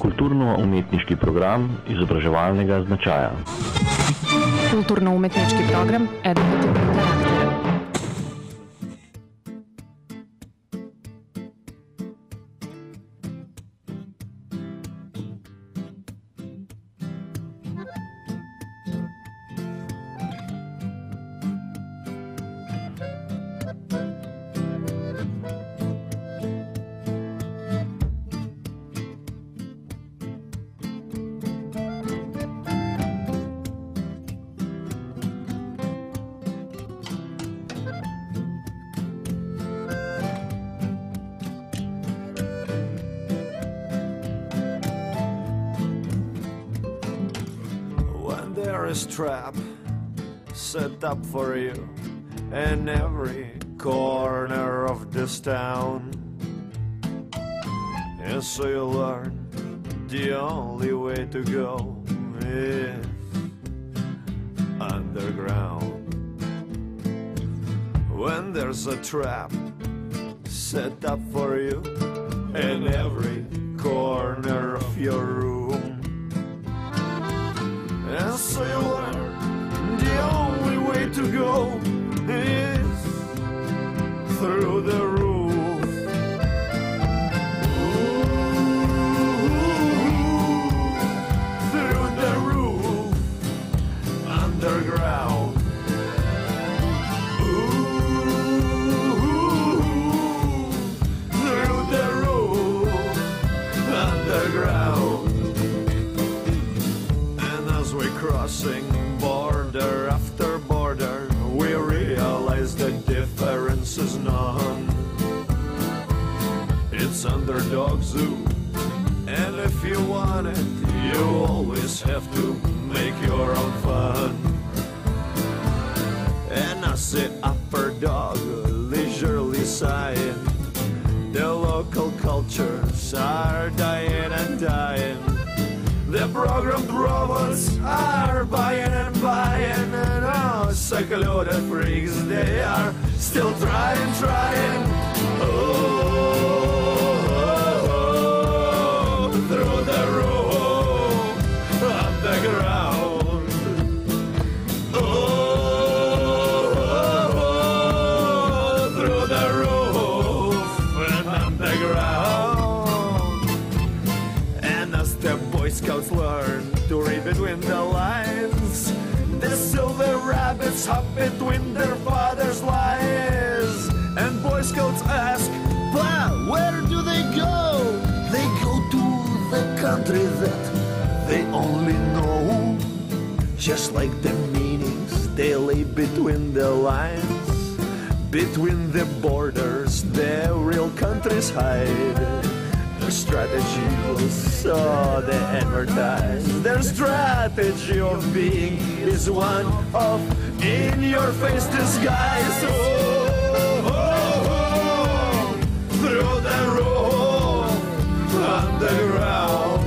Kulturno-umetniški program izobraževalnega značaja. Kulturno-umetniški program edukativnega karakterja. Set up for you in every corner of this town. And so you learn the only way to go is underground. When there's a trap set up for you in every corner of your room. And so you learn way to go is through the It's underdog zoo, and if you want it, you always have to make your own fun. And I say upper dog, leisurely sighing. The local cultures are dying and dying. The programmed robots are buying and buying, and oh, secluded freaks, they are still trying, trying. Between their father's lies. And Boy Scouts ask, Pa, where do they go? They go to the country that they only know. Just like the meanings they lay between the lines. Between the borders, the real countries hide. Their strategy was so they advertise. Their strategy of being is one of in your face disguise. Oh, oh, oh, through the roof, underground.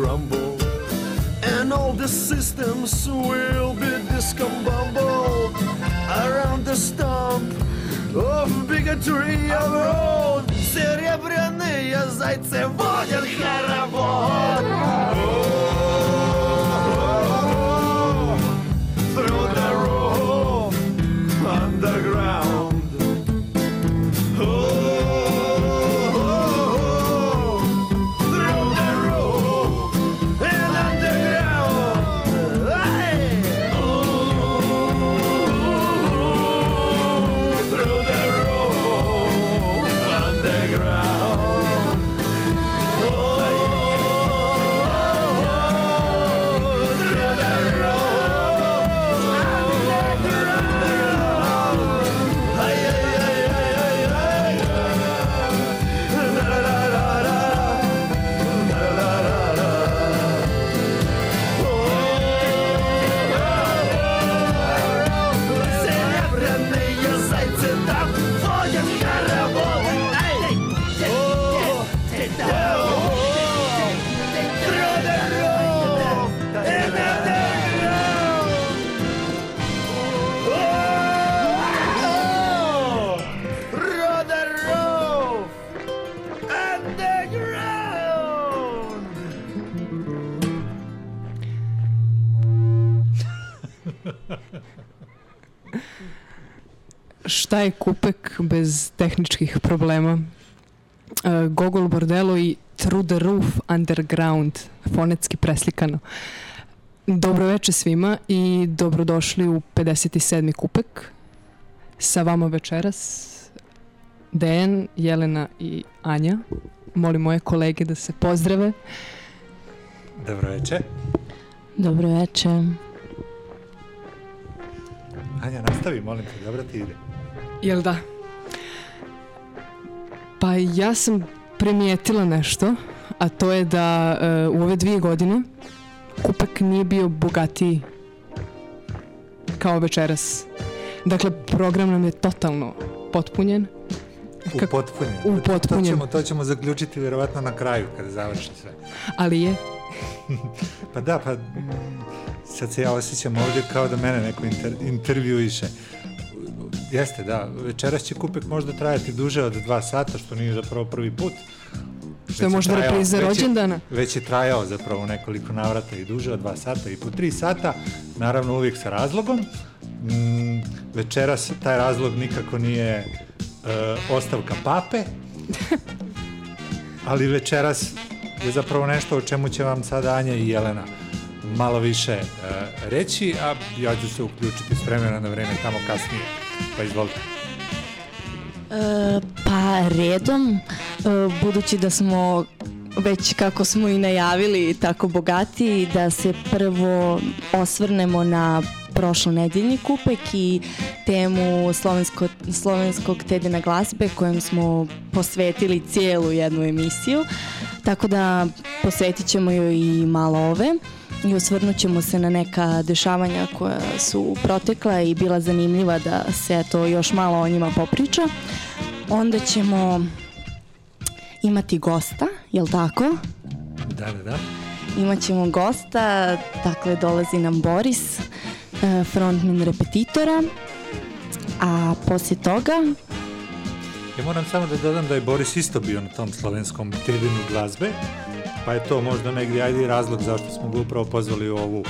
crumble, and all the systems will be discombobbled around the stump of bigotry of road. Серебряные зайцы водят хоровод. Šta je kupek bez tehničkih problema? Uh, Gogol Bordelo i Through the Roof Underground, fonetski preslikano. Dobro veče svima i dobrodošli u 57. kupek. Sa vama večeras Dejan, Jelena i Anja. Molim moje kolege da se pozdrave. Dobro veče. Dobro veče. Anja, nastavi, molim te, dobro ti ide. Jel da? Pa ja sam primijetila nešto, a to je da uh, u ove dvije godine kupek nije bio bogatiji kao večeras. Dakle, program nam je totalno potpunjen. Kako- Upotpunjen. Upotpunjen. To ćemo, to ćemo zaključiti vjerovatno na kraju kada završi sve. Ali je, Pa da, pa sad se ja osjećam ovdje kao da mene neko inter, intervjuiše. Jeste, da, večeras će kupek možda trajati duže od dva sata, što nije zapravo prvi put. što je možda repriza rođendana. Već je trajao zapravo nekoliko navrata i duže od dva sata i po tri sata, naravno uvijek sa razlogom. Mm, večeras taj razlog nikako nije e, ostavka pape, ali večeras je zapravo nešto o čemu će vam sada Anja i Jelena malo više e, reći, a ja ću se uključiti s vremena na vreme tamo kasnije. Pa izvolite. E, pa redom, e, budući da smo već kako smo i najavili tako bogati, da se prvo osvrnemo na prošlonedeljni kupek i temu slovensko, slovenskog tedina glazbe kojem smo posvetili cijelu jednu emisiju. Tako da posvetit ćemo joj i malo ove i osvrnut ćemo se na neka dešavanja koja su protekla i bila zanimljiva da se to još malo o njima popriča. Onda ćemo imati gosta, jel tako? Da, da, da. Imaćemo gosta, dakle dolazi nam Boris, e, frontman repetitora, a poslije toga Ja moram samo da dodam da je Boris isto bio na tom slovenskom tedinu glazbe, pa je to možda negdje ajde razlog zašto smo ga upravo pozvali u ovu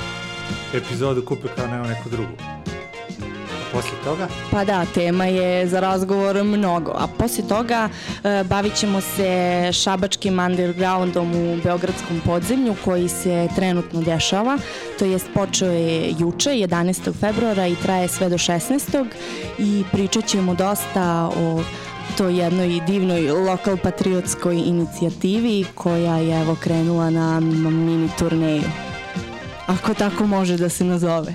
epizodu kupe kao ne u neku drugu. A poslije toga, Pa da, tema je za razgovor mnogo. A poslije toga e, bavit ćemo se šabačkim undergroundom u Beogradskom podzemlju koji se trenutno dešava. To jest počeo je juče, 11. februara i traje sve do 16. I pričat ćemo dosta o toj jednoj divnoj lokal patriotskoj inicijativi koja je evo krenula na mini turneju. Ako tako može da se nazove.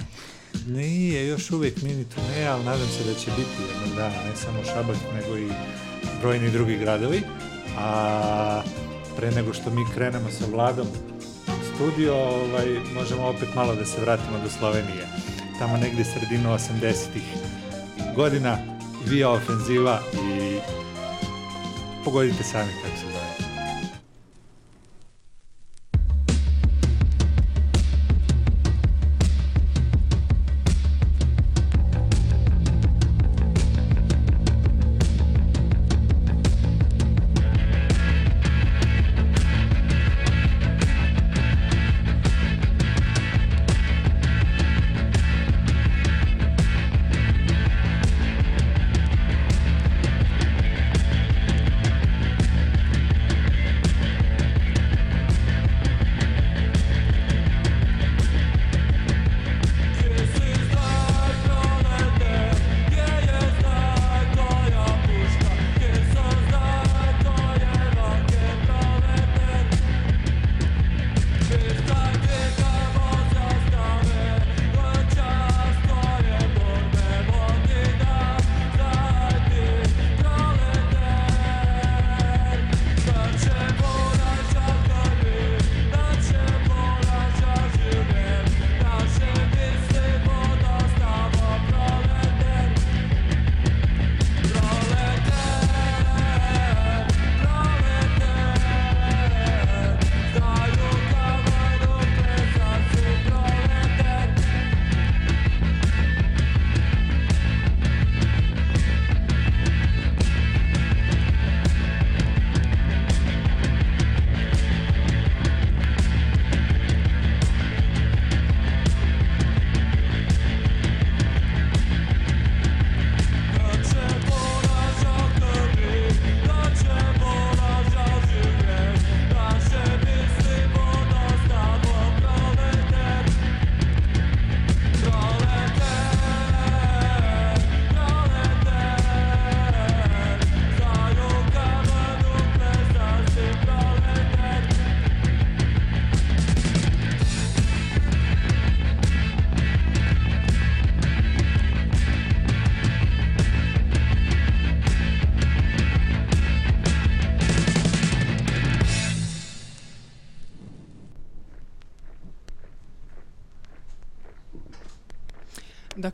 nije još uvijek mini turneja, ali nadam se da će biti jednog dana, ne samo Šabac, nego i brojni drugi gradovi. A pre nego što mi krenemo sa Vladom studio, ovaj, možemo opet malo da se vratimo do Slovenije. Tamo negdje sredinu 80-ih godina, vija ofenziva i pogodite sami kako se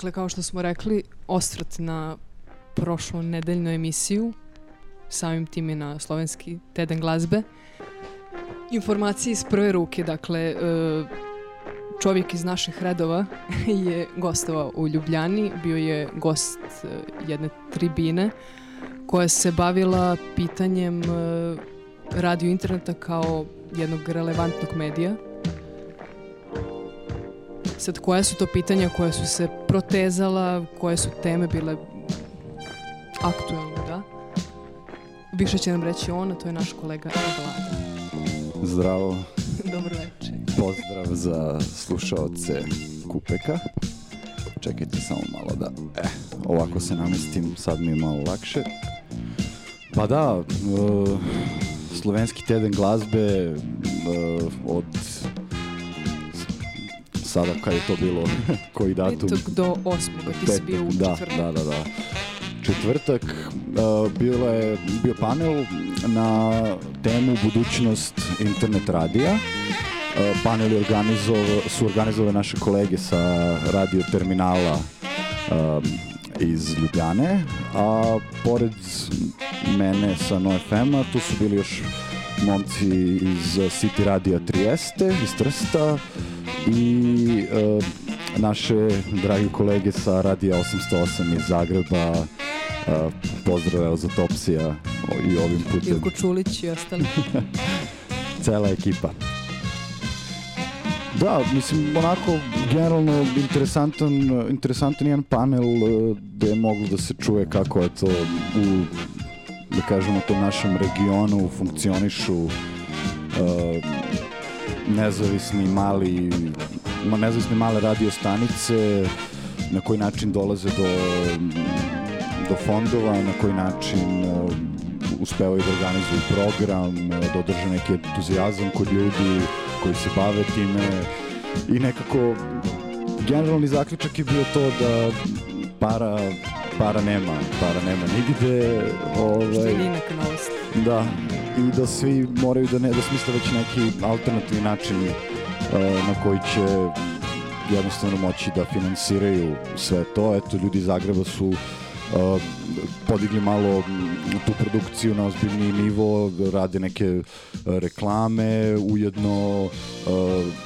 Dakle, kao što smo rekli, osvrt na prošlu nedeljnu emisiju, samim tim i na slovenski teden glazbe. Informacije iz prve ruke, dakle, e, čovjek iz naših redova je gostovao u Ljubljani, bio je gost e, jedne tribine koja se bavila pitanjem e, radio interneta kao jednog relevantnog medija. Sad, koja su to pitanja koja su se protezala, koje su teme bile aktualne, da? Više će nam reći on, a to je naš kolega Vlada. Zdravo. Dobro večer. Pozdrav za slušaoce Kupeka. Čekajte samo malo da... Eh, ovako se namestim, sad mi je malo lakše. Pa da, uh, slovenski teden glazbe uh, od sada kad je to bilo, koji datum? Petog do osmog, ti si bio u da, četvrtak. da, da, da. Četvrtak uh, bilo je, bio panel na temu budućnost internet radija. Uh, panel je organizov, su organizove naše kolege sa radio terminala um, iz Ljubljane, a pored mene sa NoFM-a tu su bili još momci iz City Radija Trieste, iz Trsta i uh, naše dragi kolege sa Radija 808 iz Zagreba. Uh, pozdrav evo za Topsija i ovim putem. Ilko Čulić i ostali. Cela ekipa. Da, mislim, onako, generalno interesantan, interesantan jedan panel uh, gde je moglo da se čuje kako je to u, da kažemo, tom našem regionu funkcionišu uh, nezavisni mali, ma nezavisne male radio stanice, na koji način dolaze do, do fondova, na koji način uh, uspevaju da organizuju program, uh, da održe neki entuzijazam kod ljudi koji se bave time. I nekako generalni zaključak je bio to da para para nema, para nema nigde. Ovaj, Što je neka novost. Da, i da svi moraju da, ne, da smisle već neki alternativni način uh, na koji će jednostavno moći da finansiraju sve to. Eto, ljudi iz Zagreba su uh, podigli malo mm, tu produkciju na ozbiljniji nivo, rade neke uh, reklame, ujedno uh,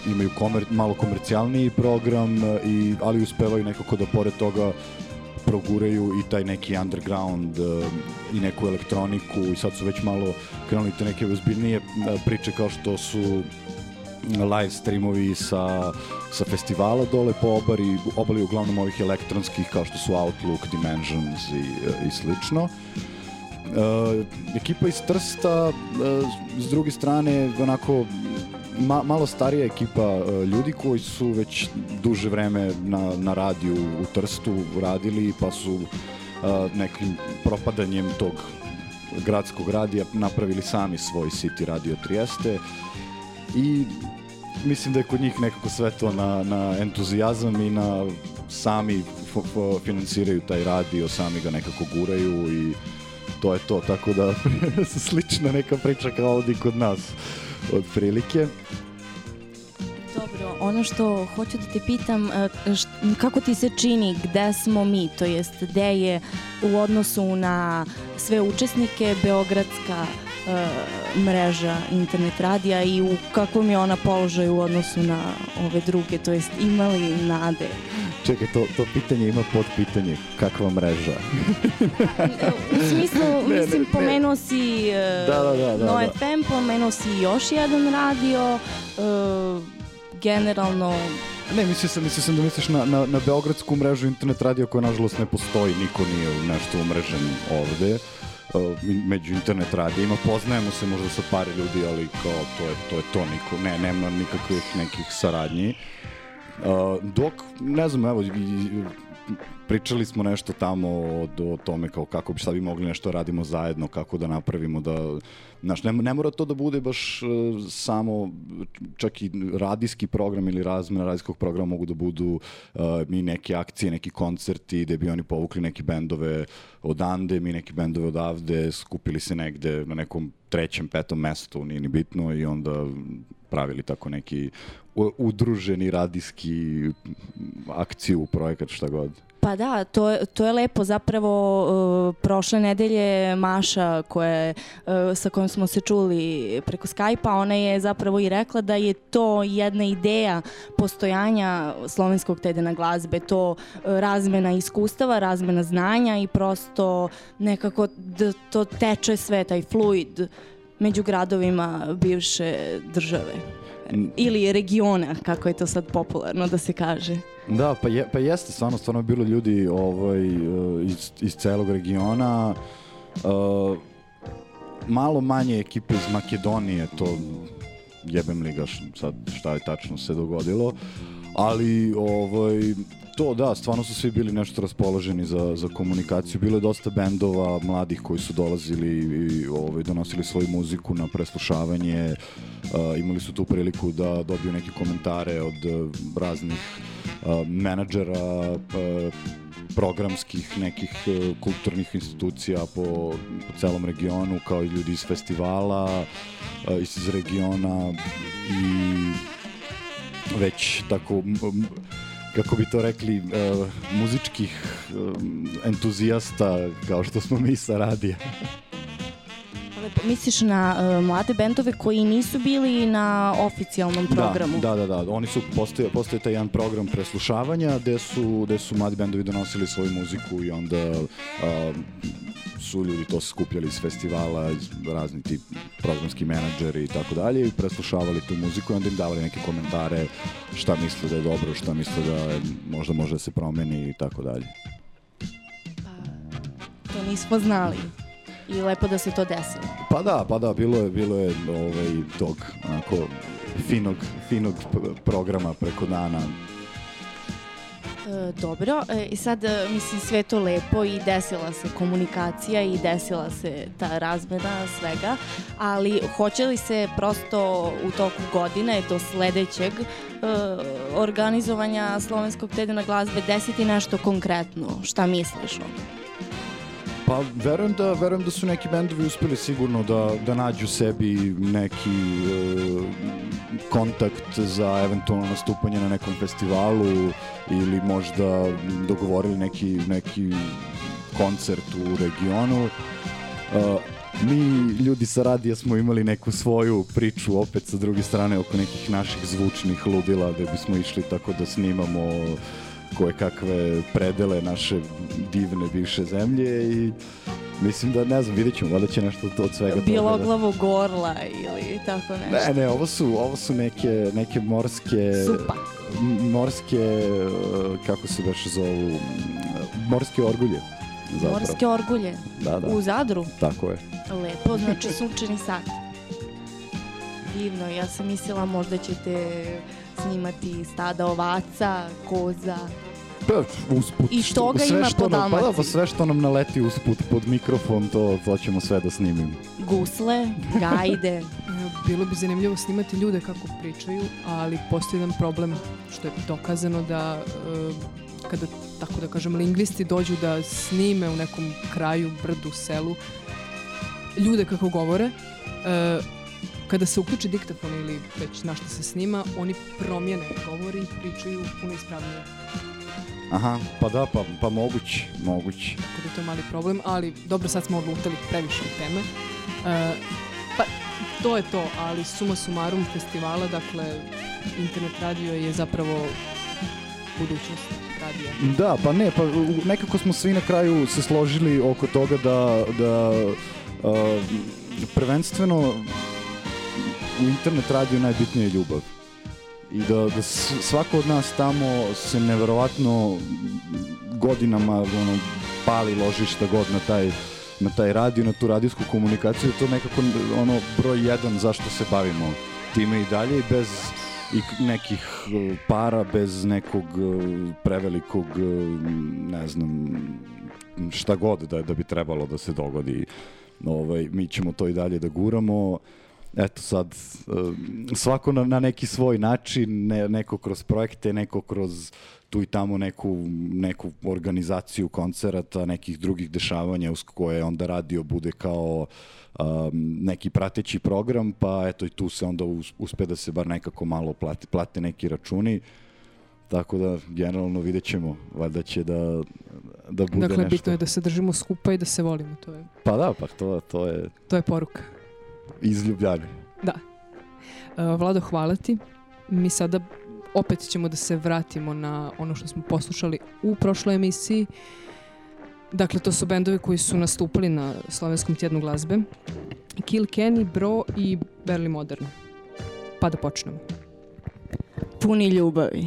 imaju komer, malo komercijalniji program, i, ali uspevaju nekako da pored toga proguraju i taj neki underground uh, i neku elektroniku i sad su već malo krenuli te neke ozbiljnije priče kao što su live streamovi sa, sa festivala dole po obari, obali uglavnom ovih elektronskih kao što su Outlook, Dimensions i, i slično. Uh, ekipa iz Trsta, uh, s druge strane, onako ma, malo starija ekipa uh, ljudi koji su već duže vreme na, na radiju u Trstu radili, pa su uh, nekim propadanjem tog gradskog radija napravili sami svoj City Radio Trieste i mislim da je kod njih nekako sve to na, na entuzijazam i na sami finansiraju taj radio, sami ga nekako guraju i to je to, tako da slična neka priča kao ovdje kod nas otprilike. Dobro, ono što hoću da te pitam, e, št, kako ti se čini gde smo mi, to jest gde je u odnosu na sve učesnike Beogradska mreža internet radija i u kakvom je ona položaju u odnosu na ove druge, to jest imali nade? Čekaj, to, to pitanje ima pod pitanje, kakva mreža? u smislu, Ne, mislim, ne, ne. pomenuo si uh, Da, da, da, da, No da. FM, pomenuo si još jedan radio, uh, generalno Ne, mislio sam, mislio sam da misliš na, na, na beogradsku mrežu internet radio koja nažalost ne postoji, niko nije nešto umrežen ovde uh, među internet radijima, poznajemo se možda sa par ljudi, ali kao to je to, je to niko, ne, nema nikakvih nekih saradnji. Uh, dok, ne znam, evo, pričali smo nešto tamo o, tome kao kako bi šta bi mogli nešto radimo zajedno, kako da napravimo da znaš, ne, ne mora to da bude baš uh, samo čak i radijski program ili razmena radijskog programa mogu da budu uh, mi neke akcije, neki koncerti gde bi oni povukli neke bendove odande, mi neki bendove odavde, skupili se negde na nekom trećem, petom mestu, nije ni bitno i onda pravili tako neki udruženi radijski akciju, projekat, šta god. Pa da, to je, to je lepo. Zapravo, uh, prošle nedelje Maša, koja, uh, sa kojom smo se čuli preko Skype-a, ona je zapravo i rekla da je to jedna ideja postojanja slovenskog tedena glazbe, to uh, razmena iskustava, razmena znanja i prosto nekako da to teče sve, taj fluid među gradovima bivše države. Ili regiona, kako je to sad popularno da se kaže. Da, pa, je, pa jeste, stvarno, stvarno bilo ljudi ovaj, eh, iz, iz celog regiona. Uh, malo manje ekipe iz Makedonije, to jebem li ga sad šta je tačno se dogodilo. Ali, ovaj, to da, stvarno su svi bili nešto raspoloženi za, za komunikaciju. Bilo je dosta bendova mladih koji su dolazili i ovaj, donosili svoju muziku na preslušavanje. Uh, imali su tu priliku da dobiju neke komentare od uh, raznih uh, menadžera, uh, programskih nekih uh, kulturnih institucija po, po celom regionu, kao i ljudi iz festivala, uh, iz regiona i već tako kako bi to rekli uh, muzičkih um, entuzijasta kao što smo mi sa radija. Misliš na uh, mlade bendove koji nisu bili na oficijalnom programu? Da, da, da, da. Oni su, postoje, postoje taj jedan program preslušavanja gde su, gde su mladi bendovi donosili svoju muziku i onda a, su ljudi to skupljali iz festivala, iz razni ti programski menadžeri i tako dalje i preslušavali tu muziku i onda im davali neke komentare šta misle da je dobro, šta misle da je, možda može da se promeni i tako dalje. To nismo znali. I lepo da se to desilo. Pa da, pa da, bilo je, bilo je ovaj, tog onako finog, finog programa preko dana E, dobro, e, i sad e, mislim sve to lepo i desila se komunikacija i desila se ta razmena svega, ali hoće li se prosto u toku godine do sledećeg e, organizovanja Slovenskog tedena glazbe desiti nešto konkretno? Šta misliš o tome? Pa verujem da, verujem da su neki bendovi uspeli sigurno da, da nađu sebi neki e, kontakt za eventualno nastupanje na nekom festivalu ili možda dogovorili neki, neki koncert u regionu. E, mi ljudi sa radija smo imali neku svoju priču opet sa druge strane oko nekih naših zvučnih ludila da bismo išli tako da snimamo koje kakve predele naše divne bivše zemlje i mislim da ne znam, vidjet ćemo, valjda će nešto od svega toga. da- Biloglavo gorla ili tako nešto? Ne, ne, ovo su, ovo su neke, neke morske... Supa. Morske, e, kako se baš zovu, morske orgulje. Zapravo. Morske orgulje? Da, da. U Zadru? Tako je. Lepo, znači sunčani sat. Divno, ja sam mislila možda ćete snimati stada ovaca, koza. Pa, usput. I što- toga sve ima što po nam, pa da, Dalmaciji. pa sve što nam naleti usput pod mikrofon, to, to ćemo sve da snimimo. Gusle, gajde. Bilo bi zanimljivo snimati ljude kako pričaju, ali postoji jedan problem što je dokazano da e, kada, tako da kažem, lingvisti dođu da snime u nekom kraju, brdu, selu, ljude kako govore, e, kada se uključi diktafon ili već na što se snima, oni promjene govori i pričaju puno ispravnije. Aha, pa da, pa, pa moguće, moguće. Tako da je to mali problem, ali dobro, sad smo odlutali previše od teme. E, pa, to je to, ali suma sumarum festivala, dakle, internet radio je zapravo budućnost radija. Da, pa ne, pa nekako smo svi na kraju se složili oko toga da, da uh, prvenstveno u internet radiju najbitnija je ljubav. I da, da svako od nas tamo se neverovatno godinama ono, pali loži šta god na taj na taj radio, na tu radijsku komunikaciju, to nekako ono broj jedan zašto se bavimo time i dalje i bez i nekih e, para, bez nekog e, prevelikog, e, ne znam, šta god da, da bi trebalo da se dogodi. Ovaj, mi ćemo to i dalje da guramo eto sad, svako na, na neki svoj način, ne, neko kroz projekte, neko kroz tu i tamo neku, neku organizaciju koncerata, nekih drugih dešavanja uz koje onda radio bude kao um, neki prateći program, pa eto i tu se onda uspe da se bar nekako malo plati, plate neki računi. Tako da, generalno vidjet ćemo, valjda će da, da bude dakle, nešto. Dakle, bitno je da se držimo skupa i da se volimo, to je. Pa da, pa to, to je... To je poruka. Iz Ljubljane. Da. E, Vlado, hvala ti. Mi sada opet ćemo da se vratimo na ono što smo poslušali u prošloj emisiji. Dakle, to su bendovi koji su nastupali na slovenskom tjednu glazbe. Kill Kenny, Bro i Berli Modern. Pa da počnemo. Puni ljubavi.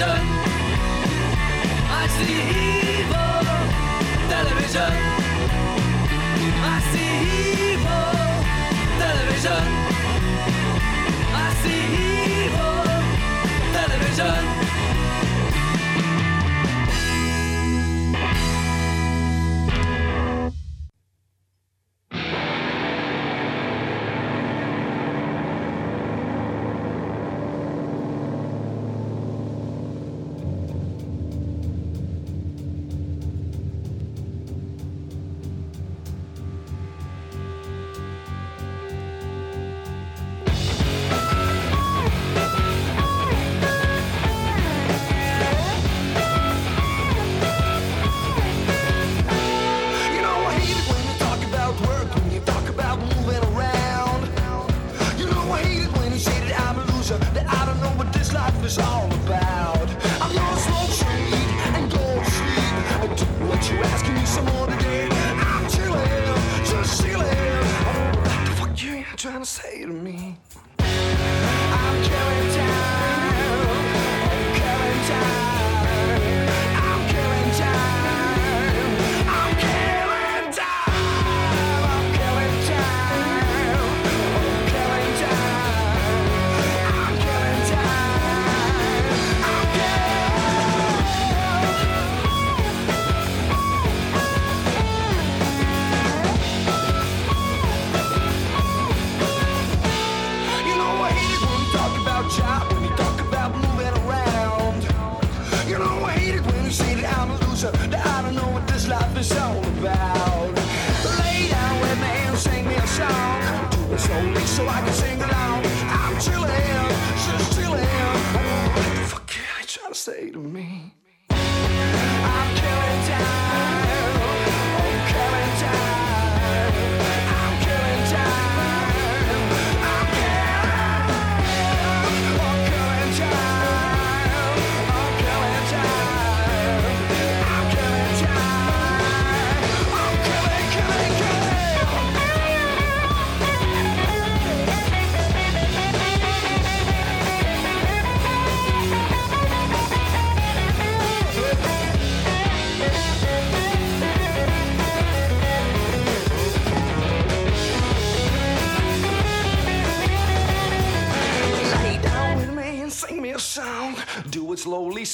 television. I see evil television.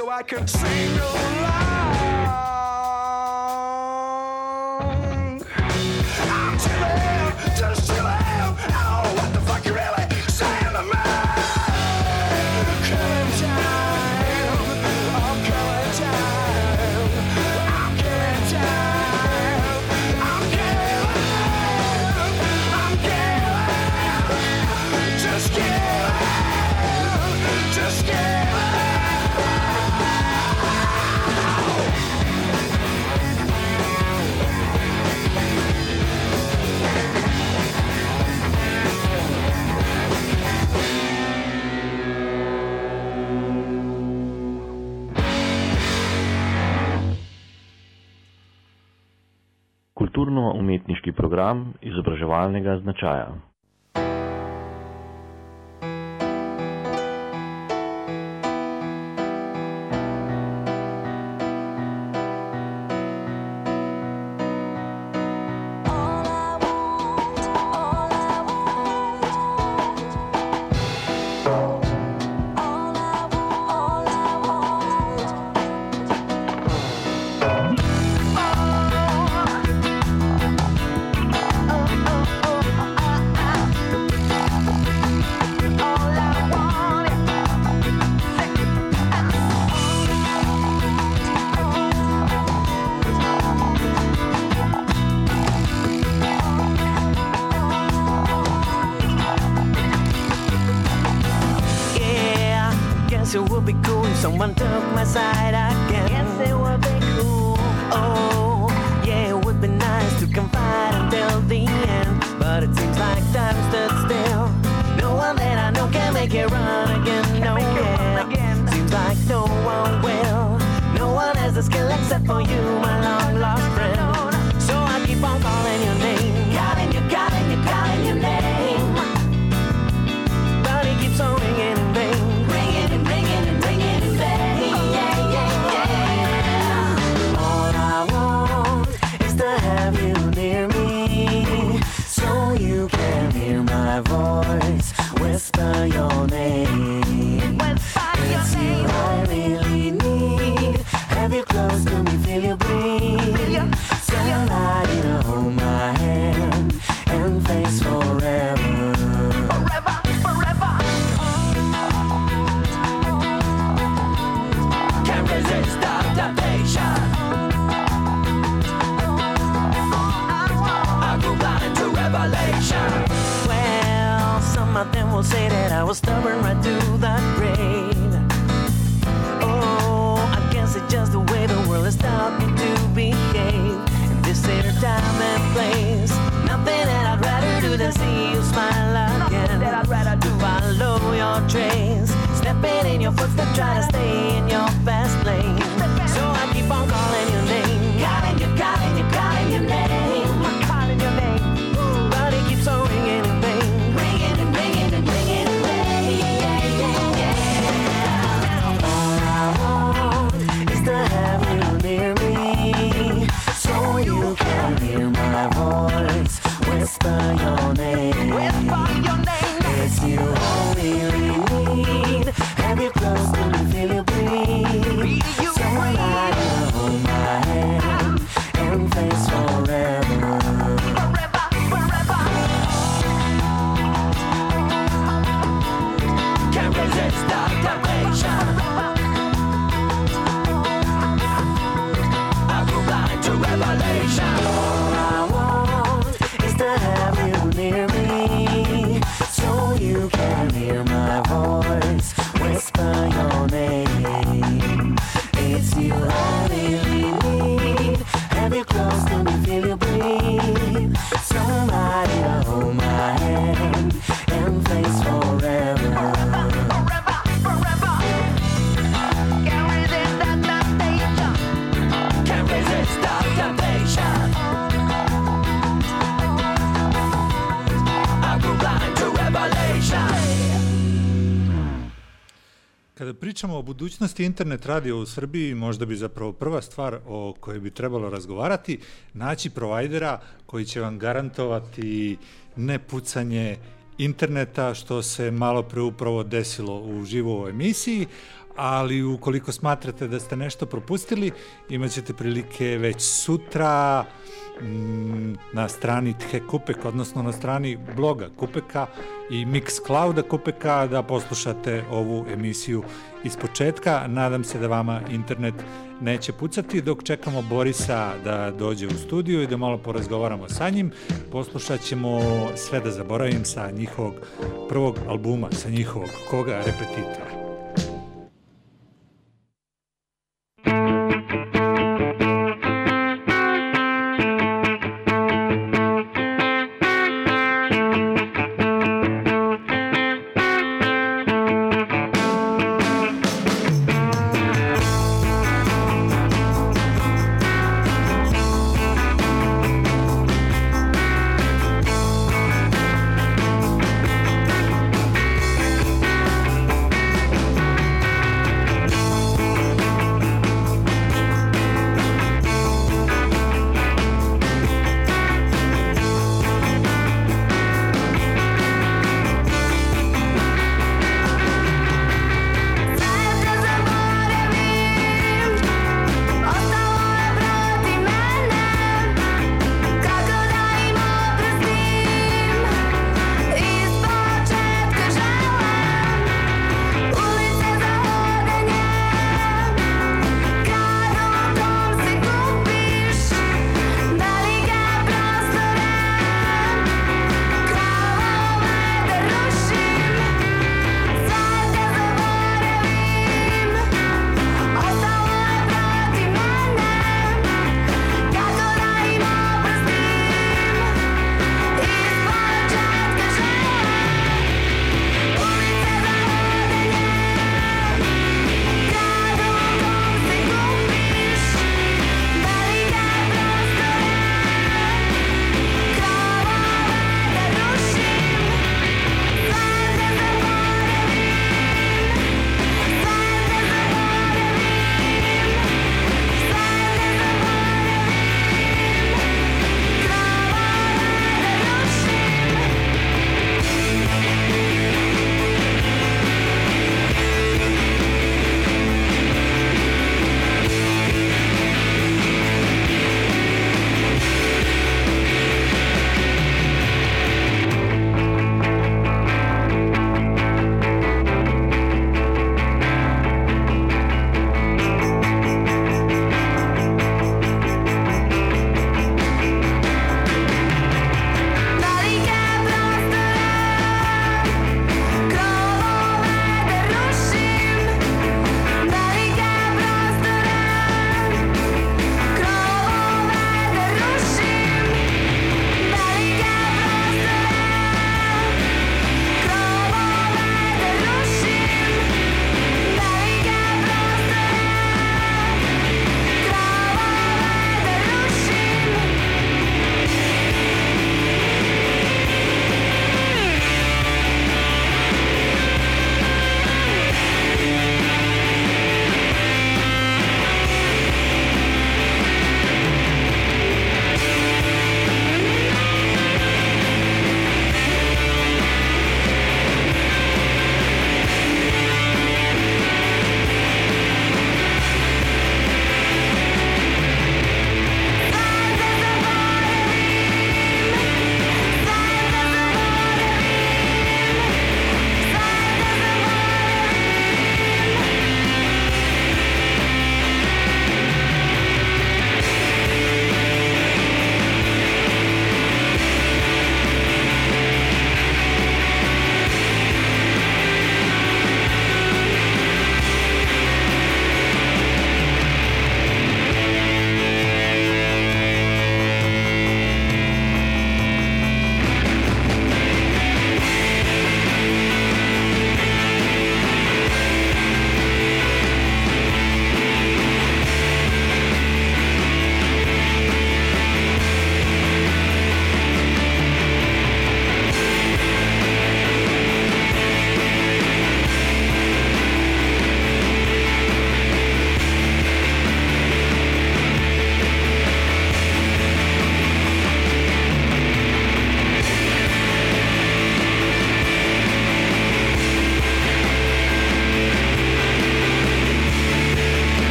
so I can sing означає try to budućnosti internet radio u Srbiji možda bi zapravo prva stvar o kojoj bi trebalo razgovarati naći provajdera koji će vam garantovati nepucanje interneta što se malo pre upravo desilo u živo emisiji, ali ukoliko smatrate da ste nešto propustili, imaćete prilike već sutra na strani The Kupek, odnosno na strani bloga Kupeka i Mixclouda Kupeka da poslušate ovu emisiju iz početka. Nadam se da vama internet neće pucati dok čekamo Borisa da dođe u studiju i da malo porazgovaramo sa njim. Poslušat ćemo sve da zaboravim sa njihovog prvog albuma, sa njihovog koga repetitora. Thank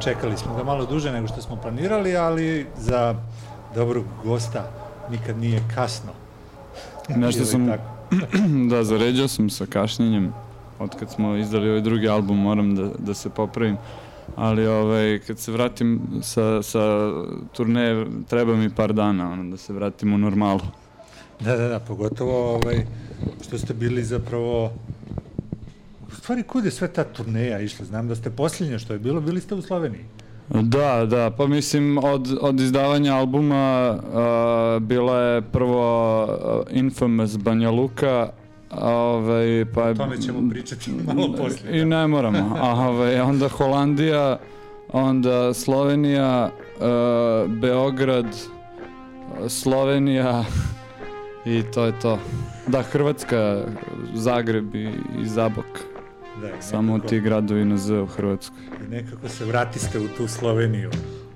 čekali smo ga malo duže nego što smo planirali, ali za dobrog gosta nikad nije kasno. Nešto sam, tako? da, zaređao sam sa kašnjenjem. Od kad smo izdali ovaj drugi album moram da, da se popravim. Ali ovaj, kad se vratim sa, sa turneje, treba mi par dana ono, da se vratim u normalu. Da, da, da, pogotovo ovaj, što ste bili zapravo... Stvari, kud je sve ta turneja išla? Znam da ste posljednje što je bilo, bili ste u Sloveniji. Da, da, pa mislim od, od izdavanja albuma uh, bila je prvo uh, Infamous Banja Luka, a, ovaj, pa je... O tome ćemo pričati malo poslije. I ne moramo. A ovaj, onda Holandija, onda Slovenija, uh, Beograd, Slovenija i to je to. Da, Hrvatska, Zagreb i, i Zabok. Da, i Samo nekako- ti gradovi na Z u Hrvatskoj. I nekako se vratiste u tu Sloveniju.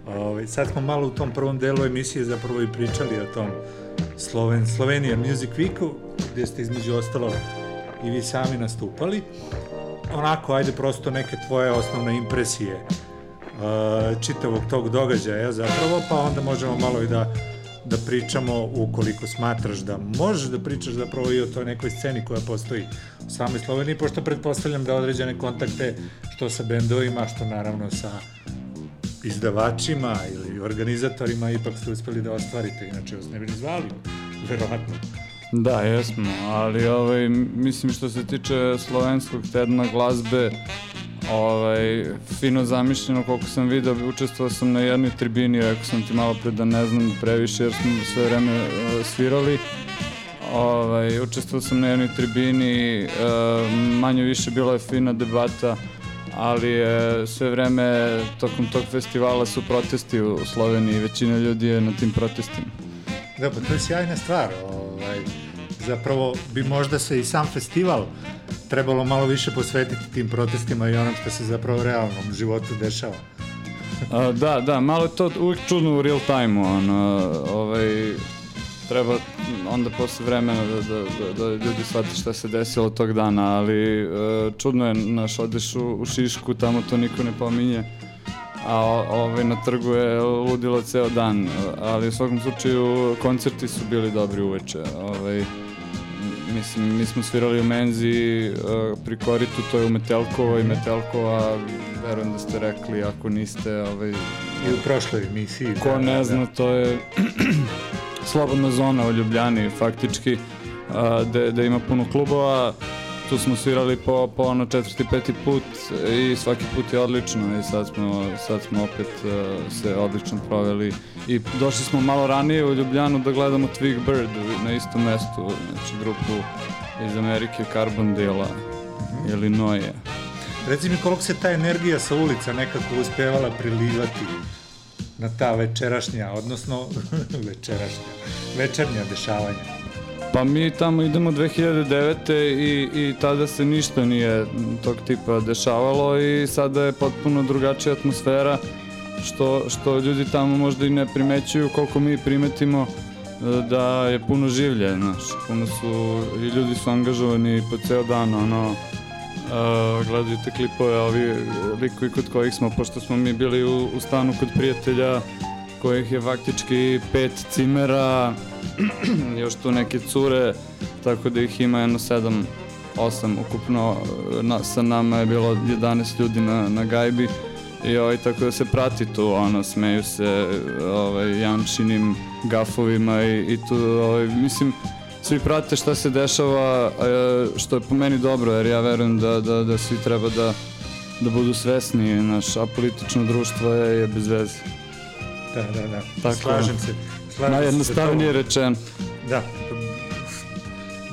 Ovaj, sad smo malo u tom prvom delu emisije zapravo i pričali o tom Sloven, Slovenija Music Weeku, gdje ste između ostalog i vi sami nastupali. Onako, ajde prosto neke tvoje osnovne impresije uh, čitavog tog događaja zapravo, pa onda možemo malo i da da pričamo ukoliko smatraš da možeš da pričaš zapravo i o toj nekoj sceni koja postoji u samoj Sloveniji, pošto pretpostavljam da određene kontakte što sa bendovima, što naravno sa izdavačima ili organizatorima ipak ste uspeli da ostvarite, inače vas ne bi zvali, verovatno. Da, jesmo, ali ovaj, mislim što se tiče slovenskog tedna glazbe, ovaj, fino zamišljeno koliko sam video, učestvovao sam na jednoj tribini, rekao sam ti malo pre da ne znam previše jer smo sve vreme eh, svirali. Ovaj, učestvovao sam na jednoj tribini, eh, manje više bila je fina debata, ali je sve vreme tokom tog festivala su protesti u Sloveniji, većina ljudi je na tim protestima. Da, pa to je sjajna stvar. Ovaj, zapravo bi možda se i sam festival trebalo malo više posvetiti tim protestima i onom što se zapravo u realnom životu dešava. A, da, da, malo je to uvijek čudno u real time-u, ono, ovaj, treba onda posle vremena da, da, da, da ljudi shvate šta se desilo tog dana, ali e, čudno je, naš, odeš u, u Šišku, tamo to niko ne pominje, a ovaj, na trgu je ludilo ceo dan, ali u svakom slučaju koncerti su bili dobri uveče, ovaj, Mislim, mi smo svirali u Menzi, e, pri Koritu, to je u Metelkovo i Metelkova, verujem da ste rekli, ako niste, ovaj, I u prošloj emisiji. Ko da, ne da, zna, to je slobodna zona u Ljubljani, faktički, a, gde, gde ima puno klubova. Tu smo svirali po, po ono četvrti, peti put i svaki put je odlično i sad smo, sad smo opet a, se odlično proveli i došli smo malo ranije u Ljubljanu da gledamo Twig Bird na istom mestu, znači grupu iz Amerike Carbon Dela, Illinois. Reci mi koliko se ta energija sa ulica nekako uspevala prilivati na ta večerašnja, odnosno večerašnja, večernja dešavanja. Pa mi tamo idemo 2009. i, i tada se ništa nije tog tipa dešavalo i sada je potpuno drugačija atmosfera što, što ljudi tamo možda i ne primećuju koliko mi primetimo e, da je puno življe, znaš, puno su, i ljudi su angažovani po ceo dan, ono, uh, gledaju te klipove, ovi likovi kod kojih smo, pošto smo mi bili u, u stanu kod prijatelja, kojih je faktički pet cimera, još tu neke cure, tako da ih ima jedno sedam, osam ukupno, na, sa nama je bilo 11 ljudi na, na gajbi i ovaj, tako da se prati tu, ono, smeju se ovaj, jančinim gafovima i, i tu, ovaj, mislim, svi prate šta se dešava, e, što je po meni dobro, jer ja verujem da, da, da svi treba da, da budu svesni, naš apolitično društvo je, je bez veze. Da, da, da. Tako, slažem se. Slažem Najjednostavnije se rečeno. Da.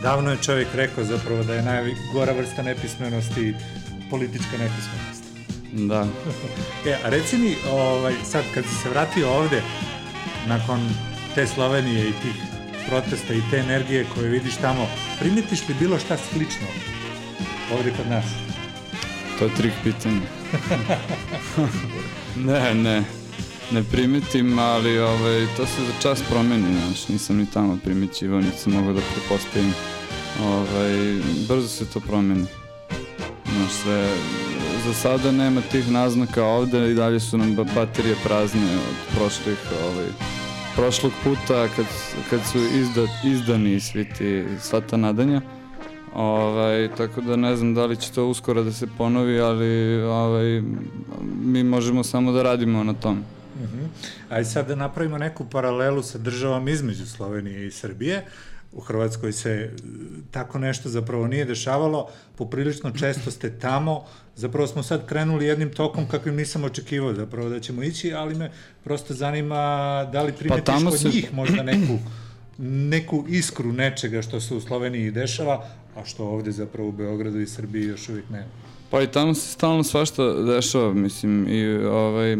Davno je čovjek rekao zapravo da je najgora vrsta nepismenosti politička nepismenost. Da. E, a reci mi, ovaj, sad kad si se vratio ovde, nakon te Slovenije i tih protesta i te energije koje vidiš tamo, primetiš li bilo šta slično ovde kod nas? To je trik pitanje. ne, ne. Ne primetim, ali ovaj, to se za čas promeni, znaš, nisam ni tamo primećivao, niti sam mogao da prepostavim. ovaj, brzo se to promeni. Znaš, sve, za sada nema tih naznaka ovde i dalje su nam ba- baterije prazne od prošlih, ovaj, prošlog puta kad, kad su izda, izdani svi ti, sva ta nadanja. Ovaj, tako da ne znam da li će to uskoro da se ponovi, ali ovaj, mi možemo samo da radimo na tom. Mhm. Ajde sad da napravimo neku paralelu sa državom između Slovenije i Srbije. U Hrvatskoj se e, tako nešto zapravo nije dešavalo, poprilično često ste tamo, zapravo smo sad krenuli jednim tokom kakvim nisam očekivao zapravo da ćemo ići, ali me prosto zanima da li primetiš Pa kod se- njih možda neku, neku iskru nečega što se u Sloveniji dešava, a što ovde zapravo u Beogradu i Srbiji još uvijek nema. Pa i tamo se stalno svašta dešava, mislim, i ovaj,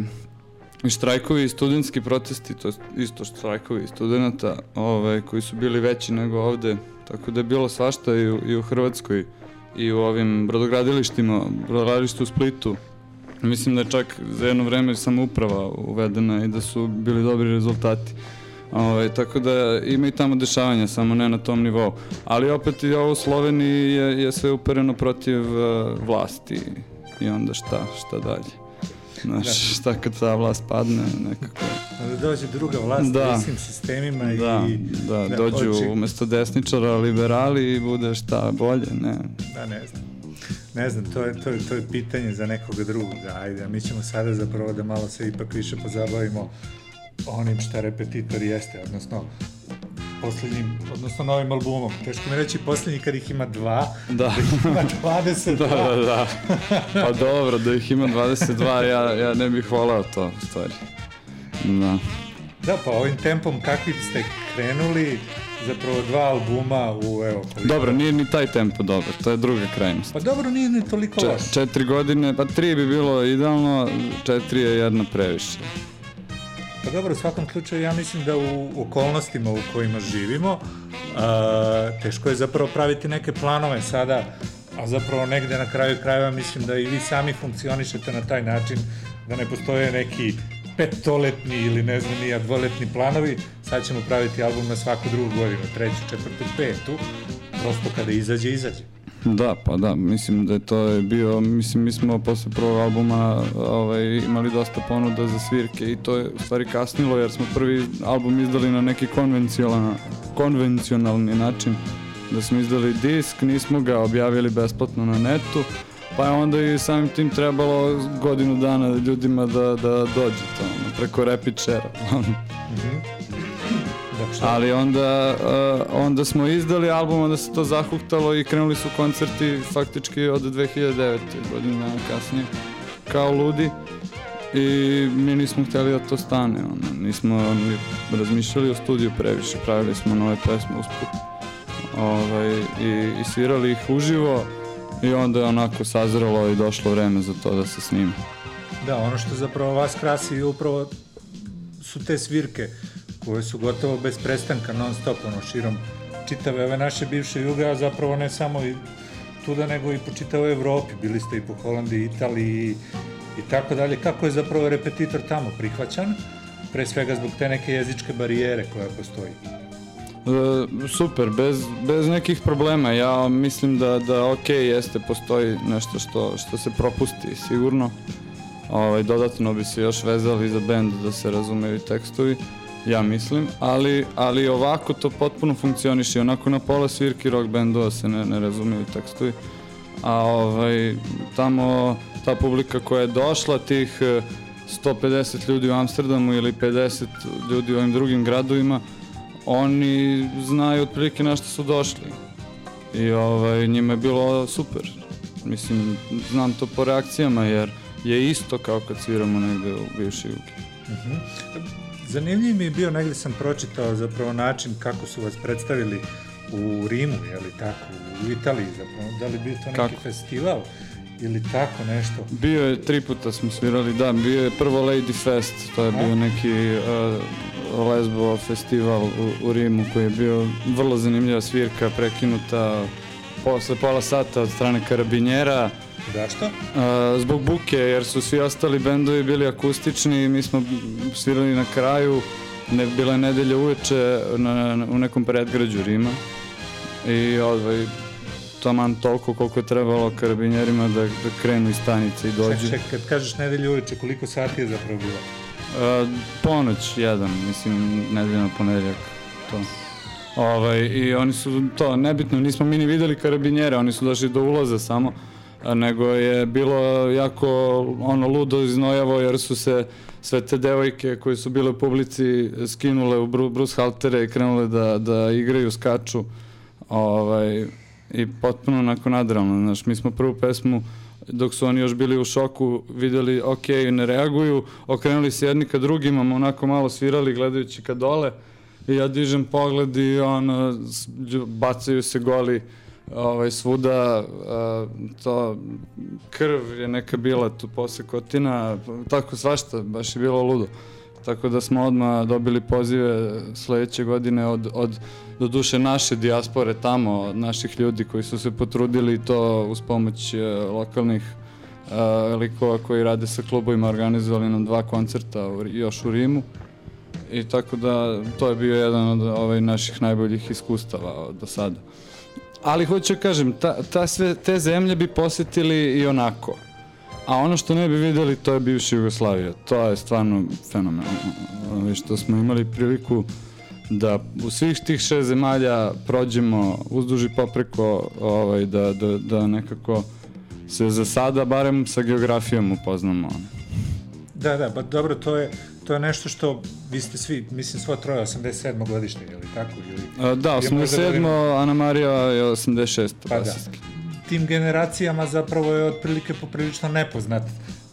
i štrajkovi i studentski protesti, to isto štrajkovi studenta, ovaj, koji su bili veći nego ovde, tako da je bilo svašta i u, i u Hrvatskoj i u ovim brodogradilištima, brodogradilištu u Splitu. Mislim da je čak za jedno vreme samouprava uvedena i da su bili dobri rezultati. Ovaj, tako da ima i tamo dešavanja, samo ne na tom nivou. Ali opet i ovo u Sloveniji je, je sve upereno protiv uh, vlasti i onda šta, šta dalje. Znaš, Da. šta kad ta vlast padne, nekako... Da dođe druga vlast Da. da. istim sistemima Da, i... da, dođu oči- umesto desničara liberali i bude šta bolje, ne. Da, ne znam. Ne znam, to je, to, je, to je pitanje za nekoga drugoga. Ajde, a mi ćemo sada zapravo da malo se ipak više pozabavimo onim šta repetitor jeste, odnosno poslednjim, odnosno novim albumom. Teško mi reći poslednji kad ih ima dva, Da. ih ima 22. Da, da, da. Pa dobro, da ih ima 22, ja, ja ne bih volao to, u stvari. Da. Da, pa ovim tempom kakvim ste krenuli, zapravo dva albuma u, evo, koliko... Dobro, nije ni taj tempo dobar, to je druga krajnost. Pa dobro, nije ni toliko Če, loš. četiri godine, pa tri bi bilo idealno, četiri je jedna previše. Pa dobro, u svakom slučaju ja mislim da u okolnostima u kojima živimo a, teško je zapravo praviti neke planove sada, a zapravo negde na kraju krajeva mislim da i vi sami funkcionišete na taj način da ne postoje neki petoletni ili ne znam nija dvoletni planovi, sad ćemo praviti album na svaku drugu godinu, treću, četvrtu, petu, prosto kada izađe, izađe. Da, pa da, mislim da je to je bio, mislim mi smo posle prvog albuma ovaj, imali dosta ponuda za svirke i to je u stvari kasnilo jer smo prvi album izdali na neki konvencionalni način da smo izdali disk, nismo ga objavili besplatno na netu, pa je onda i samim tim trebalo godinu dana ljudima da, da dođe to, preko Repičera. Da, šta? Ali onda, uh, onda smo izdali album, onda se to zahuktalo i krenuli su koncerti faktički od 2009. godine dana kasnije kao ludi i mi nismo htjeli da to stane, ono, nismo ni razmišljali o studiju previše, pravili smo nove pesme usput ovaj, i, i svirali ih uživo i onda je onako sazrelo i došlo vreme za to da se snima. Da, ono što zapravo vas krasi je upravo su te svirke koje su gotovo bez prestanka non stop, ono, širom čitave ove naše bivše juge, a zapravo ne samo i tuda, nego i po čitavoj Evropi. Bili ste i po Holandiji, Italiji i tako dalje. Kako je zapravo repetitor tamo prihvaćan? Pre svega zbog te neke jezičke barijere koja postoji. E, super, bez, bez nekih problema. Ja mislim da, da ok, jeste, postoji nešto što, što se propusti, sigurno. Ovaj, dodatno bi se još vezali za bend da se razumeju i tekstovi, ja mislim, ali, ali ovako to potpuno funkcioniše. Onako na pola svirki rock bendova se ne, ne razumeju tekstovi, a ovaj, tamo ta publika koja je došla, tih e, 150 ljudi u Amsterdamu ili 50 ljudi u ovim drugim gradovima, oni znaju otprilike na što su došli. I ovaj, njima je bilo super. Mislim, znam to po reakcijama jer je isto kao kad sviramo negde u bivšoj jugi. Mhm. Zanimljiv mi je bio, negde sam pročitao zapravo način kako su vas predstavili u Rimu, je li tako, u Italiji zapravo, da li bio to neki Kako? festival ili tako nešto. Bio je, tri puta smo svirali, da, bio je prvo Lady Fest, to je bio neki uh, lesbo festival u, u Rimu koji je bio vrlo zanimljiva svirka, prekinuta posle pola sata od strane karabinjera. Zašto? Uh, zbog buke, jer su svi ostali bendovi bili akustični i mi smo svirali na kraju, ne, bila je nedelja uveče na, na, u nekom predgrađu Rima i ovaj, taman toliko koliko je trebalo karabinjerima da, da krenu iz stanice i dođu. Ček, ček, kad kažeš nedelju uveče, koliko sati je zapravo bilo? E, ponoć jedan, mislim, nedeljno ponedeljak, to. Ovaj, I oni su to, nebitno, nismo mi ni videli karabinjere, oni su došli do ulaza samo, nego je bilo jako ono ludo iznojavo jer su se sve te devojke koje su bile u publici skinule u bru, brus haltere i krenule da, da igraju, skaču ovaj, i potpuno onako nadrealno. Znaš, mi smo prvu pesmu dok su oni još bili u šoku, videli, ok, ne reaguju, okrenuli se jedni ka drugima, onako malo svirali gledajući ka dole i ja dižem pogled i ono, bacaju se goli ovaj, svuda, a, to krv je neka bila tu posle kotina, tako svašta, baš je bilo ludo. Tako da smo odmah dobili pozive sledeće godine od, od do duše naše dijaspore tamo, od naših ljudi koji su se potrudili to uz pomoć e, lokalnih e, likova koji rade sa klubovima, organizovali nam dva koncerta u, još u Rimu. I tako da to je bio jedan od ovaj, naših najboljih iskustava do sada. Ali hoću da kažem, ta, ta sve, te zemlje bi posetili i onako. A ono što ne bi videli, to je bivša Jugoslavija. To je stvarno fenomenalno. Ovaj, Što smo imali priliku da u svih tih šest zemalja prođemo uzduž i popreko, ovaj, da, da, da nekako se za sada, barem sa geografijom upoznamo. Da, da, pa dobro, to je, to je nešto što vi ste svi, mislim, svo troje 87. godišnje, ili tako? Ili, A, Da, ili možda 87. govorimo- Ana Marija je 86. Pa da. Tim generacijama zapravo je otprilike poprilično nepoznat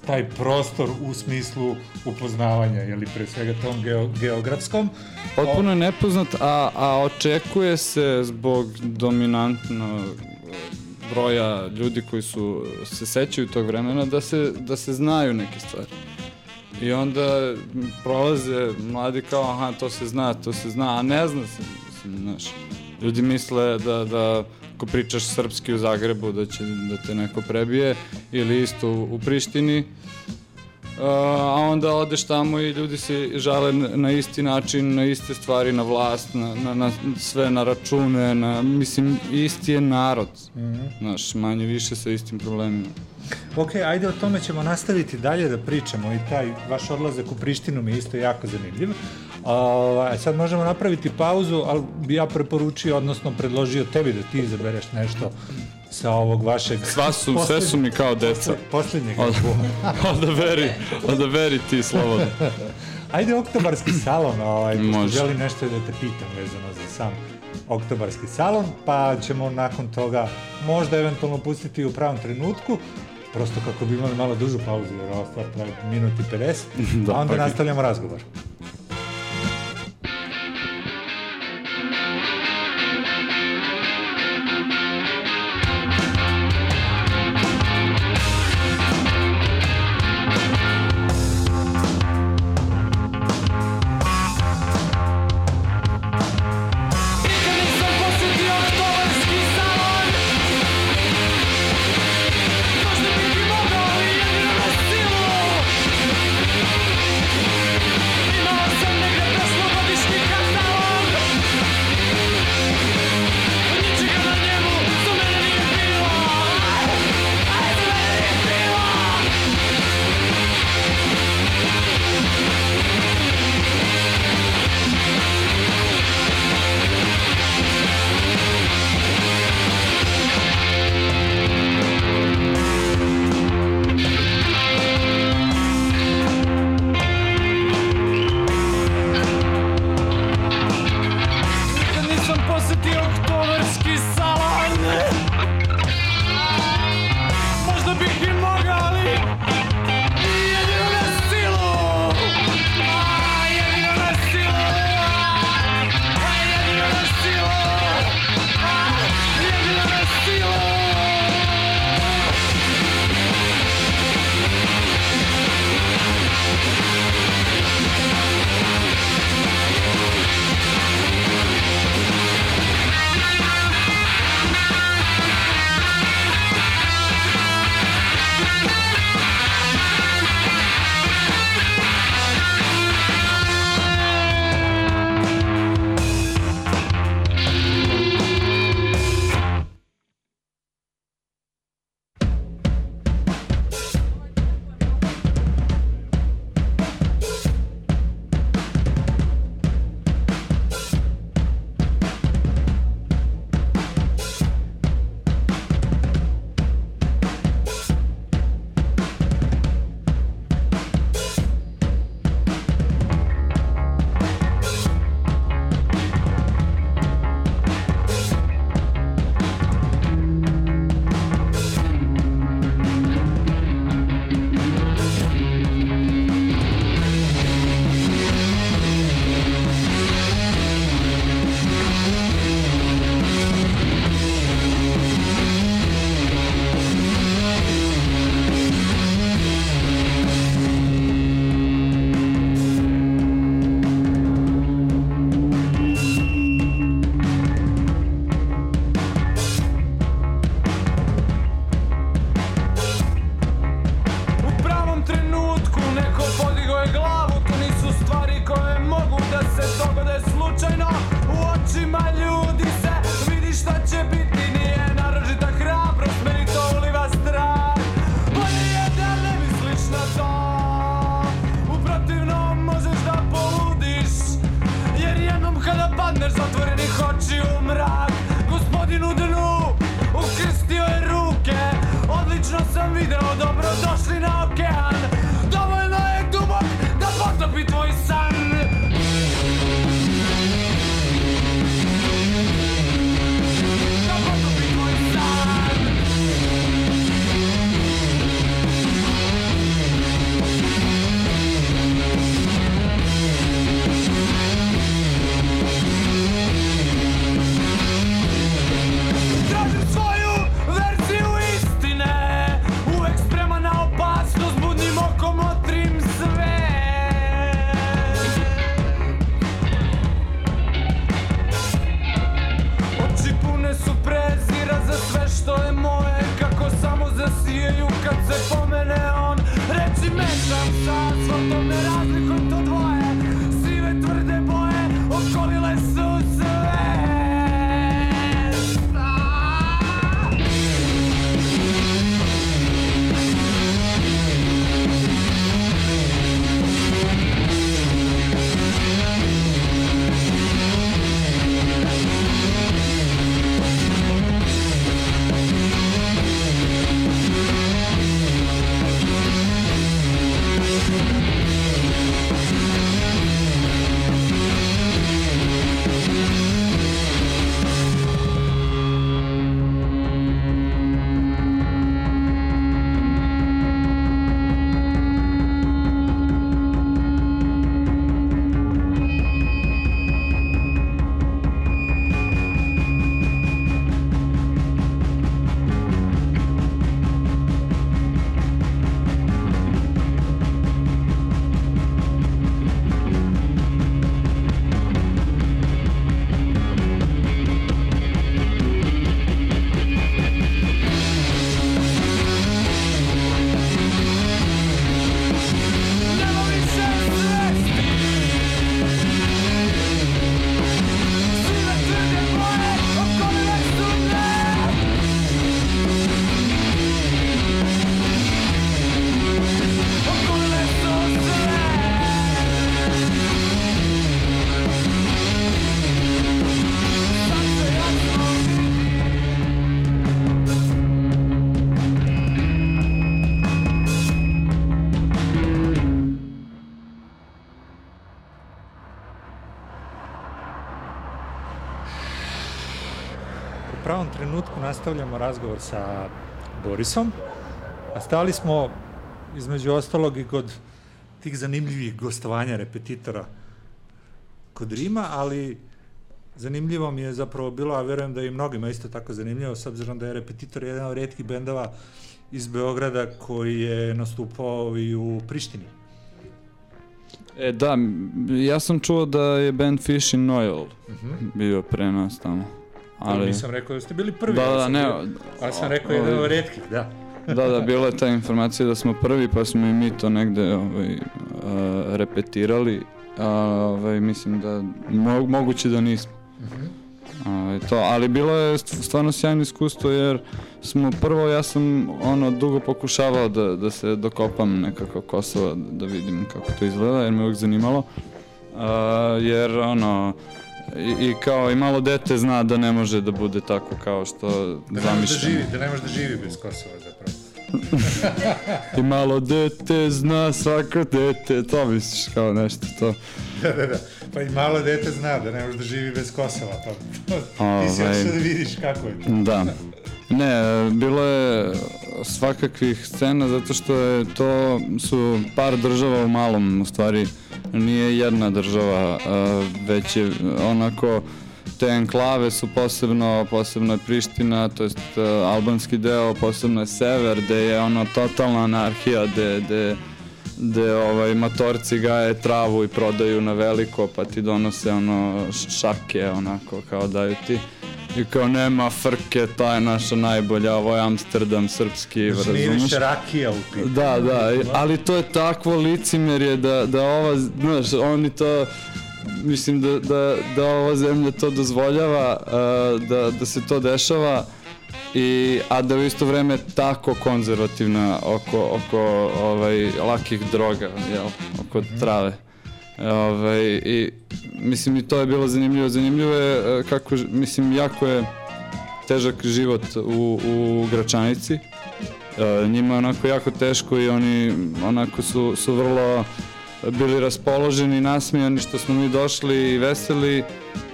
taj prostor u smislu upoznavanja, jeli pre svega tom geo, geografskom. Potpuno je nepoznat, a, a očekuje se zbog dominantno broja ljudi koji su se sećaju tog vremena da se, da se znaju neke stvari. I onda prolaze mladi kao, aha, to se zna, to se zna, a ne zna se, mislim, znaš. Ljudi misle da, da ako pričaš srpski u Zagrebu da će da te neko prebije ili isto u, u Prištini, Uh, a onda odeš tamo i ljudi se žale na, isti način, na iste stvari, na vlast, na, na, na sve, na račune, na, mislim, isti je narod, Mhm. znaš, manje više sa istim problemima. Ok, ajde o tome ćemo nastaviti dalje da pričamo i taj vaš odlazak u Prištinu mi je isto jako zanimljiv. Ovaj, sad možemo napraviti pauzu, ali bi ja preporučio, odnosno predložio tebi da ti izabereš nešto sa ovog vašeg... Sva su, sve su mi kao deca. Posle- Poslednjeg albuma. odaberi, odaberi ti slobodno. Ajde oktobarski salon, ovaj, Može. želim nešto da te pitam vezano za sam oktobarski salon, pa ćemo nakon toga možda eventualno pustiti u pravom trenutku, prosto kako bi imali malo dužu pauzu, jer ova stvar traje minut i 50, Da, a onda nastavljamo razgovor. Nastavljamo razgovor sa Borisom, a stali smo između ostalog i kod tih zanimljivih gostovanja repetitora kod Rima, ali zanimljivo mi je zapravo bilo, a verujem da je i mnogima isto tako zanimljivo, s obzirom da je repetitor jedan od redkih bendova iz Beograda koji je nastupao i u Prištini. E, da, ja sam čuo da je band Fish in Oil Mhm. bio pre nas tamo. Ali... Nisam rekao da ste bili prvi, Da, ali da, sam ne, bio- ali sam rekao jedan od ovaj- retkih, da. Da, da, bila je ta informacija da smo prvi, pa smo i mi to negde ovaj, a, repetirali, a ovaj, mislim da mo moguće da nismo. Mhm. Ovaj, to, ali bilo je st- stvarno sjajno iskustvo jer smo prvo, ja sam ono dugo pokušavao da, da se dokopam nekako Kosova, da vidim kako to izgleda jer me uvijek zanimalo. A, jer ono, i, i kao i malo dete zna da ne može da bude tako kao što Da može da zamišljamo. živi, da ne može da živi bez Kosova zapravo. I malo dete zna svako dete, to misliš kao nešto to. Da, da, da. Pa i malo dete zna da ne može da živi bez Kosova. Pa, ti si Ovaj. otišao da vidiš kako je to. Da. Ne, bilo je svakakvih scena zato što je to su par država u malom, u stvari nije jedna država, već je onako te enklave su posebno, posebno je Priština, to jest e, albanski deo, posebno je sever, gde je ono totalna anarhija, gde, gde, gde ovaj, matorci gaje travu i prodaju na veliko, pa ti donose ono šake, onako, kao daju ti. I kao nema frke, ta je naša najbolja, ovo je Amsterdam srpski, razumeš? više rakija u pitanju. Da, da, i- ali to je takvo licimerje da, da ova, znaš, oni to, mislim da, da, da ova zemlja to dozvoljava, da, da se to dešava, i, a da u isto vreme tako konzervativna oko, oko ovaj, lakih droga, jel, oko trave. Ovaj, I mislim i to je bilo zanimljivo. Zanimljivo je e, kako, mislim, jako je težak život u, u Gračanici E, njima je onako jako teško i oni onako su, su vrlo bili raspoloženi, nasmijani što smo mi došli i veseli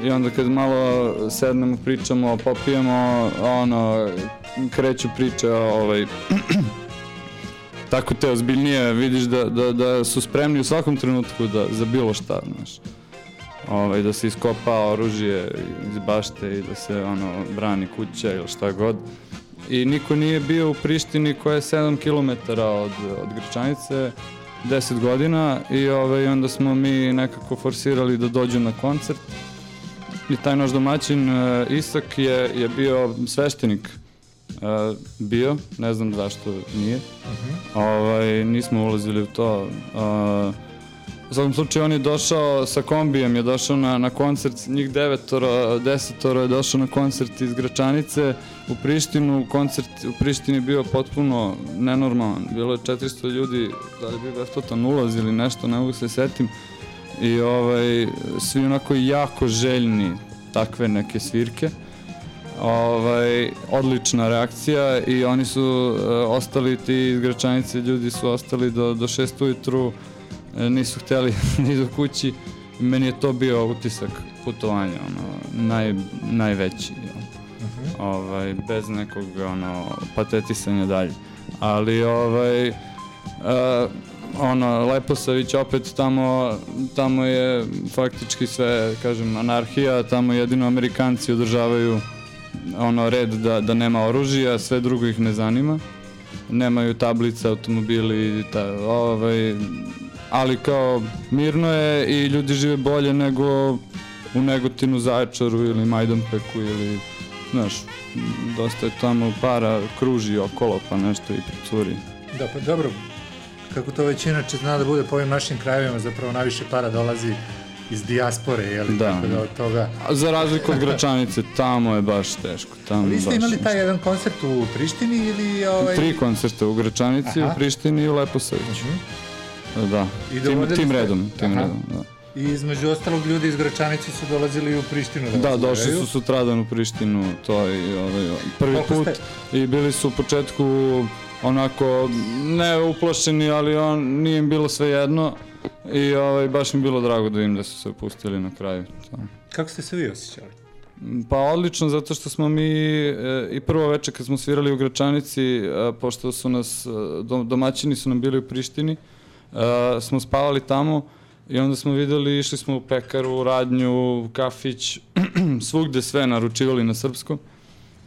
i onda kad malo sednemo, pričamo, popijemo, ono, kreću priče, ovaj, tako te ozbiljnije vidiš da, da, da su spremni u svakom trenutku da, za bilo šta, znaš. Ovaj, da se iskopa oružje iz bašte i da se ono brani kuća ili šta god. I niko nije bio u Prištini koja je 7 km od, od Grčanice, 10 godina i ovaj, onda smo mi nekako forsirali da dođu na koncert. I taj naš domaćin uh, Isak je, je bio sveštenik uh, bio, ne znam zašto nije. Ovaj, nismo ulazili u to. Uh, u svakom slučaju on je došao sa kombijem, je došao na, na koncert, njih devetoro, desetoro je došao na koncert iz Gračanice u Prištinu, koncert u Prištini je bio potpuno nenormalan, bilo je 400 ljudi, da li je bio besplatan ulaz ili nešto, ne mogu se setim, i ovaj, svi onako jako željni takve neke svirke. Ovaj, odlična reakcija i oni su uh, ostali ti iz Gračanice, ljudi su ostali do, do 6 ujutru, e, nisu hteli ni do kući. Meni je to bio utisak putovanja, ono, naj, najveći. ono. Ovaj, bez nekog ono, patetisanja dalje. Ali ovaj, uh, ono, Leposavić opet tamo, tamo je faktički sve, kažem, anarhija, tamo jedino Amerikanci održavaju ono red da, da nema oružja, sve drugo ih ne zanima. Nemaju tablice, automobili, ta, ovaj, ali kao mirno je i ljudi žive bolje nego u Negotinu, Zaječaru ili Majdanpeku ili znaš, dosta je tamo para kruži okolo pa nešto i pricuri. Da, pa dobro, kako to već inače zna da bude po ovim našim krajevima, zapravo najviše para dolazi iz dijaspore, jel? Da. Tako da od toga... A za razliku od Gračanice, tamo je baš teško. Tamo Ali ste imali taj jedan koncert u Prištini ili... Ovaj... Tri koncerta u Gračanici, Aha. u Prištini i u Leposaviću. Da, I tim, tim ste- redom, tim Aha. redom, da. I između ostalog ljudi iz Gračanice su dolazili u Prištinu. Da, vas došli su sutradan u Prištinu, to je ovaj, prvi Koliko put i bili su u početku onako ne uplašeni, ali on nije im bilo sve jedno i ovaj, baš im bilo drago da im da su se pustili na kraju. To. Kako ste se vi osjećali? Pa odlično, zato što smo mi e, i prvo veče kad smo svirali u Gračanici, e, pošto su nas, e, dom- domaćini su nam bili u Prištini, e, smo spavali tamo i onda smo videli, išli smo u pekaru, u radnju, u kafić, svugde sve naručivali na srpskom.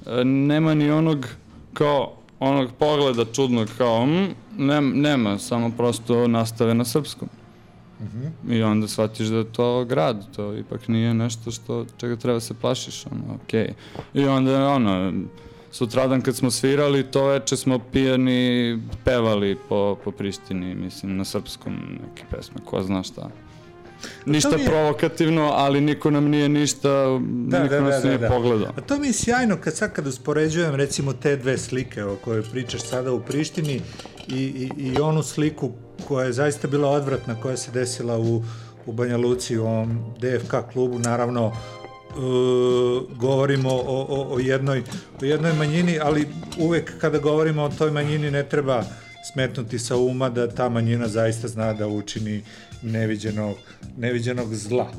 E, nema ni onog kao onog pogleda čudnog kao mm, nem, nema, samo prosto nastave na srpskom. I onda shvatiš da je to grad, to ipak nije nešto što, čega treba se plašiš, ono, okej. I onda, ono, sutradan kad smo svirali, to veče smo pijani, pevali po, po Prištini, mislim, na srpskom neke pesme, ko zna šta. Ništa je- provokativno, ali niko nam nije ništa, Da, niko da, nas da, da, nije da. pogledao. A to mi je sjajno kad sad kad uspoređujem recimo te dve slike o kojoj pričaš sada u Prištini i, i, i onu sliku koja je zaista bila odvratna, koja se desila u, u Banja Luci, u ovom DFK klubu, naravno e, govorimo o, o, o, jednoj, o jednoj manjini, ali uvek kada govorimo o toj manjini ne treba smetnuti sa uma da ta manjina zaista zna da učini neviđenog, neviđenog zla.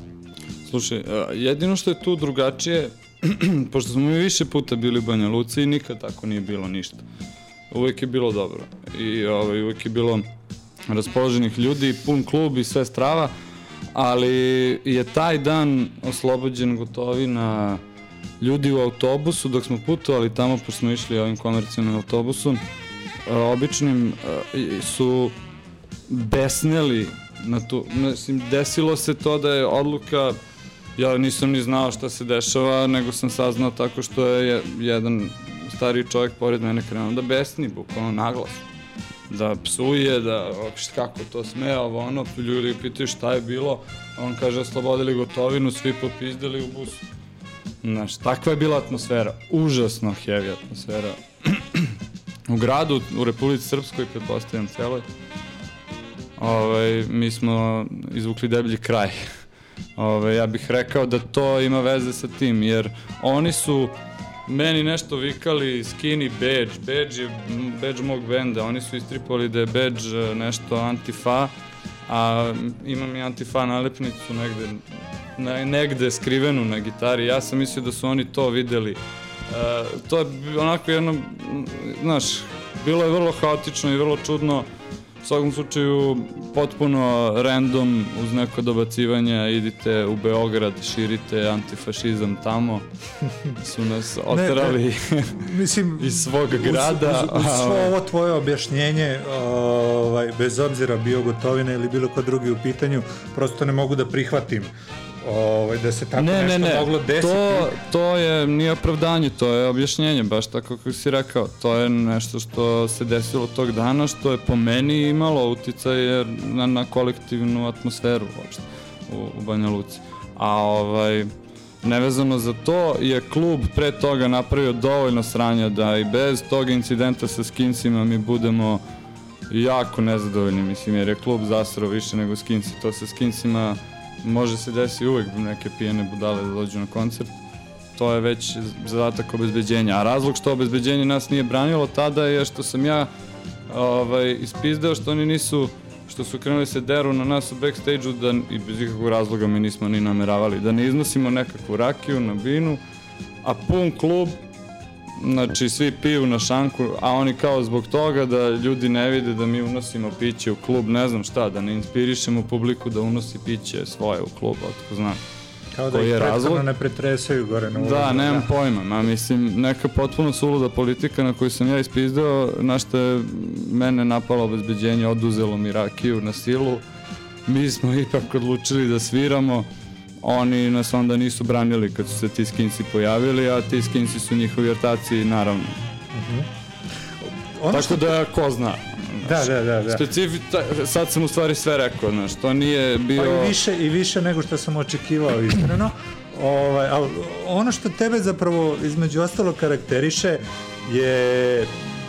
Slušaj, jedino što je tu drugačije, pošto smo mi više puta bili u Banja Luci i nikad tako nije bilo ništa. Uvek je bilo dobro i ovaj, uvek je bilo raspoloženih ljudi, pun klub i sve strava, ali je taj dan oslobođen gotovina ljudi u autobusu dok smo putovali tamo, pošto smo išli ovim komercijalnim autobusom, običnim su besneli na tu, mislim, desilo se to da je odluka, ja nisam ni znao šta se dešava, nego sam saznao tako što je je- jedan stariji čovjek pored mene krenuo da besni, bukvalno naglas. Da psuje, da o, št- kako to sme, ovo ono, ljudi pitaju šta je bilo, on kaže oslobodili gotovinu, svi popizdali u busu. Znaš, takva je bila atmosfera, užasno heavy atmosfera. u gradu, u Republici Srpskoj, pretpostavljam celoj, ovaj, mi smo izvukli deblji kraj. Ovaj, ja bih rekao da to ima veze sa tim, jer oni su meni nešto vikali skinny badge, badge je badge mog benda, oni su istripovali da je badge e, nešto antifa, a imam i antifa nalepnicu negde, ne, negde skrivenu na gitari, ja sam mislio da su oni to videli. E, to je onako jedno, znaš, bilo je vrlo haotično i vrlo čudno, u svakom slučaju potpuno random uz neko dobacivanje idite u Beograd, širite antifašizam tamo. Su nas oterali Mislim, iz svog uz- grada Uz, uz, a, svo ovo tvoje objašnjenje, ovaj, bez obzira bio gotovina ili bilo ko drugi u pitanju, prosto ne mogu da prihvatim ovaj, da se tako ne, nešto ne, ne, moglo desiti. to, to je nije opravdanje, to je objašnjenje, baš tako kako si rekao. To je nešto što se desilo tog dana, što je po meni imalo uticaj jer na, na kolektivnu atmosferu uopšte u, u Banja Luci. A ovaj, nevezano za to je klub pre toga napravio dovoljno sranja da i bez tog incidenta sa skinsima mi budemo jako nezadovoljni, mislim, jer je klub zasrao više nego skinsi. To sa skinsima može se desi uvek neke pijene budale da dođu na koncert. To je već zadatak obezbeđenja. A razlog što obezbeđenje nas nije branilo tada je što sam ja ovaj, ispizdeo što oni nisu što su krenuli se deru na nas u backstage-u da, i bez ikakvog razloga mi nismo ni nameravali da ne iznosimo nekakvu rakiju na binu, a pun klub Znači, svi piju na šanku, a oni kao zbog toga da ljudi ne vide da mi unosimo piće u klub, ne znam šta, da ne inspirišemo publiku da unosi piće svoje u klub, otko znam. Kao da ih prethodno ne pretresaju gore na Da, ulici, nemam pojma, ma mislim, neka potpuno suluda politika na koju sam ja ispizdao, na što je mene napalo obezbeđenje, oduzelo mi rakiju na silu, mi smo ipak odlučili da sviramo, oni nas onda nisu branili kad su se ti skinsi pojavili, a ti skinsi su njihovi ortaci, naravno. Ono Tako što- da, ko zna. Da, da, da, da. Specifi, ta- sad sam u stvari sve rekao, znaš, to nije bio... Pa i više, i više nego što sam očekivao, iskreno. Ovaj, ali ono što tebe zapravo između ostalo karakteriše je,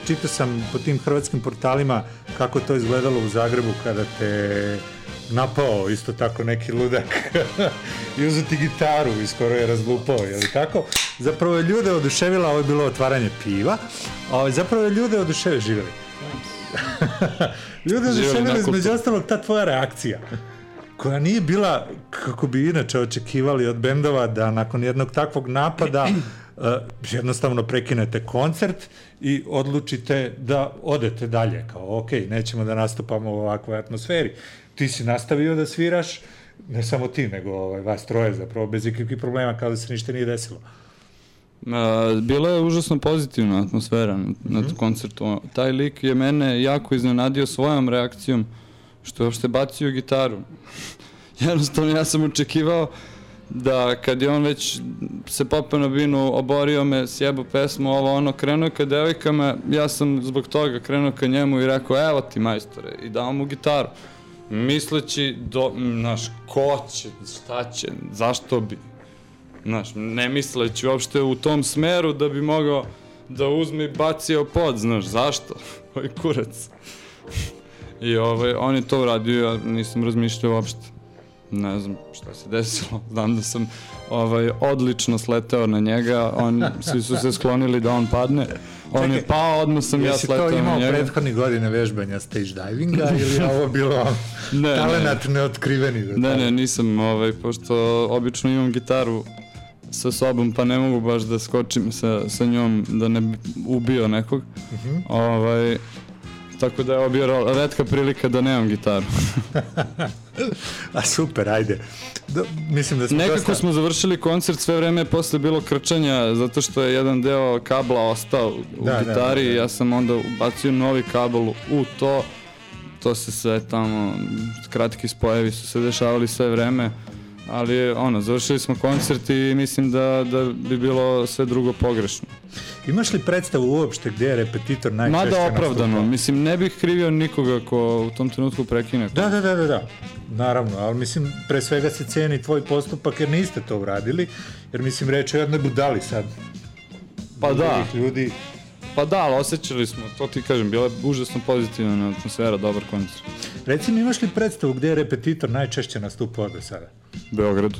čitao sam po tim hrvatskim portalima kako to izgledalo u Zagrebu kada te napao isto tako neki ludak i uzeo ti gitaru i skoro je razlupao, je li tako? Zapravo je ljude oduševila, ovo je bilo otvaranje piva, a zapravo je ljude oduševili, živjeli. ljude oduševili na između ostalog ta tvoja reakcija koja nije bila kako bi inače očekivali od bendova da nakon jednog takvog napada uh, jednostavno prekinete koncert i odlučite da odete dalje, kao ok, nećemo da nastupamo u ovakvoj atmosferi. Ti si nastavio da sviraš, ne samo ti, nego ovaj, vas troje zapravo, bez ikakvih problema, kao da se ništa nije desilo. A, bila je užasno pozitivna atmosfera na, na Mhm. koncertu. Taj lik je mene jako iznenadio svojom reakcijom što je uopšte bacio gitaru. Jednostavno ja sam očekivao da kad je on već se popeo na binu, oborio me, sjebo pesmu, ovo ono, krenuo ka devojkama, ja sam zbog toga krenuo ka njemu i rekao, evo ti majstore, i dao mu gitaru. Misleći, do, znaš, ko će, šta će, zašto bi, Znaš, ne misleći uopšte u tom smeru da bi mogao da uzme i bacio pod, znaš, zašto? Ovaj kurac. I ovaj, on je to uradio, ja nisam razmišljao uopšte. Ne znam šta se desilo, znam da sam ovaj, odlično sleteo na njega, on, svi su se sklonili da on padne, on je pao, odmah sam ja Jesi sleteo to na imao njega. prethodnih godine vežbanja stage divinga ili je ovo bilo Ne, ne. talenat neotkriveni? Da Ne, ne, nisam, ovaj, pošto obično imam gitaru sa sobom, pa ne mogu baš da skočim sa, sa njom, da ne bi ubio nekog. Mhm. Ovaj, tako da je ovo bio redka prilika da nemam gitaru. A super, ajde. Do, mislim da smo Nekako dosta... smo završili koncert, sve vreme je posle bilo krčanja, zato što je jedan deo kabla ostao u Da, da, gitari da, da. ja sam onda ubacio novi kabel u to, to se sve tamo, kratki spojevi su se dešavali sve vreme, ali ono, završili smo koncert i mislim da, da bi bilo sve drugo pogrešno. Imaš li predstavu uopšte gde je repetitor najčešće Mada opravdano, nastupao? mislim, ne bih krivio nikoga ko u tom trenutku prekine. Da, da, da, da, da. Naravno, ali mislim, pre svega se ceni tvoj postupak jer niste to uradili, jer mislim, reče o jednoj budali sad. Pa da. Ljudi, Pa da, ali osjećali smo, to ti kažem, bila je užasno pozitivna atmosfera, dobar koncert. Reci mi, imaš li predstavu gde je repetitor najčešće nastupao do sada? Beogradu.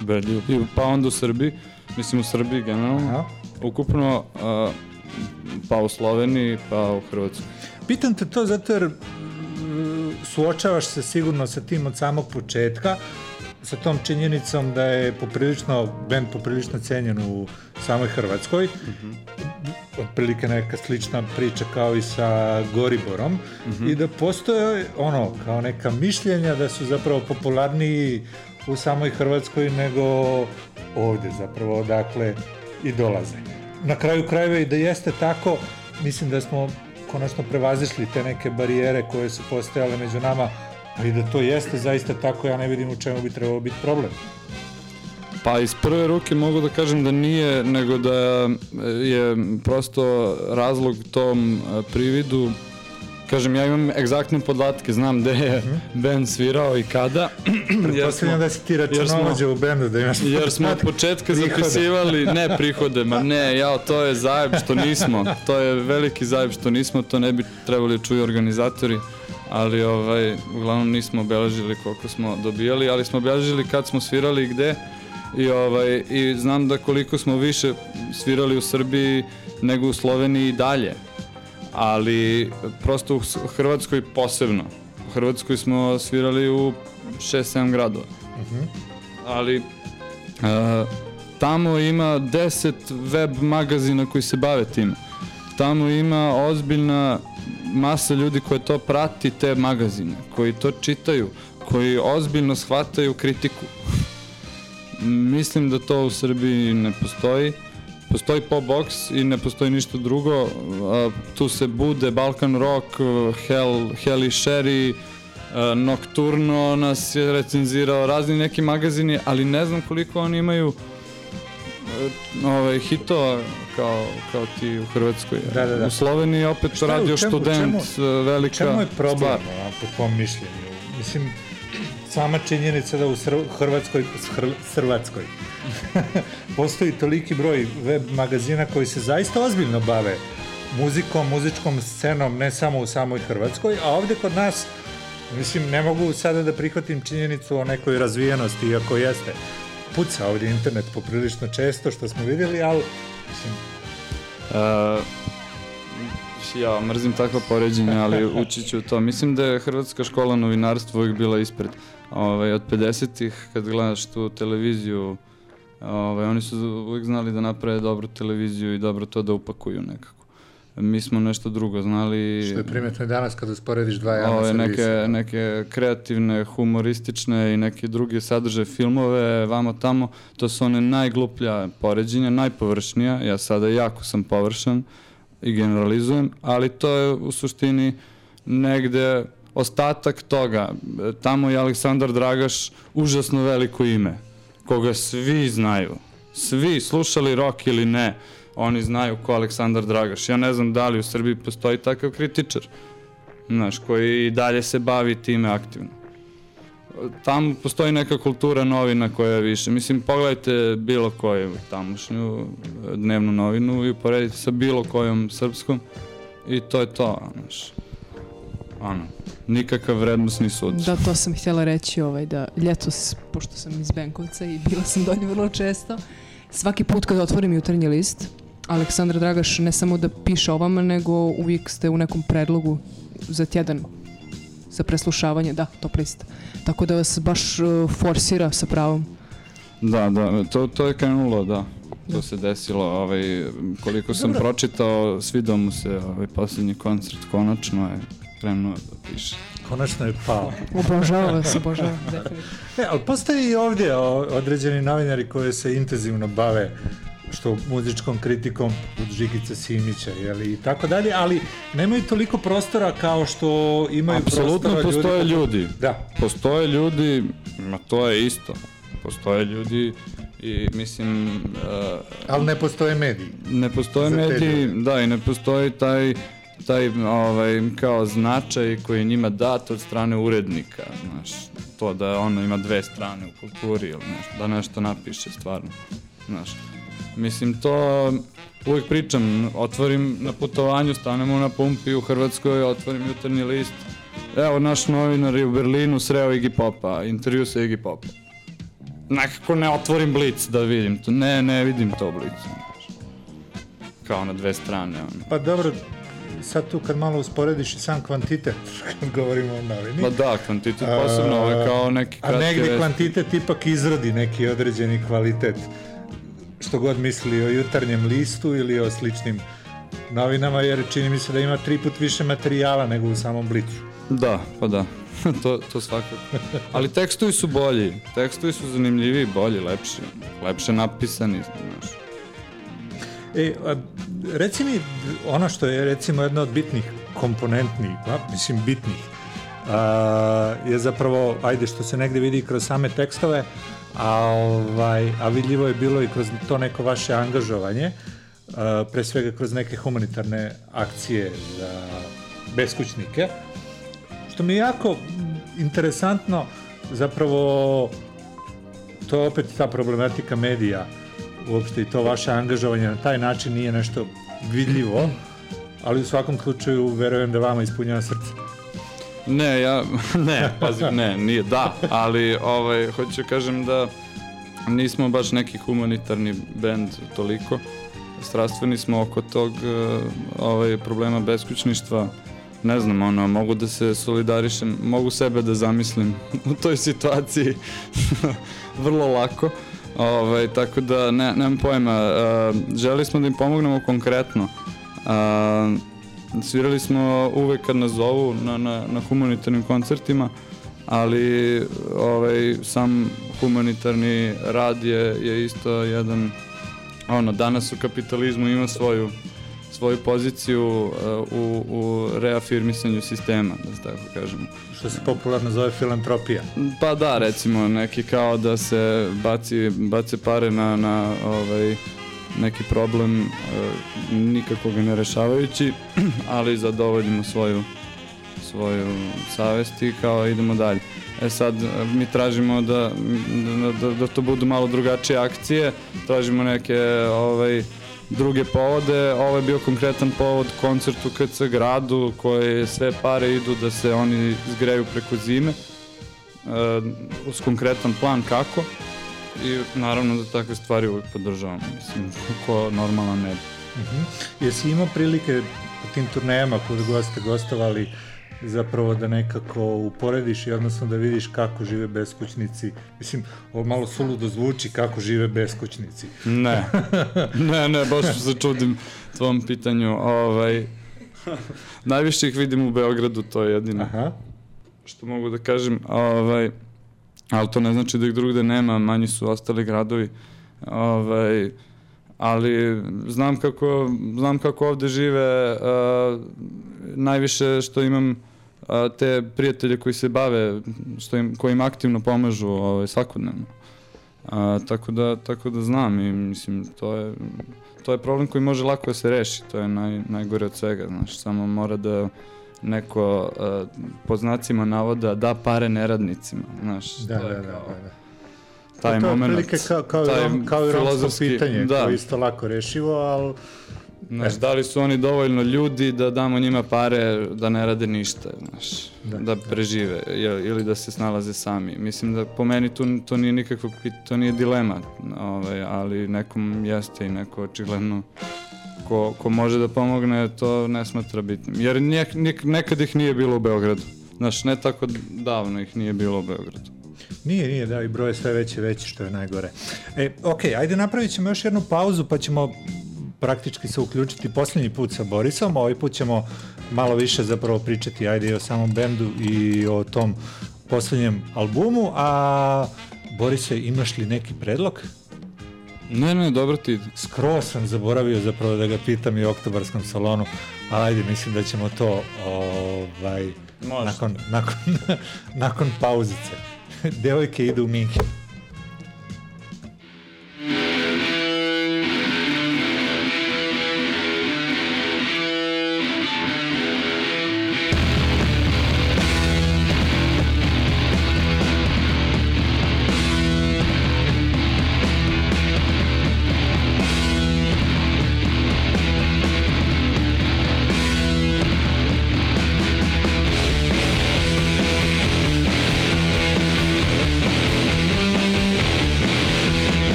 Belju. I, pa onda u Srbiji. Mislim u Srbiji generalno. Ukupno, a, pa u Sloveniji, pa u Hrvatskoj. Pitam te to zato jer mm, suočavaš se sigurno sa tim od samog početka, sa tom činjenicom da je poprilično, band poprilično cenjen u samoj Hrvatskoj. Otprilike neka slična priča kao i sa Goriborom i da postoje ono, kao neka mišljenja da su zapravo popularniji u samoj Hrvatskoj nego ovdje zapravo odakle i dolaze. Na kraju krajeva i da jeste tako, mislim da smo konačno prevazišli te neke barijere koje su postojale među nama, a i da to jeste zaista tako, ja ne vidim u čemu bi trebao biti problem. Pa iz prve ruke mogu da kažem da nije, nego da je prosto razlog tom e, prividu. Kažem, ja imam egzaktne podatke, znam gde je band svirao i kada. Pretpostavljam da si ti računovođa u bendu, da imaš Jer smo od početka zapisivali, ne prihode, ma ne, jao, to je zajeb što nismo, to je veliki zajeb što nismo, to ne bi trebali da čuju organizatori, ali ovaj, uglavnom nismo obeležili koliko smo dobijali, ali smo obeležili kad smo svirali i gde i, ovaj, i znam da koliko smo više svirali u Srbiji nego u Sloveniji i dalje, ali prosto u Hrvatskoj posebno. U Hrvatskoj smo svirali u 6-7 gradova ali e, tamo ima 10 web magazina koji se bave tim. Tamo ima ozbiljna masa ljudi koji to prati te magazine, koji to čitaju, koji ozbiljno shvataju kritiku. Mislim da to u Srbiji ne postoji. Postoji pop box i ne postoji ništa drugo. A, tu se bude Balkan Rock, Hell, Hell i Sherry, a, Nocturno nas je recenzirao, razni neki magazini, ali ne znam koliko oni imaju e, ovaj, hitova kao, kao ti u Hrvatskoj. Da, da, da. U Sloveniji opet Šta je, radio čemu- student, čemu- e, velika čemu je problem, stvar. a, po tvom mišljenju? Mislim, sama činjenica da u Sr- Hrvatskoj, Hr- Hrvatskoj postoji toliki broj web magazina koji se zaista ozbiljno bave muzikom, muzičkom scenom, ne samo u samoj Hrvatskoj, a ovdje kod nas, mislim, ne mogu sada da prihvatim činjenicu o nekoj razvijenosti, iako jeste. Puca ovdje internet poprilično često, što smo vidjeli, ali, mislim, Uh, ja mrzim takva poređenja, ali ući ću to. Mislim da je Hrvatska škola novinarstva uvijek bila ispred. Ovaj, od 50-ih, kad gledaš tu televiziju, ovaj, oni su uvijek znali da naprave dobru televiziju i dobro to da upakuju nekako. Mi smo nešto drugo znali. što je primjetno i danas kada usporediš dva javna Ove, servisa. neke, neke kreativne, humoristične i neke druge sadržaje, filmove, vamo tamo, to su one najgluplja poređenja, najpovršnija, ja sada jako sam površan i generalizujem, ali to je u suštini negde ostatak toga. Tamo je Aleksandar Dragaš užasno veliko ime, koga svi znaju. Svi, slušali rock ili ne, oni znaju ko Aleksandar Dragaš. Ja ne znam da li u Srbiji postoji takav kritičar znaš, koji i dalje se bavi time aktivno. Tamo postoji neka kultura novina koja je više. Mislim, pogledajte bilo koju tamošnju e, dnevnu novinu i uporedite sa bilo kojom srpskom i to je to, znaš. Ono, nikakav vrednostni sud. Da, to sam htjela reći, ovaj, da ljetos, pošto sam iz Benkovca i bila sam dolje vrlo često, svaki put kada otvorim jutarnji list, Aleksandar Dragaš ne samo da piše o vama, nego uvijek ste u nekom predlogu za tjedan za preslušavanje, da, top list. Tako da vas baš uh, forsira sa pravom. Da, da, to, to je krenulo, da. To se desilo, ovaj, koliko sam Dobro. pročitao, svidao mu se ovaj posljednji koncert, konačno je krenuo da piše. Konačno je pao. Obožava vas, obožava. E, ali postoji i ovdje određeni novinari koji se intenzivno bave što muzičkom kritikom od Žigice Simića jeli, i tako dalje, ali nemaju toliko prostora kao što imaju Apsolutno prostora postoje ljudi. ljudi. Da. Postoje ljudi, ma to je isto. Postoje ljudi i mislim... uh, Ali ne postoje mediji. Ne postoje mediji, da, i ne postoji taj taj ovaj kao značaj koji je njima dat od strane urednika, znaš, to da ono ima dve strane u kulturi ili znaš, da nešto napiše stvarno, znaš. Mislim, to uvijek pričam, otvorim na putovanju, stanemo na pumpi u Hrvatskoj, otvorim jutarnji list, evo naš novinar je u Berlinu sreo Iggy Popa, intervju sa Iggy Popa. nekako ne otvorim blic da vidim to. Ne, ne vidim to u blicu. Kao na dve strane. Ono. Pa dobro, sad tu kad malo usporediš i sam kvantitet, govorimo o novini. Pa da, kvantitet posebno, ovo je kao neki A kratki negdje vesti. kvantitet ipak izrodi neki određeni kvalitet. Što god misli o jutarnjem listu ili o sličnim novinama, jer čini mi se da ima tri put više materijala nego u samom blicu. Da, pa da. to, to svakako. Ali tekstovi su bolji. Tekstovi su zanimljiviji, bolji, lepši. Lepše napisani, znaš. E, a, reci mi ono što je recimo jedna od bitnih komponentnih, a, mislim bitnih, a, je zapravo, ajde što se negde vidi kroz same tekstove, a, ovaj, a vidljivo je bilo i kroz to neko vaše angažovanje, a, pre svega kroz neke humanitarne akcije za beskućnike, što mi je jako interesantno, zapravo to je opet ta problematika medija, uopšte i to vaše angažovanje na taj način nije nešto vidljivo, ali u svakom slučaju verujem da vama ispunjava srce. Ne, ja, ne, pazi, ne, nije, da, ali, ovaj, hoću da kažem da nismo baš neki humanitarni bend toliko. Strastveni smo oko tog eh, ovaj, problema beskućništva. Ne znam, ono, mogu da se solidarišem, mogu sebe da zamislim u toj situaciji vrlo lako. Ovaj, tako da, ne, nemam pojma. Uh, želi smo da im pomognemo konkretno. Uh, svirali smo uvek kad nas zovu na, na, na humanitarnim koncertima, ali ovaj, sam humanitarni rad je, je isto jedan ono, danas u kapitalizmu ima svoju svoju poziciju uh, u, u reafirmisanju sistema, da se tako kažemo. Što se popularno zove filantropija. Pa da, recimo, neki kao da se baci, bace pare na, na ovaj, neki problem uh, nikako ga ne rešavajući, ali zadovoljimo svoju svoju savest i kao idemo dalje. E sad, mi tražimo da, da, da, da to budu malo drugačije akcije, tražimo neke ovaj, druge povode. Ovo je bio konkretan povod koncertu KC gradu koje sve pare idu da se oni zgreju preko zime e, uz konkretan plan kako i naravno da takve stvari uvijek podržavamo. Mislim, ko normalan ne bi. Uh -huh. Jesi imao prilike po tim turnejama kod god ste gostovali zapravo da nekako uporediš i odnosno da vidiš kako žive beskućnici. Mislim, ovo malo suludo zvuči kako žive beskućnici. Ne, ne, ne, baš se čudim tvom pitanju. Ovaj, najviše ih vidim u Beogradu, to je jedino. Aha. Što mogu da kažem, ovaj, ali to ne znači da ih drugde nema, manji su ostali gradovi. Ovaj, ali znam kako, znam kako ovde žive, uh, najviše što imam a, te prijatelje koji se bave, što im, koji im aktivno pomažu ovaj, svakodnevno. A, tako, da, tako da znam i mislim, to je, to je problem koji može lako da se reši, to je naj, najgore od svega, znaš, samo mora da neko a, po znacima navoda da pare neradnicima, znaš, da, da, da, da, da. taj to je moment, kao, kao, taj rom, kao i romsko pitanje, da. koje je isto lako rešivo, ali Znaš, da li su oni dovoljno ljudi da damo njima pare da ne rade ništa, znaš, Da, da, prežive jel, ili da se snalaze sami. Mislim da po meni to, to nije nikakvo, to nije dilema, ovaj, ali nekom jeste i neko očigledno ko, ko može da pomogne, to ne smatra bitnim. Jer nek, nek, nekad ih nije bilo u Beogradu. Znaš, ne tako davno ih nije bilo u Beogradu. Nije, nije, da, i broj je sve veći, veći, što je najgore. E, ok, ajde napravit ćemo još jednu pauzu, pa ćemo praktički se uključiti posljednji put sa Borisom, ovaj put ćemo malo više zapravo pričati, ajde i o samom bendu i o tom posljednjem albumu, a Borise, imaš li neki predlog? Ne, ne, dobro ti ide. Skroz sam zaboravio zapravo da ga pitam i o oktobarskom salonu, ali ajde, mislim da ćemo to ovaj, Može. nakon, nakon, nakon pauzice. Devojke idu u Minhen.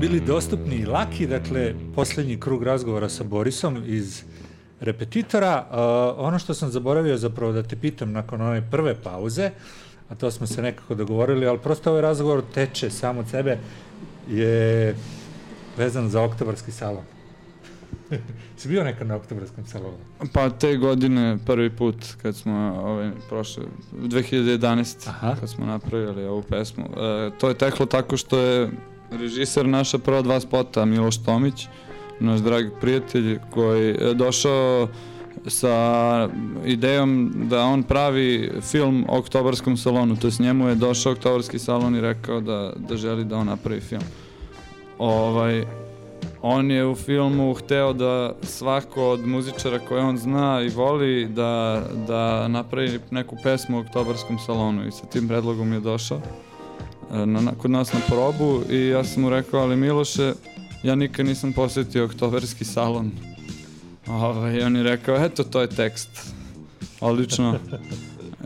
Bili dostupni i laki, dakle, posljednji krug razgovora sa Borisom iz repetitora. Uh, ono što sam zaboravio zapravo da te pitam nakon one prve pauze, a to smo se nekako dogovorili, ali prosto ovaj razgovor teče samo od sebe, je vezan za oktobarski salon. si bio nekad na oktobarskom salonu? Pa te godine prvi put kad smo ovaj, prošle, 2011. Aha. kad smo napravili ovu pesmu. E, to je teklo tako što je režiser naša prva dva spota, Miloš Tomić, naš dragi prijatelj koji je došao sa idejom da on pravi film o oktobarskom salonu, to jest njemu je došao oktobarski salon i rekao da, da želi da on napravi film. Ovaj, on je u filmu hteo da svako od muzičara koje on zna i voli da, da napravi neku pesmu o oktobarskom salonu i sa tim predlogom je došao na, na, kod nas na probu i ja sam mu rekao, ali Miloše, ja nikad nisam posetio oktobarski salon. Ovaj, I on je rekao, eto, to je tekst. Odlično.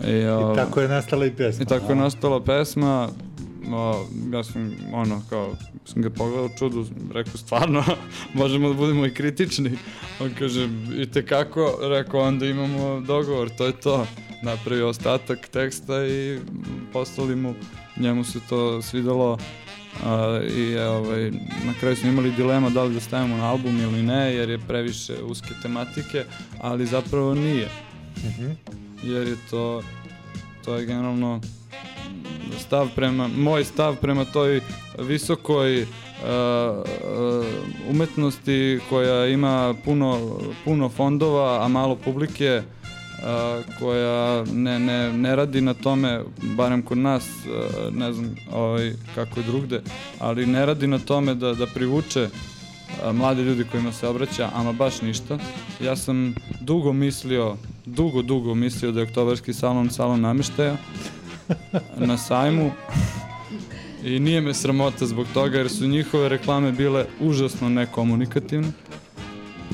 I, I ovaj, tako je nastala i pesma. I tako je nastala pesma. O, ja sam, ono, kao, sam ga pogledao čudu, rekao, stvarno, možemo da budemo i kritični. On kaže, i tekako, rekao, onda imamo dogovor, to je to. Napravio ostatak teksta i poslali mu, njemu se to svidelo a, i ovaj, na kraju smo imali dilema da li da stavimo na album ili ne, jer je previše uske tematike, ali zapravo nije. Mhm. Jer je to, to je generalno stav prema, moj stav prema toj visokoj uh, uh, umetnosti koja ima puno, puno fondova, a malo publike, uh, koja ne, ne, ne radi na tome, barem kod nas, uh, ne znam ovaj, kako je drugde, ali ne radi na tome da, da privuče a, mlade ljudi kojima se obraća, ama baš ništa. Ja sam dugo mislio, dugo, dugo mislio da je oktobarski salon salon nameštaja na sajmu i nije me sramota zbog toga jer su njihove reklame bile užasno nekomunikativne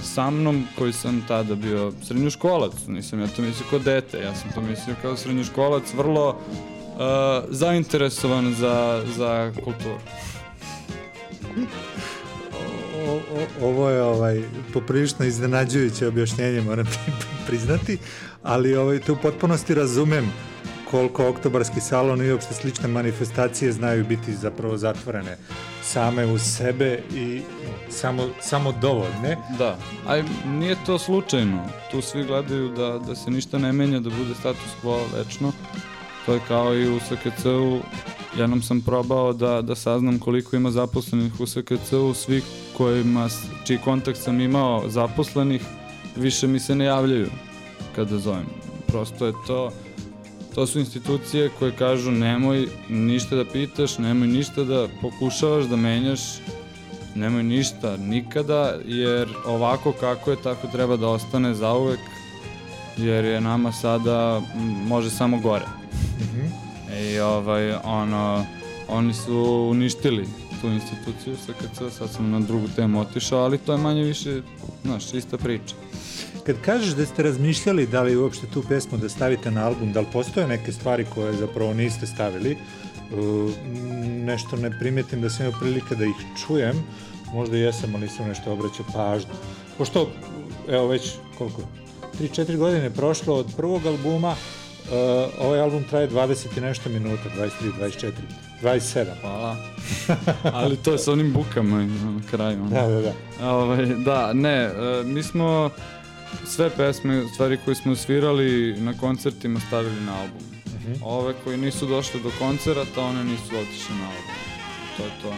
sa mnom koji sam tada bio srednjoškolac, nisam ja to mislio kao dete, ja sam to mislio kao srednjoškolac, vrlo uh, zainteresovan za, za kulturu. Ovo je ovaj poprilično iznenađujuće objašnjenje, moram ti priznati, ali ovaj, tu potpunosti razumem koliko oktobarski salon i uopšte slične manifestacije znaju biti zapravo zatvorene same uz sebe i samo, samo dovoljne. Da, a nije to slučajno. Tu svi gledaju da, da se ništa ne menja, da bude status quo večno. To je kao i u SKC-u. Jednom sam probao da, da saznam koliko ima zaposlenih u SKC-u. Svi kojima, čiji kontakt sam imao zaposlenih, više mi se ne javljaju kada zovem. Prosto je to to su institucije koje kažu nemoj ništa da pitaš, nemoj ništa da pokušavaš da menjaš, nemoj ništa nikada, jer ovako kako je, tako treba da ostane zauvek, jer je nama sada, može samo gore. Mm -hmm. I ovaj, ono, oni su uništili tu instituciju SKC, sad sam na drugu temu otišao, ali to je manje više, znaš, ista priča. Kad kažeš da ste razmišljali da li uopšte tu pesmu da stavite na album, da li postoje neke stvari koje zapravo niste stavili, uh, nešto ne primetim da sam imao prilike da ih čujem, možda i jesam, ali nisam nešto obraćao pažnju. Pošto, evo već, koliko? 3-4 godine prošlo od prvog albuma, uh, ovaj album traje 20 i nešto minuta, 23, 24, 27. Hvala. Ali to je sa onim bukama na kraju. Da, da, da. Ovaj, da, ne, uh, mi smo sve pesme, stvari koje smo svirali na koncertima stavili na album. Uh Mhm. -huh. Ove koji nisu došle do koncerata, one nisu otišle na album. To je to.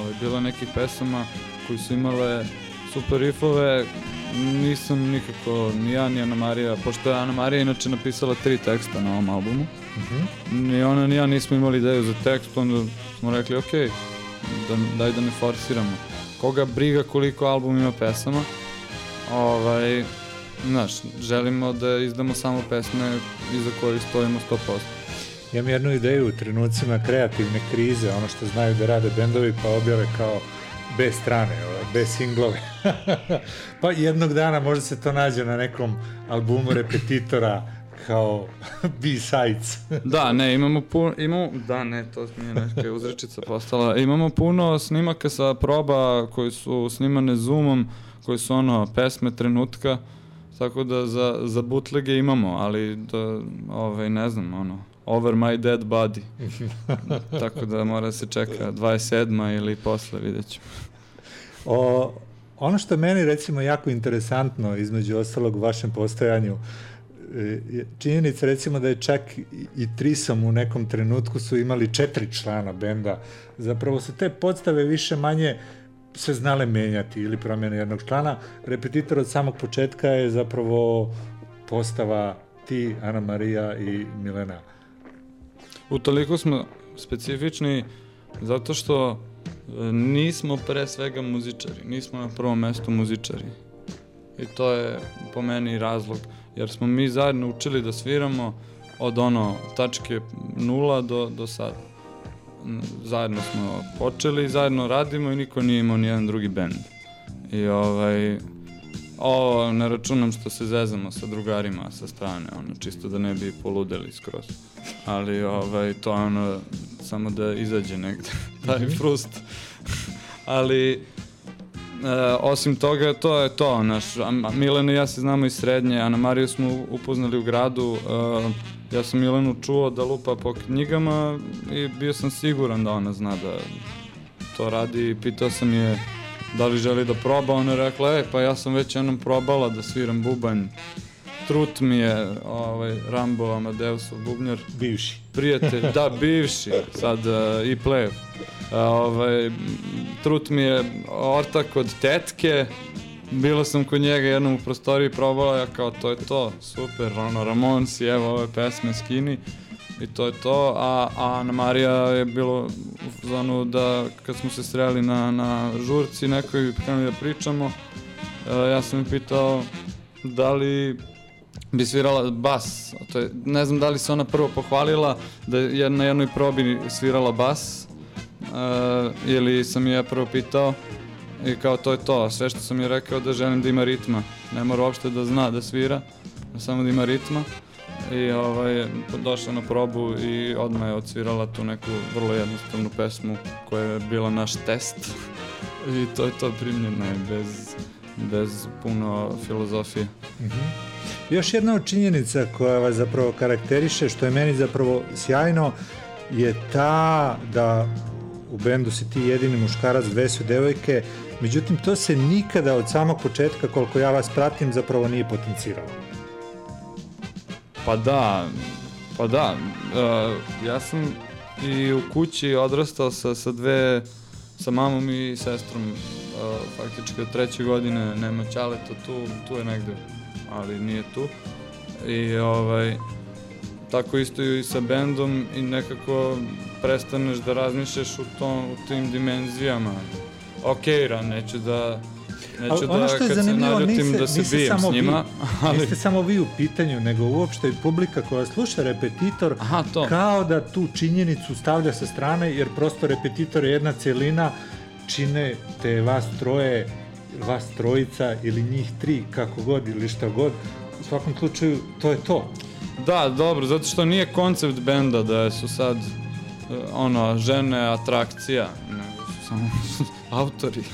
Ove, bilo je nekih pesama koji su imale super riffove, nisam nikako, ni ja, ni Ana Marija, pošto je Ana Marija inače napisala tri teksta na ovom albumu, Uh -huh. ni ona ni ja nismo imali ideju za tekst, onda smo rekli, ok, da, daj da ne forsiramo. Koga briga koliko album ima pesama, ovaj, znaš, želimo da izdamo samo pesme iza kojih stojimo 100%. Imam jednu ideju u trenucima kreativne krize, ono što znaju da rade bendovi pa objave kao B strane, B singlove. pa jednog dana možda se to nađe na nekom albumu repetitora kao B-sides. Da, ne, imamo puno, imamo, da, ne, to mi je neka uzrečica postala. Imamo puno snimaka sa proba koji su snimane Zoomom, koji su ono, pesme trenutka, tako da za, za bootlegge imamo, ali da, ovaj, ne znam, ono, over my dead body. tako da mora se čeka 27. ili posle, vidjet ćemo. O, ono što je meni recimo jako interesantno između ostalog u vašem postojanju e, je činjenica recimo da je čak i- Trisom u nekom trenutku su imali četiri člana benda. Zapravo su te podstave više manje se znale menjati ili promjene jednog člana. Repetitor od samog početka je zapravo postava ti, Ana Marija i Milena. Utoliko smo specifični zato što e, nismo pre svega muzičari, nismo na prvom mestu muzičari. I to je po meni razlog, jer smo mi zajedno učili da sviramo od ono tačke nula do, do sada. Zajedno smo počeli, zajedno radimo i niko nije imao nijedan drugi bend. I ovaj, ovo ne računam što se zezamo sa drugarima sa strane, ono, čisto da ne bi poludeli skroz. Ali ovaj, to je ono, samo da izađe negde, taj Mhm. frust. Ali, e, osim toga, to je to, naš, a- a Milan i ja se znamo iz srednje, Ana Mariju smo upoznali u gradu, e, ja sam Milanu čuo da lupa po knjigama i bio sam siguran da ona zna da to radi i pitao sam je da li želi da proba, ona je rekla, e, pa ja sam već jednom probala da sviram bubanj. Trut mi je ovaj, Rambo Amadeusov bubnjar. Bivši. Prijatelj, da, bivši, sad uh, i plev. Uh, ovaj, trut mi je ortak od tetke, Bila sam kod njega jednom u prostoriji probala, ja kao to je to, super, ono Ramonsi, evo ove pesme skini. I to je to, a, a Ana Marija je bilo u zonu da kad smo se sreli na, na žurci nekoj krenuli da pričamo, e, ja sam je pitao da li bi svirala bas, to je, ne znam da li se ona prvo pohvalila da je na jednoj probi svirala bas, e, ili sam je ja prvo pitao i kao to je to, sve što sam je rekao da želim da ima ritma, ne mora uopšte da zna da svira, samo da ima ritma i ovaj, došla na probu i odmah je odsvirala tu neku vrlo jednostavnu pesmu koja je bila naš test i to je to primljeno je bez, bez puno filozofije. Mhm. Još jedna od činjenica koja vas zapravo karakteriše, što je meni zapravo sjajno, je ta da u bendu si ti jedini muškarac, dve su devojke, međutim to se nikada od samog početka, koliko ja vas pratim, zapravo nije potenciralo. Pa da, pa da, uh, ja sam i u kući odrastao sa, sa dve, sa mamom i sestrom, uh, faktički od treće godine nema ćaleta tu, tu je negde, ali nije tu. I ovaj, tako isto i sa bendom i nekako prestaneš da razmišljaš u, tom, u tim dimenzijama. Ok, ra, neću da, neću Ali da ono što je zanimljivo, niste, da se niste samo s njima, vi, niste samo vi u pitanju, nego uopšte i publika koja sluša repetitor, Aha, to. kao da tu činjenicu stavlja sa strane, jer prosto repetitor je jedna celina, čine te vas troje, vas trojica ili njih tri, kako god ili šta god, u svakom slučaju to je to. Da, dobro, zato što nije koncept benda da su sad e, ono, žene atrakcija, su samo autori,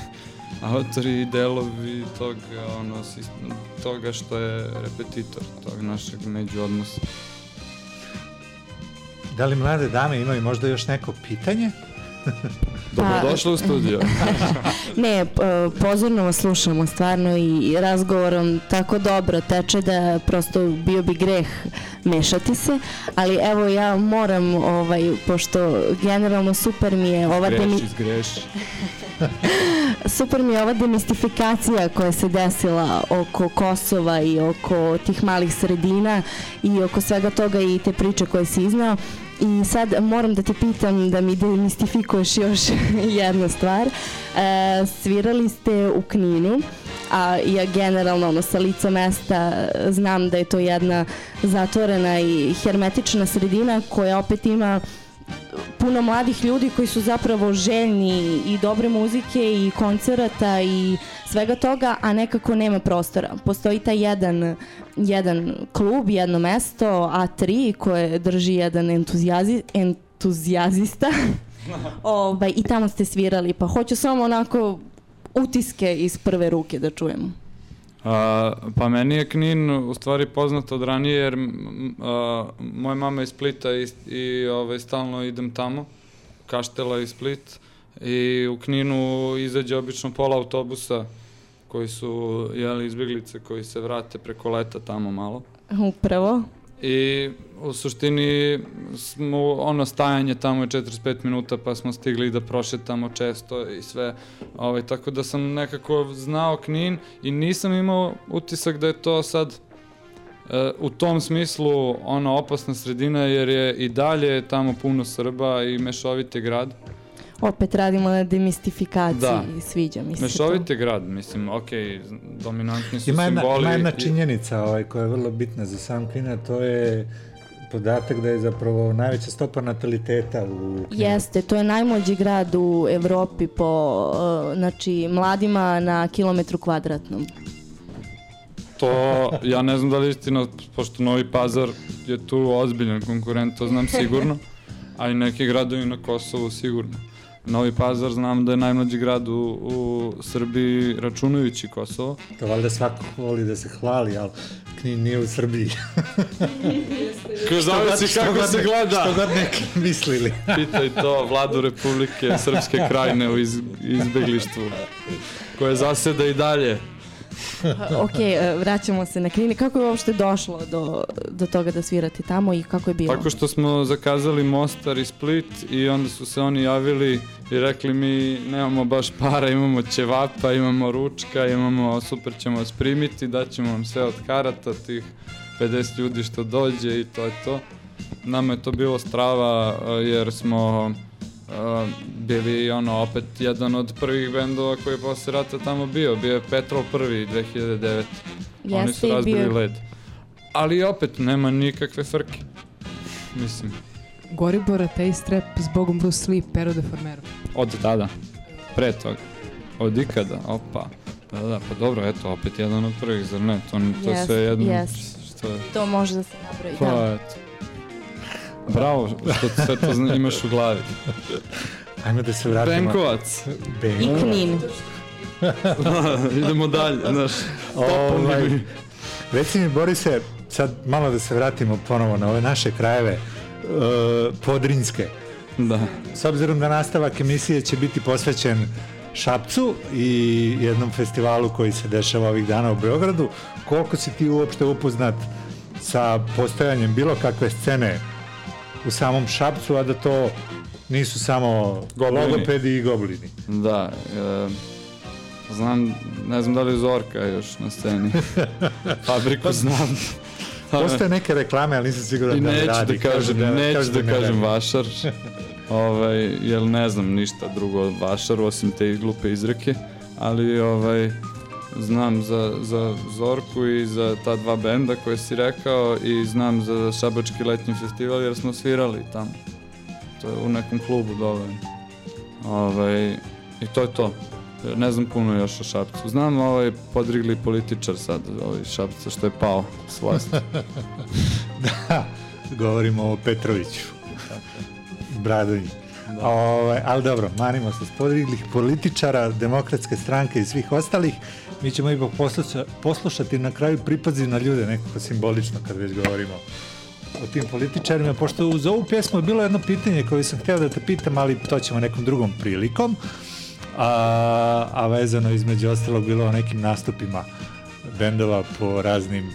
autori i delovi tog, ono, toga što je repetitor, tog našeg međuodnosa. Da li mlade dame imaju možda još neko pitanje? Dobrodošli u studio. Ne, pozorno vas slušamo stvarno i razgovorom tako dobro teče da prosto bio bi greh mešati se, ali evo ja moram, ovaj, pošto generalno super mi je ova zgreši. super mi je ova demistifikacija koja se desila oko Kosova i oko tih malih sredina i oko svega toga i te priče koje si iznao. I sad moram da te pitam da mi demistifikuješ još jednu stvar. E, svirali ste u Kninu, a ja generalno ono, sa lica mesta znam da je to jedna zatvorena i hermetična sredina koja opet ima puno mladih ljudi koji su zapravo željni i dobre muzike i koncerata i svega toga, a nekako nema prostora. Postoji taj jedan, jedan klub, jedno mesto, A3, koje drži jedan entuzijazi, entuzijazista ovaj, i tamo ste svirali, pa hoću samo onako utiske iz prve ruke da čujemo. A, pa meni je Knin u stvari poznat od ranije jer a, moja mama je Splita i, i ovaj, stalno idem tamo, Kaštela i Split i u Kninu izađe obično pola autobusa koji su jeli izbjeglice koji se vrate preko leta tamo malo. Upravo. I u suštini smo, ono stajanje tamo je 45 minuta pa smo stigli da prošetamo često i sve. Ovaj, tako da sam nekako znao Knin i nisam imao utisak da je to sad e, u tom smislu ono opasna sredina jer je i dalje tamo puno Srba i mešovite grad. Opet radimo na demistifikaciji Da. i sviđa mi se to. Mešovite grad, mislim, ok, dominantni su Ima jedna, simboli. ima jedna činjenica ovaj, koja je vrlo bitna za sam Klin, a to je podatak da je zapravo najveća stopa nataliteta u Kninu. Jeste, to je najmlađi grad u Evropi po uh, znači, mladima na kilometru kvadratnom. To, ja ne znam da li je istina, pošto Novi Pazar je tu ozbiljan konkurent, to znam sigurno, a i neki gradovi na Kosovu sigurno. Novi Pazar znam da je najmlađi grad u, u Srbiji računajući Kosovo. To valjda svako voli da se hvali, ali Knin nije u Srbiji. Ko zavisi kako se gleda. Što god neki mislili. Pitaj to vladu Republike Srpske krajine u iz, izbeglištvu, koje zaseda i dalje. ok, uh, vraćamo se na Knin. Kako je uopšte došlo do, do toga da svirate tamo i kako je bilo? Tako što smo zakazali Mostar i Split i onda su se oni javili i rekli mi nemamo baš para, imamo ćevapa, imamo ručka, imamo super ćemo vas primiti, daćemo vam sve od karata, tih 50 ljudi što dođe i to je to. Nama je to bilo strava eh, jer smo bili ono opet jedan od prvih bendova koji je posle rata tamo bio. Bio je Petrol prvi 2009. Oni su razbili bio- led. Ali opet nema nikakve frke. Mislim, Goribor, Ateist Rap, s Bogom Bruce Lee, Pero de Formero. od tada. Pre toga. Od ikada, opa. Pa da, pa dobro, eto, opet jedan od prvih, zar ne? To, to Jest, sve jedno. jest. Što je... To može da se nabroji, Pa, da. eto. Bravo, što sve to zna- imaš u glavi. Ajmo da se vratimo. Benkovac. Benkovac. I Knin. Idemo dalje, znaš. Ovaj, reci mi, Borise, sad malo da se vratimo ponovo na ove naše krajeve uh, podrinjske. Da. S obzirom da nastavak emisije će biti posvećen Šapcu i jednom festivalu koji se dešava ovih dana u Beogradu, koliko si ti uopšte upoznat sa postojanjem bilo kakve scene u samom Šapcu, a da to nisu samo Goblini. logopedi i goblini. Da, e, znam, ne znam da li je Zorka još na sceni. Fabriku znam. Postoje neke reklame, ali nisam siguran da neću radi. da kažem, Kaže neću kaže da ne kažem vašar, ovaj, jer ne znam ništa drugo o vašaru osim te glupe izreke, ali ovaj, znam za, za Zorku i za ta dva benda koje si rekao i znam za Šabački letnji festival jer smo svirali tamo. To je u nekom klubu dole. Ovaj, I to je to. Ne znam puno još o Šapcu. Znam ovaj podrigli političar sad, ovaj Šapca što je pao s vlasti. da, govorimo o Petroviću. Bradonji. Ovaj, ali dobro, manimo se spodriglih političara, demokratske stranke i svih ostalih. Mi ćemo ipak posluša, poslušati na kraju pripazi na ljude, nekako simbolično kad već govorimo o tim političarima, pošto uz ovu pjesmu je bilo jedno pitanje koje sam htio da te pitam, ali to ćemo nekom drugom prilikom, a, a vezano između ostalog bilo o nekim nastupima bendova po raznim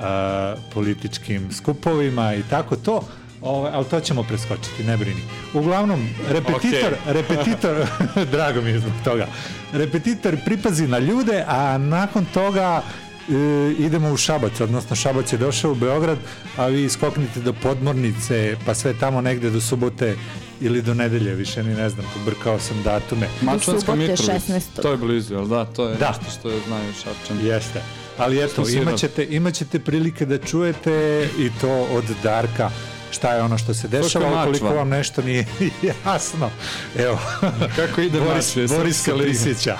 a, političkim skupovima i tako to, Ovaj, ali to ćemo preskočiti, ne brini. Uglavnom, repetitor, Okej. repetitor, drago mi je zbog toga, repetitor pripazi na ljude, a nakon toga e, idemo u Šabac, odnosno Šabac je došao u Beograd, a vi skoknite do Podmornice, pa sve tamo negde do subote ili do nedelje, više ni ne znam, pobrkao sam datume. Mačvanska Mitrovica. 16.. To je blizu, jel da? To je Da. nešto što je znaju Šapčani. Jeste. Ali eto, Smo svirali. imat ćete, imat ćete prilike da čujete i to od Darka šta je ono što se dešava, koliko vam nešto nije jasno. Evo, kako ide Boris, Boris Boriska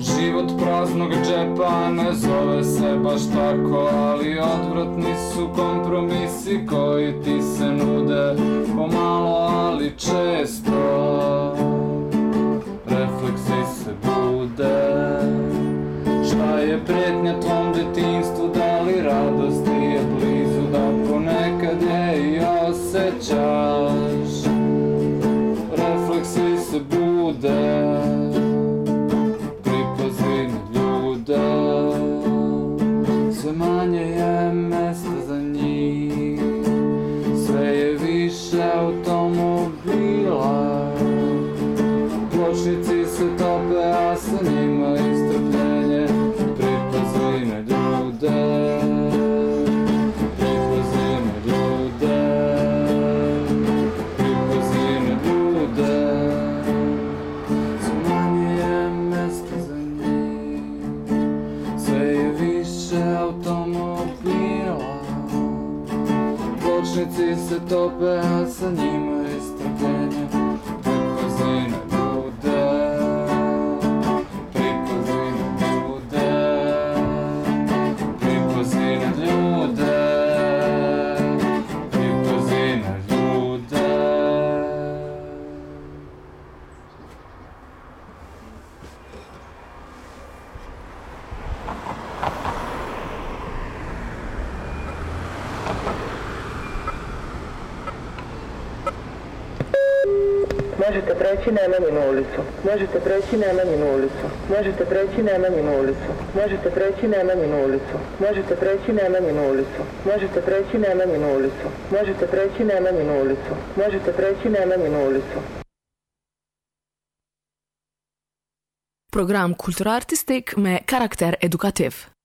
Život praznog džepa ne zove se baš tako Ali odvratni su kompromisi koji ti se nude Pomalo ali često refleksi se bude. Šta je pretnja tvom detinstvu, da li radost ti je blizu Da ponekad je i osjećaj? Sitopper Hansen, you preći Nemanjinu ulicu. Možete preći na Nemanjinu ulicu. Možete preći na Nemanjinu ulicu. Možete preći na Nemanjinu ulicu. Možete preći na Nemanjinu ulicu. Možete preći na Nemanjinu ulicu. Možete preći na Nemanjinu ulicu. Možete preći na Nemanjinu ulicu. Program kulturartistik me karakter edukativ.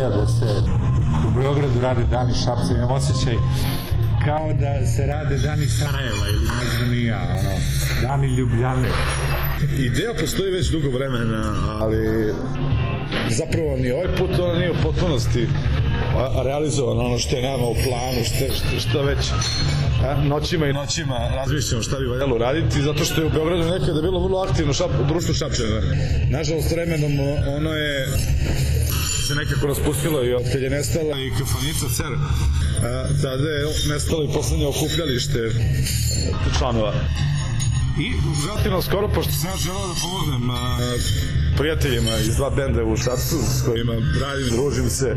Ideja da se u Beogradu rade dani Šapca, imam osjećaj kao da se rade dani Sarajeva ili ne znam ja, ono, dani Ljubljane. Ideja postoji već dugo vremena, ali zapravo ni ovaj put ona nije u potpunosti realizovano ono što je nama u planu, što, što, što već noćima i noćima razmišljamo šta bi valjalo raditi, zato što je u Beogradu nekada bilo vrlo aktivno šap, društvo Šapčana. Nažalost, vremenom ono je nekako raspustilo i od je nestala i kafanica Cer, a, tada je nestalo i poslednje okupljalište članova. I relativno skoro, pošto sam ja želeo da pomognem a, prijateljima iz dva benda u Šapcu s kojima radim, družim se,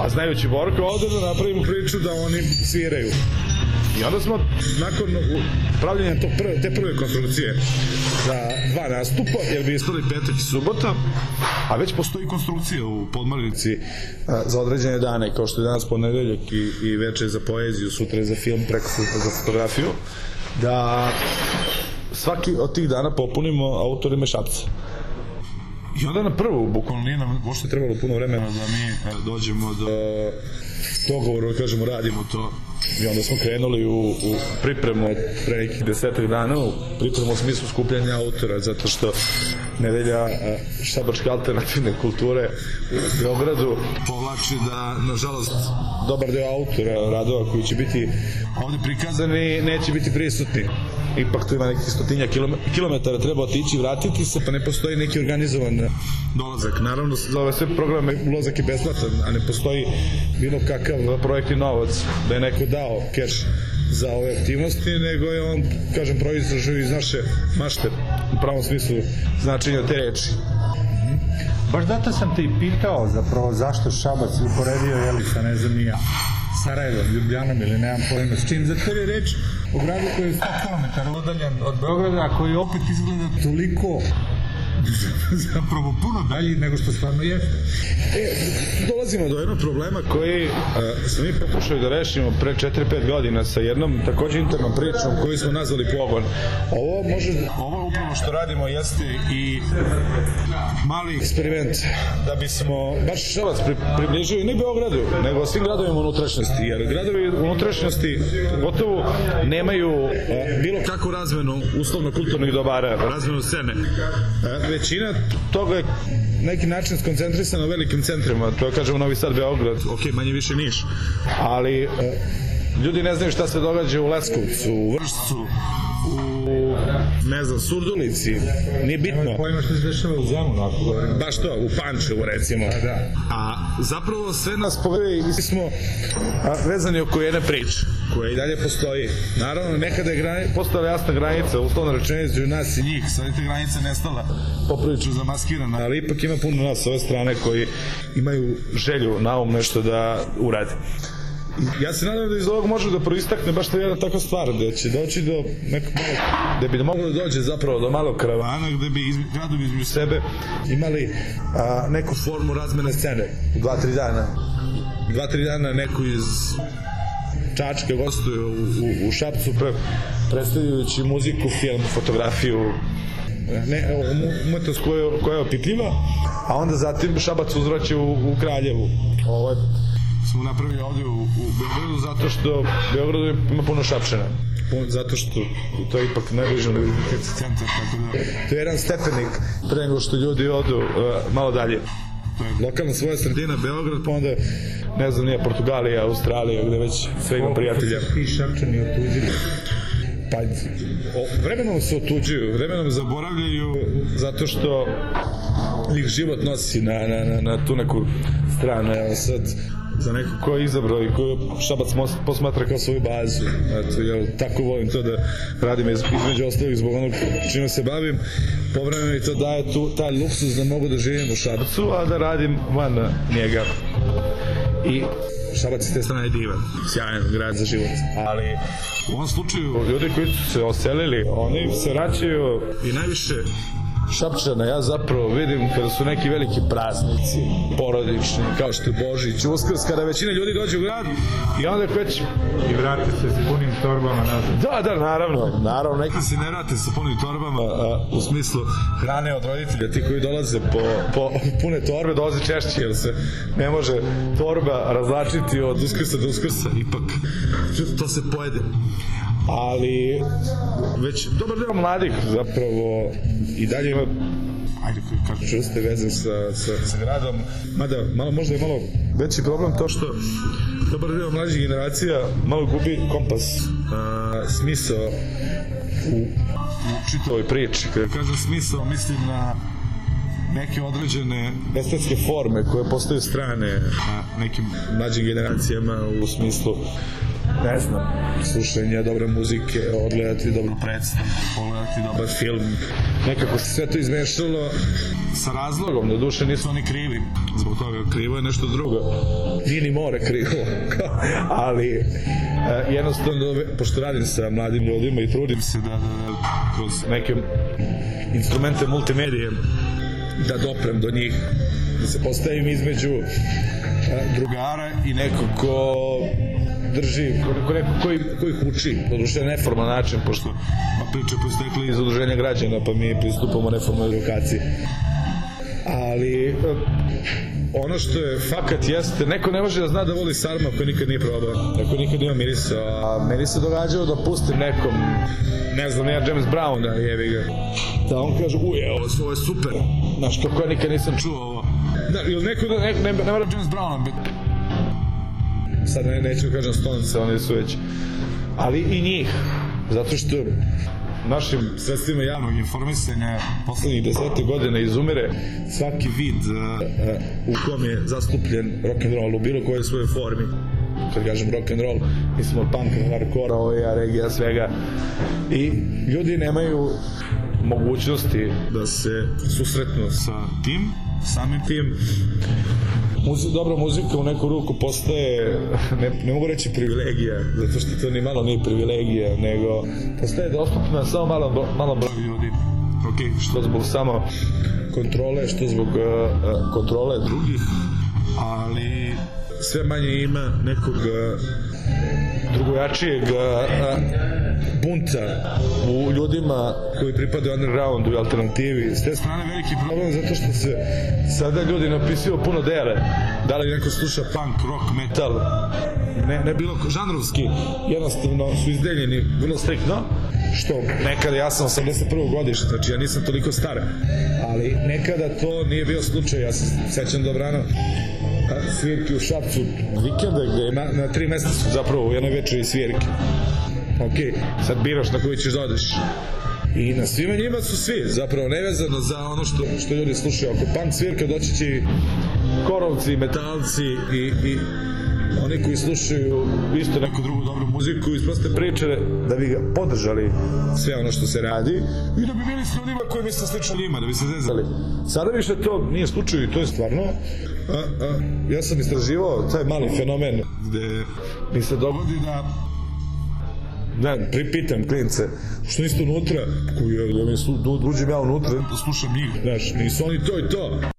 a znajući Borka, ovde da napravimo priču da oni sviraju. I onda smo, nakon pravljenja tog prve, te prve konstrukcije za dva nastupa, jer bi ispali petak i subota, a već postoji konstrukcija u podmornici a, za određene dane, kao što je danas ponedeljak i, i veče za poeziju, sutra za film, preko sutra za fotografiju, da svaki od tih dana popunimo autorima Šapca. I onda na prvu, bukvalno nije nam možda trebalo puno vremena da mi e, dođemo do dogovora, da kažemo radimo to. I onda smo krenuli u, u pripremu pre nekih desetak dana, u pripremu u smislu skupljanja autora, zato što nedelja e, šabačke alternativne kulture u Beogradu povlači da, nažalost, dobar deo autora radova koji će biti ovde prikazani neće biti prisutni ipak tu ima nekih stotinja kilometara treba otići i vratiti se, pa ne postoji neki organizovan dolazak. Naravno, za ove sve programe ulazak je besplatan, a ne postoji bilo kakav projektni novac da je neko dao keš za ove aktivnosti, nego je on, kažem, proizražio iz naše mašte u pravom smislu značenja te reči. Baš zato sam te i pitao zapravo zašto Šabac uporedio, jeli, sa ne znam ja, Sarajevom, Ljubljanom ili nemam pojma s čim. Zato je reč o gradu koji je 100 km udaljen od Beograda, a koji opet izgleda toliko zapravo puno dalji nego što stvarno jeste. E, dolazimo do jednog problema koji a, smo mi pokušali da rešimo pre 4-5 godina sa jednom takođe internom pričom koju smo nazvali pogon. Ovo može, ovo upravo što radimo jeste i mali eksperiment da bismo baš Šabac pri, približili ne Beogradu, nego svim gradovima unutrašnjosti, jer gradovi unutrašnjosti gotovo nemaju a, bilo kakvu razmenu uslovno-kulturnih dobara, razmenu scene. A, većina toga je neki način skoncentrisana u velikim centrima, to kažemo Novi Sad, Beograd, ok, manje više Niš, ali e, ljudi ne znaju šta se događa u Leskovcu, u Vršcu, u, ne znam, Surdulici, nije bitno. Nema pojma što se dešava u Zemunu, ako govorimo. Baš to, u Pančevu, recimo. A, da. A zapravo sve nas povezuje i mi smo a, vezani oko jedne priče koja i dalje postoji. Naravno, nekada je grani, postala jasna granica, uslovno rečeno između nas i njih, sad je ta granica nestala poprilično zamaskirana, ali ipak ima puno nas s ove strane koji imaju želju na ovom nešto da urade. Ja se nadam da iz ovog može da proistakne baš ta jedna takva stvar, da će doći do nekog malog, da bi moglo da dođe zapravo do malog karavana, gde bi iz, gradovi između sebe imali a, neku formu razmene scene u dva, tri dana. Dva, tri dana neko iz Čačke gostuje u, u, u Šapcu pre, predstavljajući muziku, film, fotografiju, ne, umetnost koja, koja je opitljiva, a onda zatim Šabac uzvraća u, u Kraljevu. Ovo je smo napravili ovde u, u Beogradu zato što Beogradu ima puno šapčana. po- zato što to je ipak najbliže univerzitetski centar, tako da to je jedan stepenik pre nego što ljudi odu uh, malo dalje. Lokalna svoja sredina, Beograd, pa onda, ne znam, nije Portugalija, Australija, gde već sve ima prijatelja. Ti šapčani otuđili. Pa, o, vremenom se otuđuju, vremenom zaboravljaju zato što ih život nosi na, na, na, na tu neku stranu. Evo sad, za neko ko je izabrao i ko Šabac posmatra kao svoju bazu. Eto, ja tako volim to da radim iz- između ostalih zbog onog čime se bavim. Povremeno mi to daje tu, taj luksus da mogu da živim u Šabcu, a da radim van njega. I Šabac s te strane je divan, sjajan grad za život. Ali u ovom slučaju ljudi koji su se oselili, oni se vraćaju i najviše Šapčana ja zapravo vidim kada su neki veliki praznici, porodični, kao što je Božić, Uskrs, kada većina ljudi dođe u grad i onda već... I vrati se s punim torbama nazad. Da, da, naravno, naravno, neki se ne vrate sa punim torbama a, u smislu hrane od roditelja, ti koji dolaze po, po pune torbe dolaze češće, jer se ne može torba razlačiti od uskrsa do uskrsa, ipak to se pojede. Ali već dobar deo mladih zapravo i dalje ima ajde kažu čvrste veze sa, sa, sa gradom, mada malo, možda je malo veći problem to što dobar deo mlađih generacija malo gubi kompas, a, smisao u, u čitavoj priči. Kada kažem smisao, mislim na neke određene estetske forme koje postaju strane nekim mlađim generacijama u smislu ne znam, slušanja dobre muzike, odgledati dobru predstavu, pogledati dobar film. Nekako se sve to izmešalo sa razlogom, do duše nisu oni krivi zbog toga, krivo je nešto drugo. Nije ni more krivo, ali e, jednostavno, pošto radim sa mladim ljudima i trudim se da, da, da kroz neke instrumente multimedije da doprem do njih, da se postavim između e, drugara i neko ko drži, ko neko koji, koji ih uči, doduše na neformalan način, pošto priče poistekli iz udruženja građana, pa mi pristupamo neformalnoj edukaciji. Ali e, ono što je fakat jeste, neko ne može da zna da voli sarma ako nikad nije probao, ako nikad nije mirisao, a meni se događalo da pustim nekom, ne znam, ja James Brown, da jevi ga, da on kaže, uje, ovo, ovo je super, znaš, kako ja nikad nisam čuo ovo. Da, ili neko, da, ne, ne, ne mora James Brown, bet, sad ne, neću kažem Stonce, oni su već, ali i njih, zato što našim sredstvima javnog informisanja poslednjih desete godina izumire svaki vid uh, uh, u kom je zastupljen rock'n'roll u bilo kojoj svojoj formi kad kažem rock and roll, mislim od punka, hardkora, oja, regija, svega. I ljudi nemaju mogućnosti da se susretnu sa tim, samim tim Muzi, dobra muzika u neku ruku postaje, ne, ne mogu reći privilegija, zato što to ni malo nije privilegija, nego postaje dostupna samo malom, malom broju ljudi. Ok, što zbog samo kontrole, što zbog uh, kontrole drugih, ali sve manje ima nekog uh, drugojačijeg uh, bunta u ljudima koji pripadaju undergroundu i alternativi. S te strane veliki problem zato što se sada ljudi napisuju puno dele. Da li neko sluša punk, rock, metal, ne, ne bilo žanrovski, jednostavno su izdeljeni vrlo striktno, što nekada ja sam 81. godište, znači ja nisam toliko star, ali nekada to nije bio slučaj, ja se sećam dobrano a, svirki u Šapcu vikenda gde na, na tri mesta su zapravo u jednoj večeri svirke ok, sad biraš na koji ćeš da odeš. I na svima njima su svi, zapravo nevezano za ono što, što ljudi slušaju. Ako punk svirka doći će korovci, metalci i, i oni koji slušaju isto neku drugu dobru muziku iz proste priče da bi ga podržali sve ono što se radi i da bi bili s ljudima koji misle slično njima, da bi se zezali. Sada više to nije slučaj i to je stvarno a, a, ja sam istraživao taj mali fenomen gde mi se dogodi da ne, pripitam klince, što niste unutra, koji da slu, da uđem ja unutra, da slušam njih, znaš, nisu oni to i to.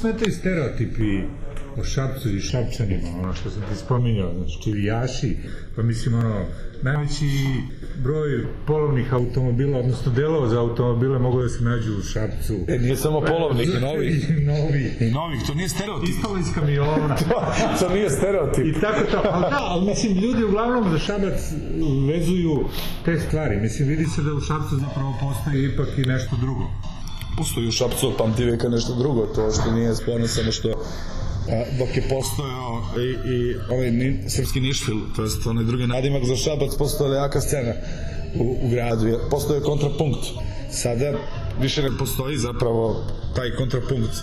Smetaju stereotipi o Šapcu i Šapčanima, ono što sam ti spominjao, znači čivijaši, pa mislim ono, najveći broj polovnih automobila, odnosno delova za automobile mogu da se nađu u Šapcu. E, nije samo polovnih, i novih. I novih. I novih, to nije stereotip. Ispalo iz kamiona. to, to nije stereotip. I tako to, ali da, ali mislim, ljudi uglavnom za Šabac vezuju te stvari. Mislim, vidi se da u Šapcu zapravo postoji ipak i nešto drugo. Postoji u Šapcu pamti veka nešto drugo, to što nije sporno samo što a, dok je postojao i, i ovaj ni, srpski Nišfil, to jest onaj drugi nadimak za Šabac, postojala je jaka scena u, u gradu, je- postojao je kontrapunkt. Sada više ne postoji zapravo taj kontrapunkt.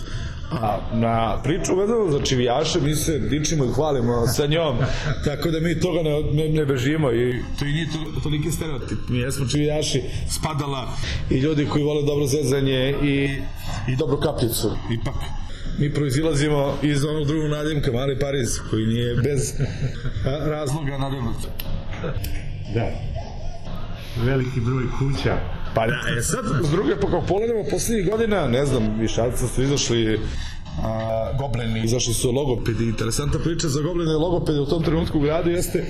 A na priču vezano za čivijaše mi se dičimo i hvalimo sa njom, tako da mi toga ne, ne, ne bežimo i to i nije to, toliki stereotip. Mi jesmo čivijaši, spadala i ljudi koji vole dobro zezanje i, i dobru kapljicu. Ipak mi proizilazimo iz onog drugog nadimka, Mali Pariz, koji nije bez razloga nadimnut. Da. Veliki broj kuća. Pa da, e sad, s druge, pa kako pogledamo poslednjih godina, ne znam, vi šalca ste izašli a, goblini, izašli su logopedi. Interesantna priča za gobline i logopede u tom trenutku u gradu jeste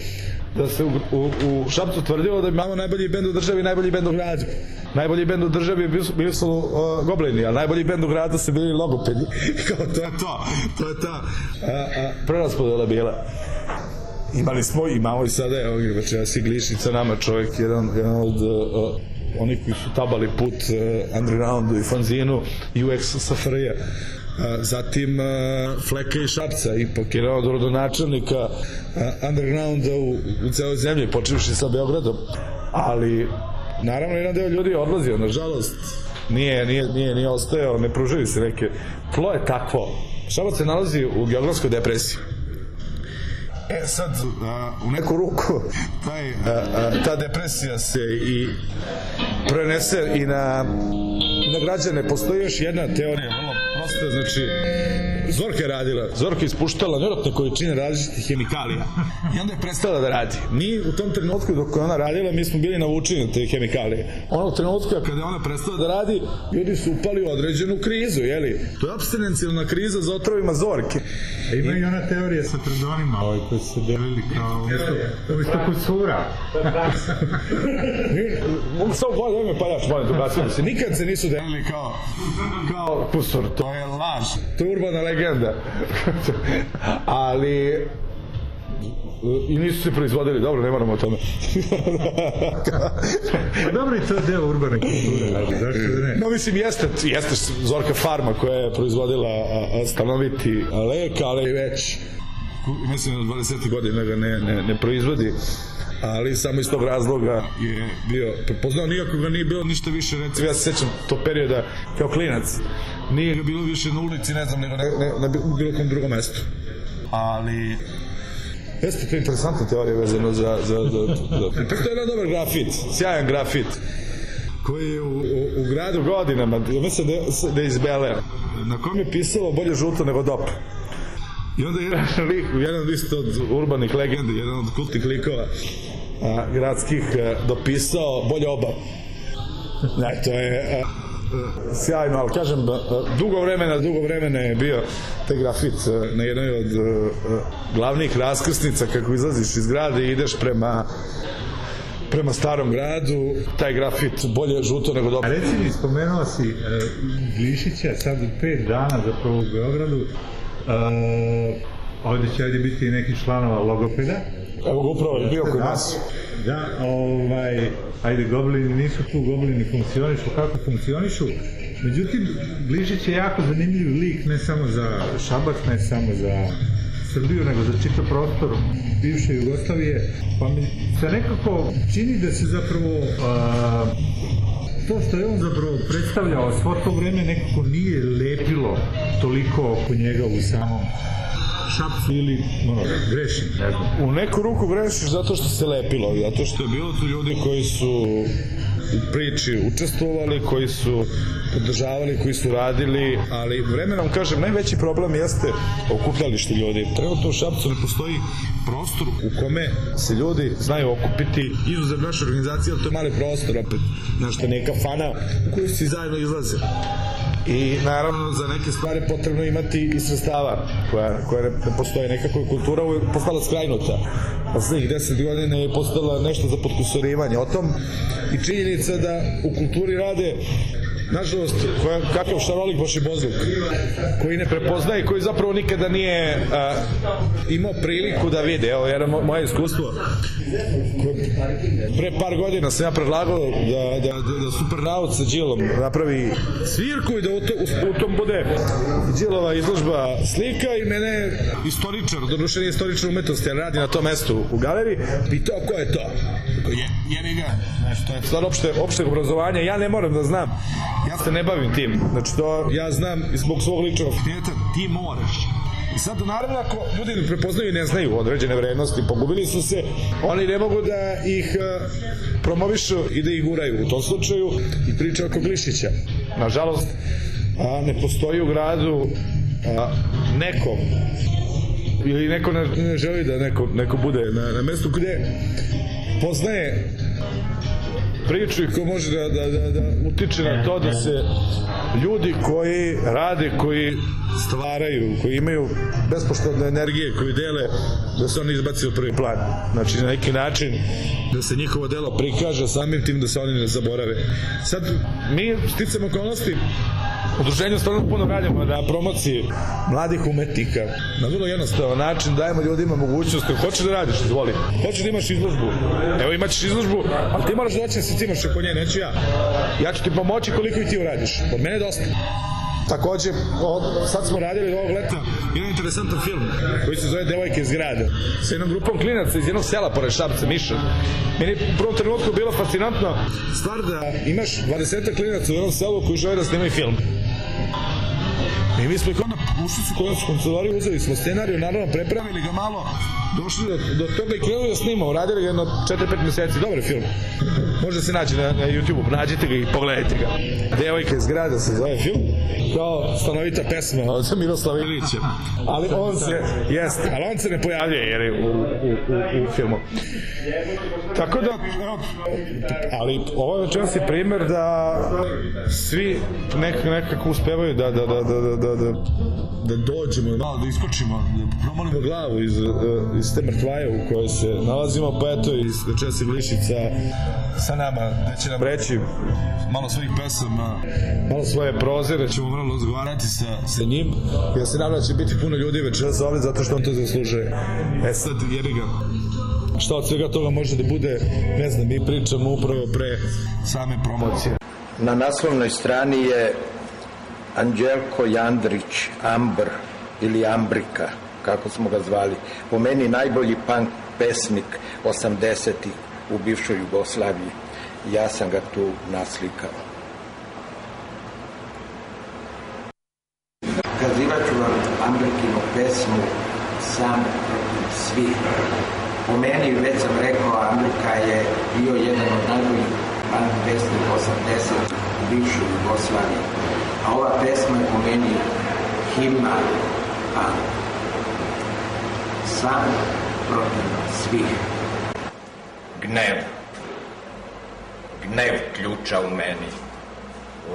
da se u, u, u Šapcu tvrdilo da imamo najbolji bend u državi najbolji bend u gradu. Najbolji bend u državi bili su, bili su uh, goblini, a najbolji bend u gradu su bili logopedi. Kao to je to, to je ta a, a, preraspodela bila. Imali smo, imamo i sada, evo ga, večeras i Glišica nama čovjek, jedan, jedan od uh, onih koji su tabali put uh, undergroundu i fanzinu i UX Safarija. Uh, zatim uh, Fleka i Šapca, ipak je od rodonačelnika undergrounda u, u celoj zemlji, počevši sa Beogradom. Ali, naravno, jedan deo ljudi je odlazio, nažalost, nije, nije, nije, nije ostajao, ne pružaju se neke... Tlo je takvo. Šabac se nalazi u geografskoj depresiji. E sad, a, u neku ruku taj, a, a, ta depresija se i prenese i na, na građane. Postoji još jedna teorija, vrlo prosta, znači Zorka je radila, Zorka je ispuštala nevjerojatne količine različitih hemikalija i onda je prestala da radi. Mi u tom trenutku dok je ona radila, mi smo bili navučeni na te hemikalije. Onog trenutka kada je ona prestala da radi, ljudi su upali u određenu krizu, jeli? To je abstinencijalna kriza za otrovima Zorke. A ima i ona teorija sa predonima, ovaj, koji su se delili kao umjesto kusura. Mogu samo bolje da me padaš, molim, dobacio se. Nikad se nisu delili kao, kao kusur, to je laž. To je urbana legenda. Ali, i nisu se proizvodili, dobro, ne moramo o tome. Pa dobro i to je deo urbane kulture, ali zašto da ne? No, mislim, jeste, jeste Zorka Farma koja je proizvodila a, a, stanoviti lek, ali već mislim da 20. godina ga ne, ne, ne proizvodi ali samo iz tog razloga je bio prepoznao nikako ga nije bilo ništa više recimo ja se sećam tog perioda kao klinac nije ga bilo više na ulici ne znam nego na, na, na bilo kom drugom mestu ali Jeste to interesantna teorija vezano za... za, za, za. To je jedan dobar grafit, sjajan grafit koji je u, u, u gradu godinama, mislim da, je- da je iz Bele, na kom je pisalo bolje žuto nego dop. I onda je jedan lik, jedan isto od urbanih legendi, jedan od kultnih likova a, gradskih a, dopisao bolje oba. Ne, to je a, a, sjajno, ali kažem, a, a, dugo vremena, dugo vremena je bio taj grafit a, na jednoj od a, a, glavnih raskrsnica kako izlaziš iz grada i ideš prema prema starom gradu, taj grafit bolje žuto nego A dobro. reci mi, spomenuo si uh, Glišića sad pet dana zapravo u Beogradu. Uh, ovde će ovdje biti neki članova logopeda. Evo ga upravo je bio kod nas. Da, ovaj, ajde, goblini nisu tu, goblini funkcionišu kako funkcionišu. Međutim, Glišić je jako zanimljiv lik, ne samo za Šabac, ne samo za Srbiju, nego za čitav prostor bivše Jugoslavije. Pa mi se nekako čini da se zapravo a, to što je on zapravo predstavljao svo to vreme nekako nije lepilo toliko oko njega u samom Šapcu ili ono, grešim, ne znam. U neku ruku grešiš zato što se lepilo, zato što je bilo tu ljudi koji su priči učestvovali, koji su podržavali, koji su radili, ali vremenom, kažem, najveći problem jeste okupljalište ljudi. Trenutno u Šapcu ne postoji prostor u kome se ljudi znaju okupiti, izuzev naše organizacije, ali to je mali prostor opet, znaš, neka fana u kojoj svi zajedno izlaze. I naravno za neke stvari potrebno imati i sredstava koja, koja ne, postoje. Nekako je kultura postala skrajnuta. Poslednjih deset godina je postala nešto za podkusurivanje. O tom i činjenica da u kulturi rade nažalost, kakav šarolik baš i bozluk, koji ne prepoznaje, koji zapravo nikada nije a, imao priliku da vide. Evo, jedan mo- moje iskustvo. Pre par godina sam ja predlagao da, da, da, da Supernaut sa Đilom napravi svirku i da u, to, u, tom bude Đilova izložba slika i mene istoričar, doduše nije istoričar umetnosti, ali radi na tom mestu u galeriji, pitao ko je to. Je, jebi ga, znaš, to je stvar opšte, opšteg obrazovanja, ja ne moram da znam, ja se ne bavim tim, znači to ja znam zbog svog ličnog afiniteta, ti moraš. I sad, naravno, ako ljudi ne prepoznaju i ne znaju određene vrednosti, pogubili su se, oni ne mogu da ih e, promovišu i da ih guraju. U tom slučaju i priča oko Glišića. Nažalost, ne postoji u gradu neko ili neko ne, ne želi da neko, neko bude na, na mestu gde poznaje priču i ko može da, da, da, da utiče na to da se ljudi koji rade, koji stvaraju, koji imaju bespoštedne energije, koji dele da se oni izbaci u prvi plan. Znači na neki način da se njihovo delo prikaže samim tim da se oni ne zaborave. Sad, mi sticamo okolnosti Udruženju stvarno puno radimo na promociji mladih umetnika. Na vrlo jednostavan način dajemo ljudima mogućnost hoćeš da radiš, izvoli. Hoćeš da imaš izložbu. Evo imaćeš izložbu, ali ti moraš doći da se cimaš oko nje, neću ja. Ja ću ti pomoći koliko i ti uradiš. Od mene dosta. Takođe, od, sad smo radili ovog leta jedan interesantan film koji se zove Devojke iz grada sa jednom grupom klinaca iz jednog sela pored Šapca, Miša. Meni u prvom trenutku bilo fascinantno stvar da imaš 20 klinaca u jednom selu koji žele da snimaju film. I mi smo ih onda ušli su kod nas u kancelariju, uzeli smo scenariju, naravno prepravili ga malo, došli do, do toga i krenuli da snimamo, radili ga jedno 4-5 meseci, dobar film. Može se naći na, na YouTube, nađite ga i pogledajte ga. Devojka iz grada se zove film, kao stanovita pesma od Miroslava Ilića. Ali on se, jest, ali on se ne pojavljuje jer je u, u, u, u filmu. Tako da, ali ovo je večeras je primer da svi nek, nekako uspevaju da, da, da, da, da, da, da, da dođemo, malo da iskočimo, da promolimo glavu iz, iz te mrtvaje u kojoj se nalazimo, pa eto, iz je Glišica sa nama, da će nam reći malo svojih pesama, malo svoje prozire, ćemo vrlo razgovarati sa, sa njim, ja se nadam da će biti puno ljudi večeras ovde zato što on to zaslužuje. E sad, jebi ga, šta od svega toga može da bude, ne znam, mi pričamo upravo pre same promocije. Na naslovnoj strani je Anđelko Jandrić, Ambr ili Ambrika, kako smo ga zvali. Po meni najbolji punk pesnik 80-ih u bivšoj Jugoslaviji. Ja sam ga tu naslikao. Kazivat ću vam Ambrikinu pesmu Sam protiv svih. Po meni, već sam rekao, Ambrika je bio jedan od najboljih punk pesnika 80 u bivšoj Jugoslaviji. A ova pesma je po meni himna punk. Sam protiv svih. Gnev. Gnev ključa u meni.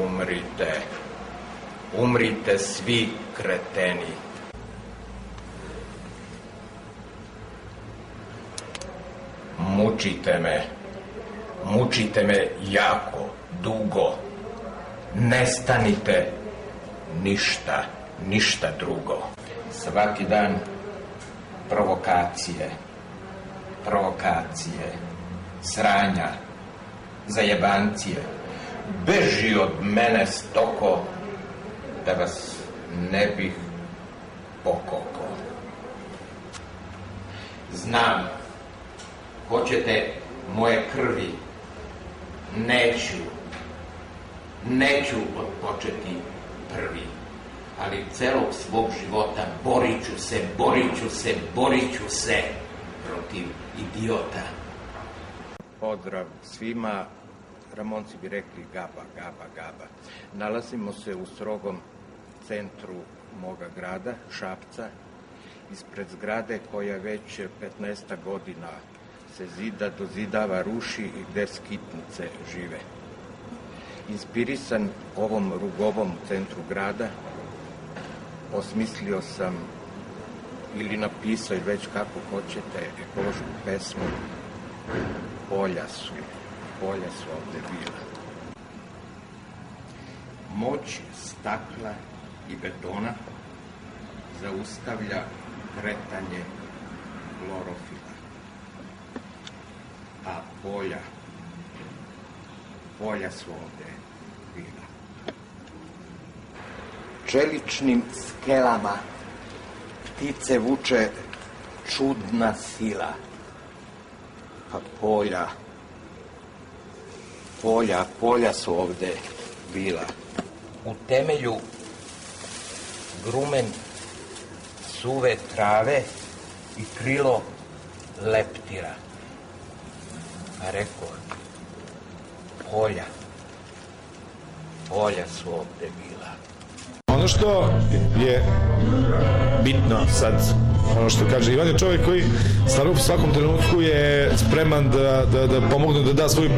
Umrite. Umrite svi kreteni. Mučite me. Mučite me jako, dugo. Nestanite ništa, ništa drugo. Svaki dan provokacije, provokacije, sranja, zajebancije. Beži od mene stoko, da vas ne bih pokoko. Znam, hoćete moje krvi, neću, neću odpočeti prvi, ali celog svog života borit ću se, borit ću se, borit ću se protiv idiota. Pozdrav svima, Ramonci bi rekli gaba, gaba, gaba. Nalazimo se u strogom centru moga grada, Šapca, ispred zgrade koja već 15 godina se zida, dozidava, ruši i gde skitnice žive. Inspirisan ovom rugovom centru grada, osmislio sam ili napisao, ili već kako hoćete, ekološku pesmu Polja su, polja su ovde bila. Moć stakla i betona zaustavlja kretanje klorofila. A polja, polja su ovde bila. Čeličnim skelama ptice vuče čudna sila. Pa polja, polja, polja su ovde bila. U temelju grumen suve trave i krilo leptira. Pa rekao, polja, polja su ovde bila. Ono što je bitno sad, ono što kaže Ivan je čovjek koji stvarno u svakom trenutku je spreman da, da, da pomogne da da svoju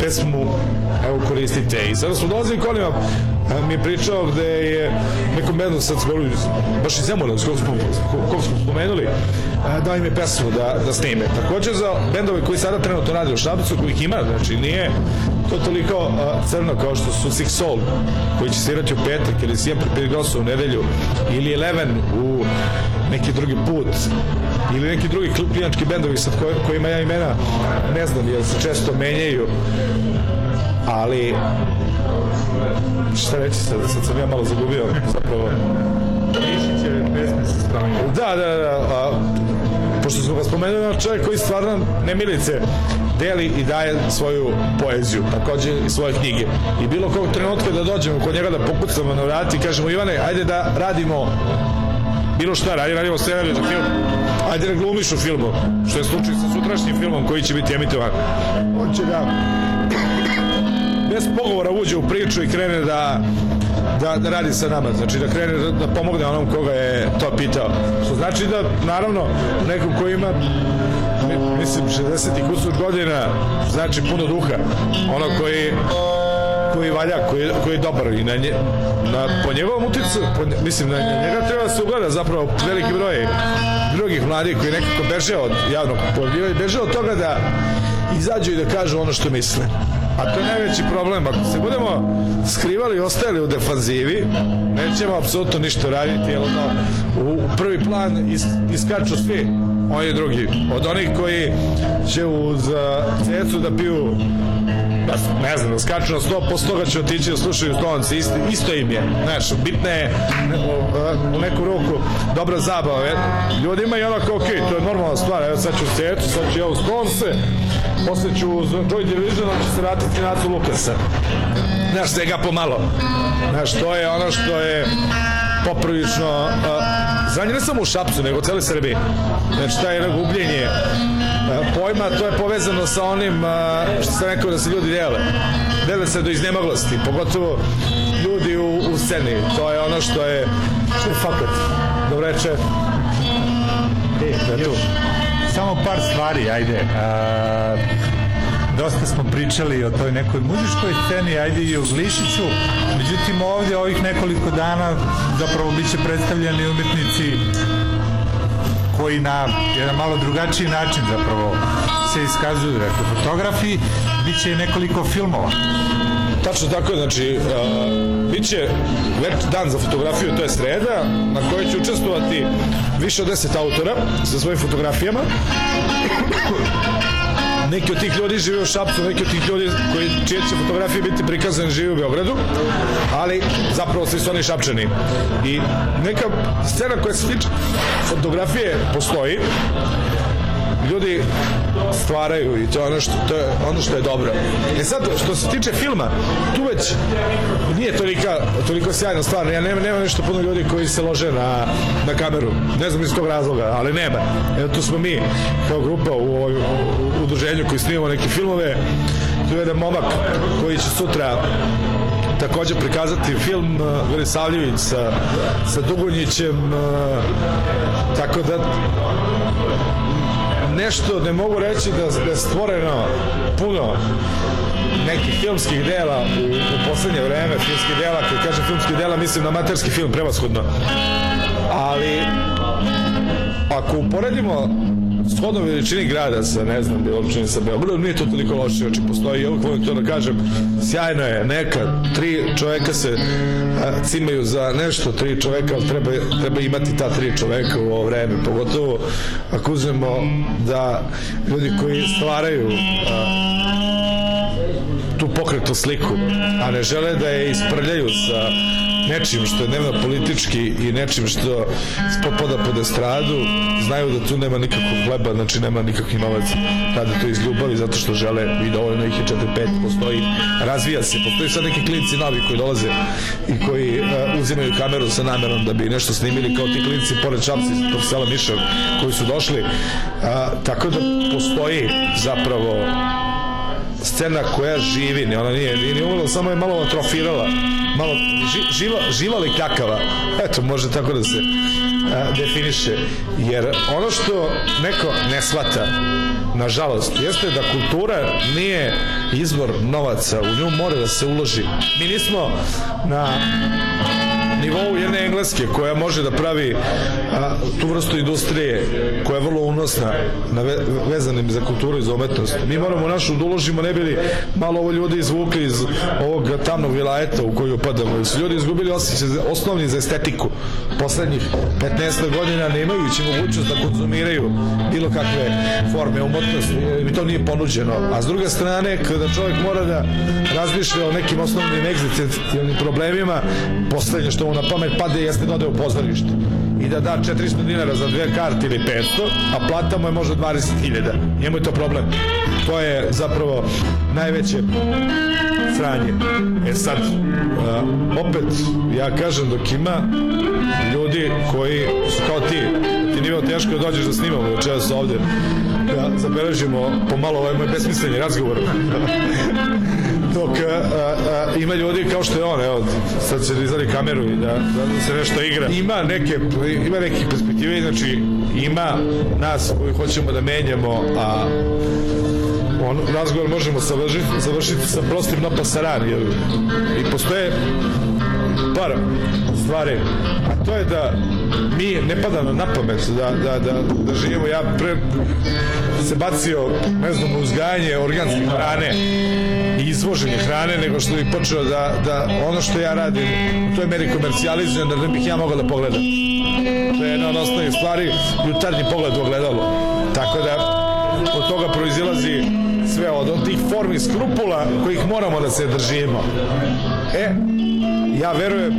pesmu evo koristite i sada smo dolazili kolima mi je pričao gde je nekom bendu sad zgovorio, baš iz Zemuna, kog smo, kog smo spomenuli, dao im je pesmu da, da snime. Takođe za bendove koji sada trenutno rade u Šabicu, kojih ima, znači nije to toliko crno kao što su Six Soul, koji će svirati u petak, ili Sijem Pripigosa u nedelju, ili Eleven u neki drugi put, ili neki drugi klijenčki bendovi koj, kojima ja imena ne znam, jer se često menjaju, ali šta reći sad, sad sam ja malo zagubio zapravo. Da, da, da. A, pošto smo ga spomenuli na čovjek koji stvarno nemilice deli i daje svoju poeziju, takođe i svoje knjige. I bilo kog trenutka da dođemo kod njega da pokucamo na vrati i kažemo Ivane, ajde da radimo bilo šta, ajde radimo scenariju za film, ajde da glumiš u filmu, što je slučaj sa sutrašnjim filmom koji će biti emitovan. On će da bez pogovora uđe u priču i krene da da, da radi sa nama, znači da krene da, da pomogne onom koga je to pitao. Što znači da, naravno, nekom koji ima mi- mislim 60 i kusur godina znači puno duha ono koji koji valja, koji, koji je dobar i na, nje, na po njegovom uticu, po, mislim na njega treba da se ugleda zapravo veliki broj drugih mladih koji nekako beže od javnog pojavljivanja, beže od toga da izađu i da kažu ono što misle. A to je najveći problem. Ako se budemo skrivali i ostajali u defanzivi, nećemo apsolutno ništa raditi, jer ono, u, prvi plan is, iskaču svi oni drugi. Od onih koji će uz cecu da piju da, ne znam, da skaču na sto, posle toga će otići da slušaju stonci, isto, isto im je, znaš, bitno je u, neku ruku dobra zabava, je. ljudi imaju onako, ok, to je normalna stvar, evo sad ću cecu, sad ću ja u stonce, posle ću uz Joy Division, on će se vratiti na Acu Lukasa. Znaš, svega pomalo. Znaš, to je ono što je poprilično uh, zvanje ne samo u Šapcu, nego u celoj Srbiji. Znači, taj gubljenje pojma, to je povezano sa onim što sam rekao da se ljudi dele. Dele se do iznemaglosti, pogotovo ljudi u, u sceni. To je ono što je, što je fakat. Dobro reče. E, još, samo par stvari, ajde. A, dosta smo pričali o toj nekoj muzičkoj sceni, ajde i o Glišiću, međutim ovdje ovih nekoliko dana zapravo bit će predstavljeni umetnici koji na jedan malo drugačiji način zapravo se iskazuju, dakle fotografi, bit će nekoliko filmova. Tačno tako, znači, uh, bit će dan za fotografiju, to je sreda, na kojoj će učestvovati više od 10 autora sa svojim fotografijama. Neki od tih ljudi žive u Šapcu, neki od tih ljudi koji, čije će fotografije biti prikazane žive u Beogradu, ali zapravo svi su oni šapčani. I neka scena koja se tiče fotografije postoji, ljudi stvaraju i to je ono što, to je ono što je dobro. E sad, što se tiče filma, tu već nije tolika, toliko sjajna stvar. Ja nema, nema nešto puno ljudi koji se lože na, na kameru. Ne znam iz tog razloga, ali nema. Evo tu smo mi kao grupa u, u udruženju koji snimamo neke filmove. Tu je jedan momak koji će sutra takođe prikazati film uh, Vili Savljević sa, sa Dugonjićem uh, tako da nešto ne mogu reći da, da je stvoreno puno nekih filmskih dela u, u poslednje vreme, filmskih dela, kad kažem filmskih dela, mislim na amaterski film, prevashodno. Ali, ako uporedimo shodno veličini grada sa, ne znam, bilo čini sa Beogradom, nije to toliko loše, znači postoji, evo volim to da kažem, sjajno je, neka, tri čoveka se a, cimaju za nešto, tri čoveka, ali treba, treba imati ta tri čoveka u ovo vreme, pogotovo ako uzmemo da ljudi koji stvaraju a, tu pokretnu sliku, a ne žele da je isprljaju sa nečim što je dnevno politički i nečim što popada pod estradu, znaju da tu nema nikakvog hleba, znači nema nikakvih novac, rade to iz ljubavi zato što žele i dovoljno ih je 4-5, postoji, razvija se, postoji sad neki klinci novi koji dolaze i koji uh, uzimaju kameru sa namerom da bi nešto snimili kao ti klinci pored Šapci iz tog sela koji su došli, a, tako da postoji zapravo scena koja živi, ona nije, nije umrla, samo je malo atrofirala, malo ži, živa, živa li kakava, eto, može tako da se a, definiše, jer ono što neko ne shvata nažalost, jeste da kultura nije izvor novaca, u nju mora da se uloži. Mi nismo na nivou jedne engleske koja može da pravi a, tu vrstu industrije koja je vrlo unosna na ve, vezanim za kulturu i za umetnost. Mi moramo našu da uložimo ne bili malo ovo ljudi izvukli iz ovog tamnog vilajeta u koju upadamo. Su ljudi izgubili osjećaj osnovni za estetiku poslednjih 15 godina ne imajući mogućnost da konzumiraju bilo kakve forme umetnosti i to nije ponuđeno. A s druge strane, kada čovjek mora da razmišlja o nekim osnovnim egzistencijalnim problemima, poslednje što mu na pamet pade jeste da ode u pozorište i da da 400 dinara za dve karte ili 500, a plata mu je možda 20.000. Njemu je to problem. To je zapravo najveće sranje. E sad, a, opet, ja kažem dok ima ljudi koji su kao ti, ti nije bilo teško da dođeš da snimamo večeras ovde, da zabeležimo pomalo ovaj moj besmisleni razgovor. dok a, a, ima ljudi kao što je on, evo, sad se izvali kameru i da, da se nešto igra. Ima neke, ima neke perspektive, znači ima nas koji hoćemo da menjamo, a on razgovor možemo završiti, završiti sa prostim no pasaran, jer i postoje par stvari, a to je da mi ne pada na pamet da, da, da, da živimo, ja pre se bacio, ne znam, uzgajanje organske hrane i izvoženje hrane, nego što bih počeo da, da ono što ja radim u toj meri komercijalizujem, da ne bih ja mogao da pogledam. To je jedna od osnovnih stvari, jutarnji pogled ogledalo. Tako da, od toga proizilazi sve od, od tih formi skrupula kojih moramo da se držimo. E, ja verujem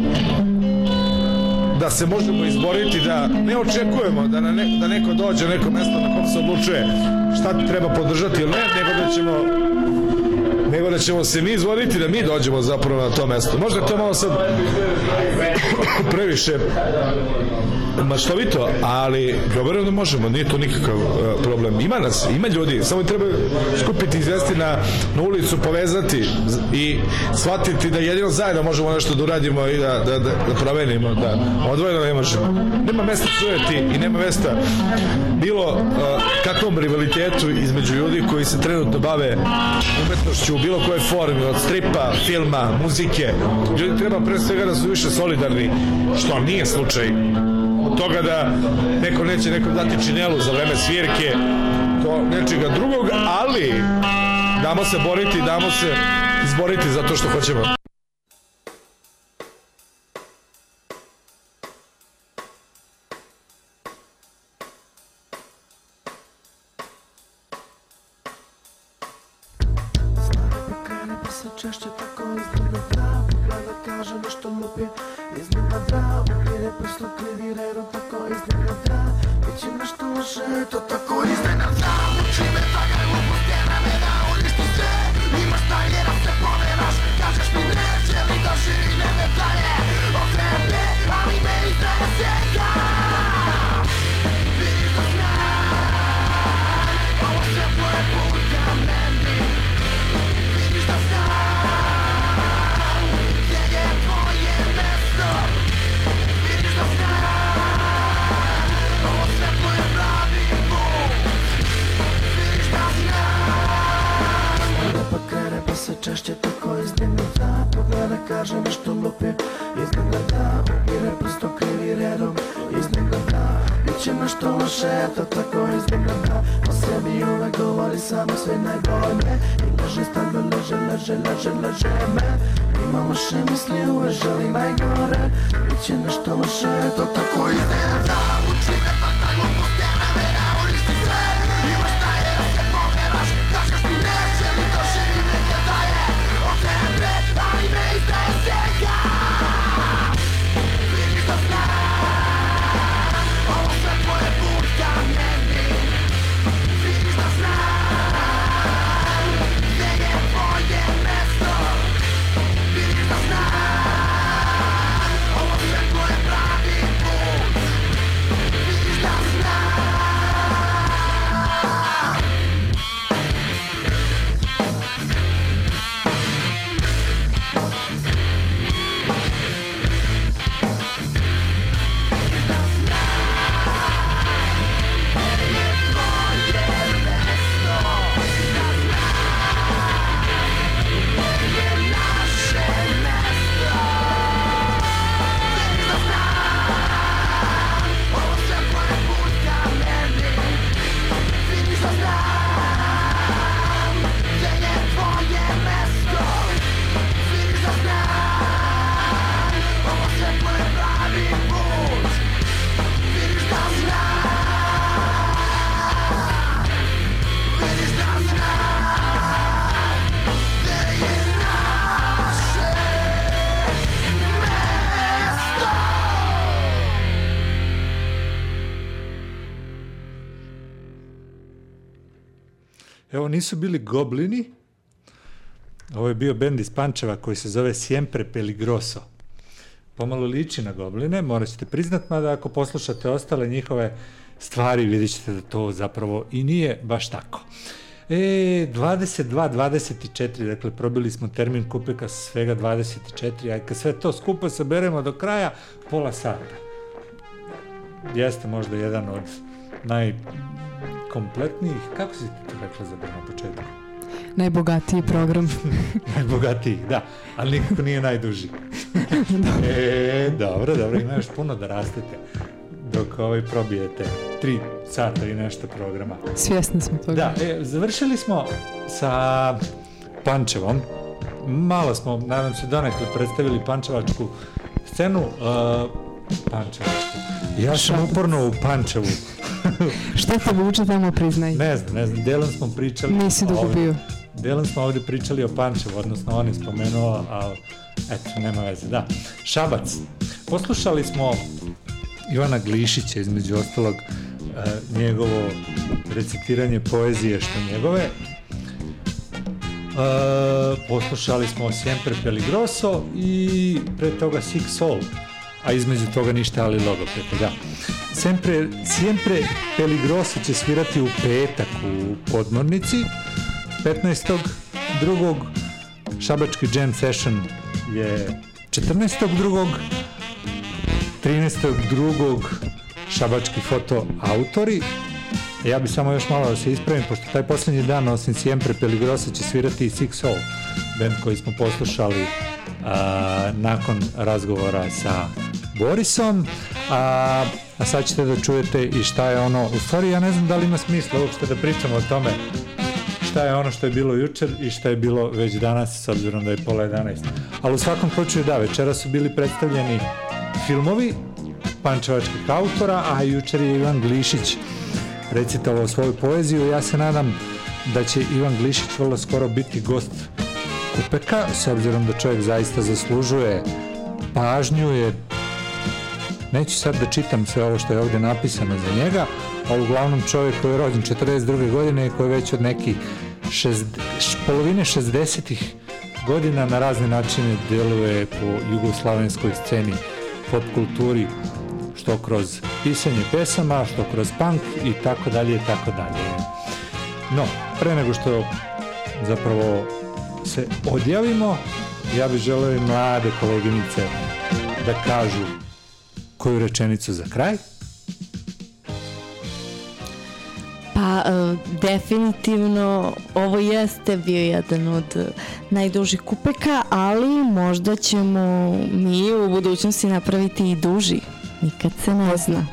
da se možemo izboriti da ne očekujemo da, na ne, da neko dođe neko mesto na kom se odlučuje šta treba podržati ili ne, nego da ćemo nego da ćemo se mi izvoditi da mi dođemo zapravo na to mesto. Možda to malo sad previše maštovito, ali verujem da možemo, nije to nikakav uh, problem. Ima nas, ima ljudi, samo treba skupiti, izvesti na, na ulicu, povezati i shvatiti da jedino zajedno možemo nešto da uradimo i da, da, da, da promenimo, da odvojeno ne možemo. Nema mesta sujeti i nema mesta bilo uh, kakvom rivalitetu između ljudi koji se trenutno bave umetnošću u bilo kojoj formi, od stripa, filma, muzike. Ljudi treba pre svega da su više solidarni, što nije slučaj toga da neko neće nekom dati činelu za vreme svirke, to nečega drugog, ali damo se boriti, damo se izboriti za to što hoćemo. Nisu bili goblini, ovo je bio bend iz Pančeva koji se zove Siempre Peligroso. Pomalo liči na gobline, morat ćete priznat, mada ako poslušate ostale njihove stvari, vidjet ćete da to zapravo i nije baš tako. E, 22, 24, dakle, probili smo termin kupeka svega 24, a kad sve to skupa saberemo do kraja, pola sata. Jeste možda jedan od najkompletnijih, kako si ti rekla za na početku? Najbogatiji program. Najbogatiji, da, ali nikako nije najduži. e, dobro, dobro, ima još puno da rastete dok ovaj probijete tri sata i nešto programa. Svjesni smo toga. Da, e, završili smo sa Pančevom. Malo smo, nadam se, donekle predstavili pančevačku scenu. Uh, pančevačku. Ja sam uporno u Pančevu. Šta te vuče tamo priznaj? Ne znam, ne znam, delom smo pričali... Nisi dugo bio. Delom smo ovdje pričali o Pančevu, odnosno on je spomenuo, ali eto, nema veze. Da, Šabac. Poslušali smo Ivana Glišića, između ostalog, e, njegovo recitiranje poezije što njegove. E, poslušali smo Siempre Peligroso i pre toga Sick Soul, a između toga ništa ali logopete, da. Siempre, Siempre Peligroso će svirati u petak u podmornici, 15. drugog Šabački Jam Session je 14. drugog 13.2. Šabački foto autori. Ja bi samo još malo da se ispravim, pošto taj posljednji dan, osim Siempre Peligrosa, će svirati i Six Soul, band koji smo poslušali a, nakon razgovora sa Borisom. A, a sad ćete da čujete i šta je ono, u stvari ja ne znam da li ima smisla uopšte da pričamo o tome šta je ono što je bilo jučer i šta je bilo već danas, s obzirom da je pola 11. Ali u svakom slučaju da, večera su bili predstavljeni filmovi pančevačkih autora, a jučer je Ivan Glišić recitovao svoju poeziju. Ja se nadam da će Ivan Glišić vrlo skoro biti gost Kupeka, s obzirom da čovjek zaista zaslužuje pažnju, jer neću sad da čitam sve ovo što je ovdje napisano za njega, ali uglavnom čovjek koji je rođen 42. godine i koji već od nekih šest, polovine 60-ih godina na razne načine djeluje po jugoslavenskoj sceni, pop kulturi, što kroz pisanje pesama, što kroz punk i tako dalje i tako dalje. No, pre nego što zapravo se odjavimo, ja bih želeo i mlade koleginice da kažu koju rečenicu za kraj. Pa, e, definitivno ovo jeste bio jedan od najdužih kupeka, ali možda ćemo mi u budućnosti napraviti i duži. Nikad se ne zna.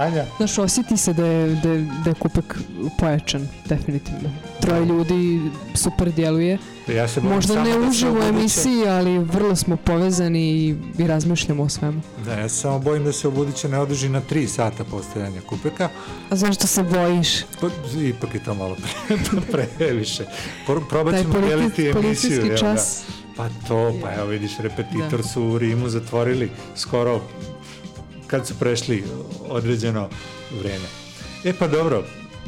Anja? Znaš, osjeti se da je, da je, da je kupek pojačan, definitivno. Troje ljudi super djeluje. Ja se Možda ne da se uživo u emisiji, ali vrlo smo povezani i, i razmišljamo o svemu. Da, ja se samo bojim da se u buduće ne održi na tri sata postojanja kupeka. A zašto se bojiš? Pa, ipak je to malo pre, previše. Pro- Probat ćemo politi- deliti emisiju. policijski evo ga. čas. Pa to, pa evo vidiš, repetitor Da. su u Rimu zatvorili skoro kad su prešli određeno vreme. E pa dobro,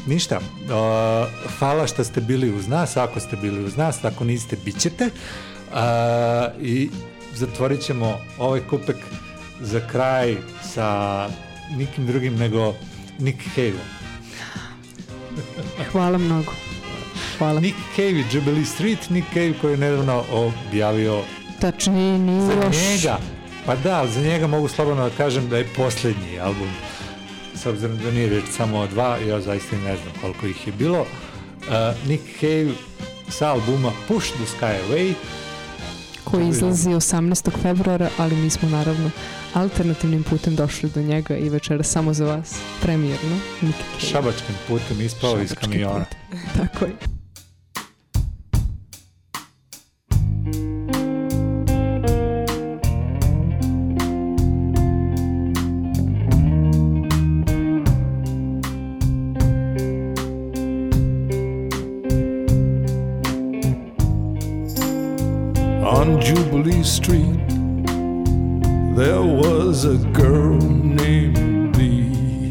ništa. Uh, hvala što ste bili uz nas, ako ste bili uz nas, ako niste, bit ćete. Uh, I zatvorit ćemo ovaj kupek za kraj sa nikim drugim nego Nick Cave-om. Hvala mnogo. Hvala. Nick Cave i Jubilee Street, Nick Cave koji je nedavno objavio Tačnije, nije za još... njega, pa da, ali za njega mogu slobodno da kažem da je posljednji album, s obzirom da nije reč samo o dva, ja zaista ne znam koliko ih je bilo. Uh, Nick Cave sa albuma Push the Sky Away, koji izlazi 18. februara, ali mi smo naravno alternativnim putem došli do njega i večera samo za vas, premijerno. Šabačkim putem ispao iz Šabačkim kamiona. Tako je. street, there was a girl named B.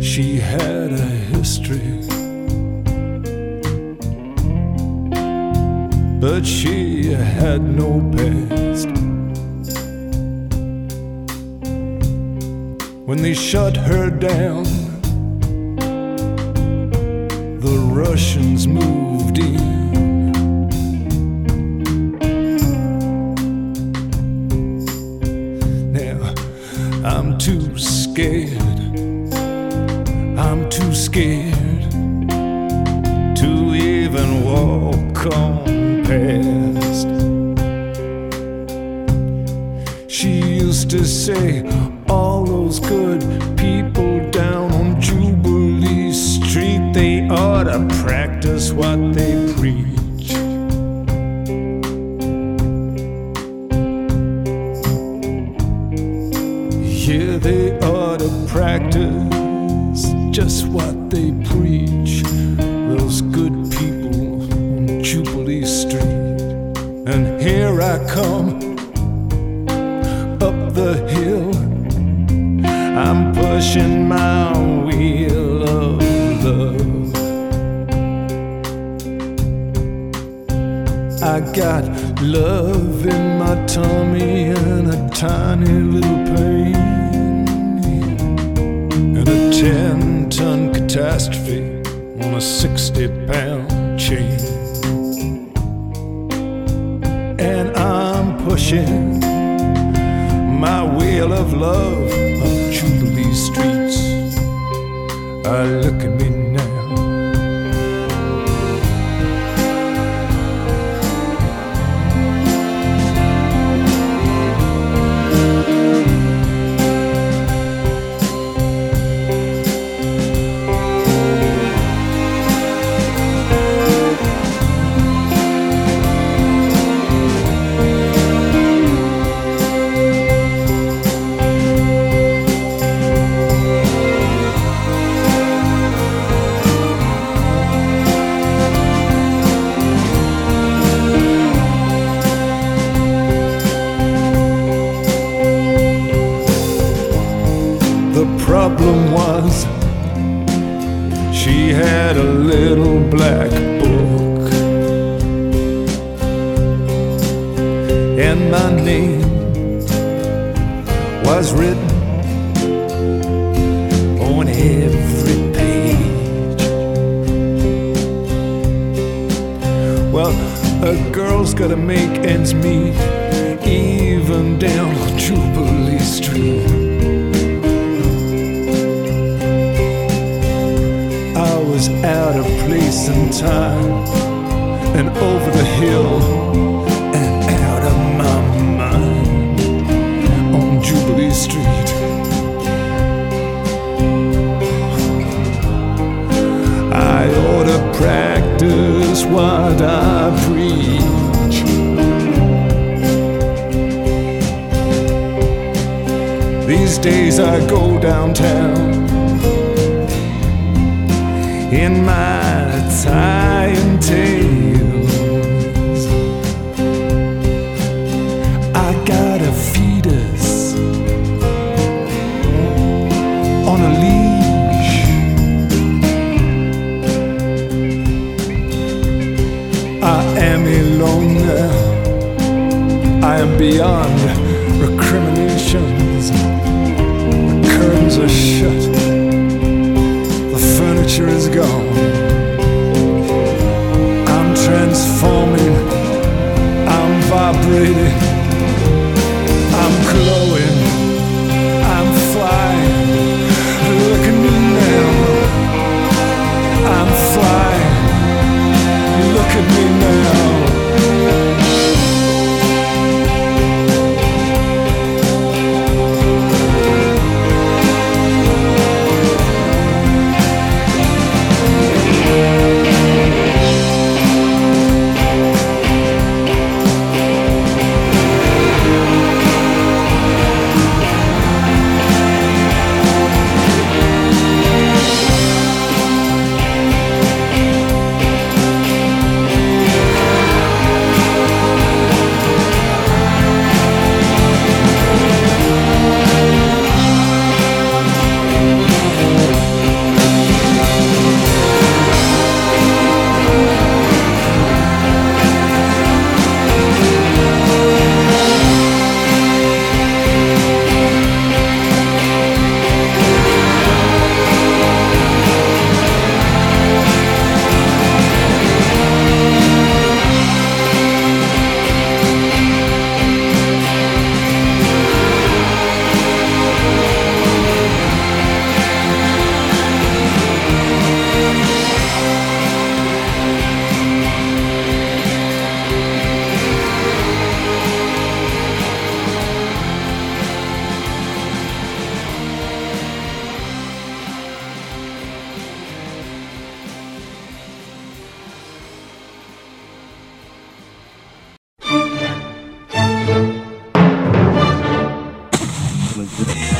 She had a history, but she had no past. When they shut her down, the Russians moved in.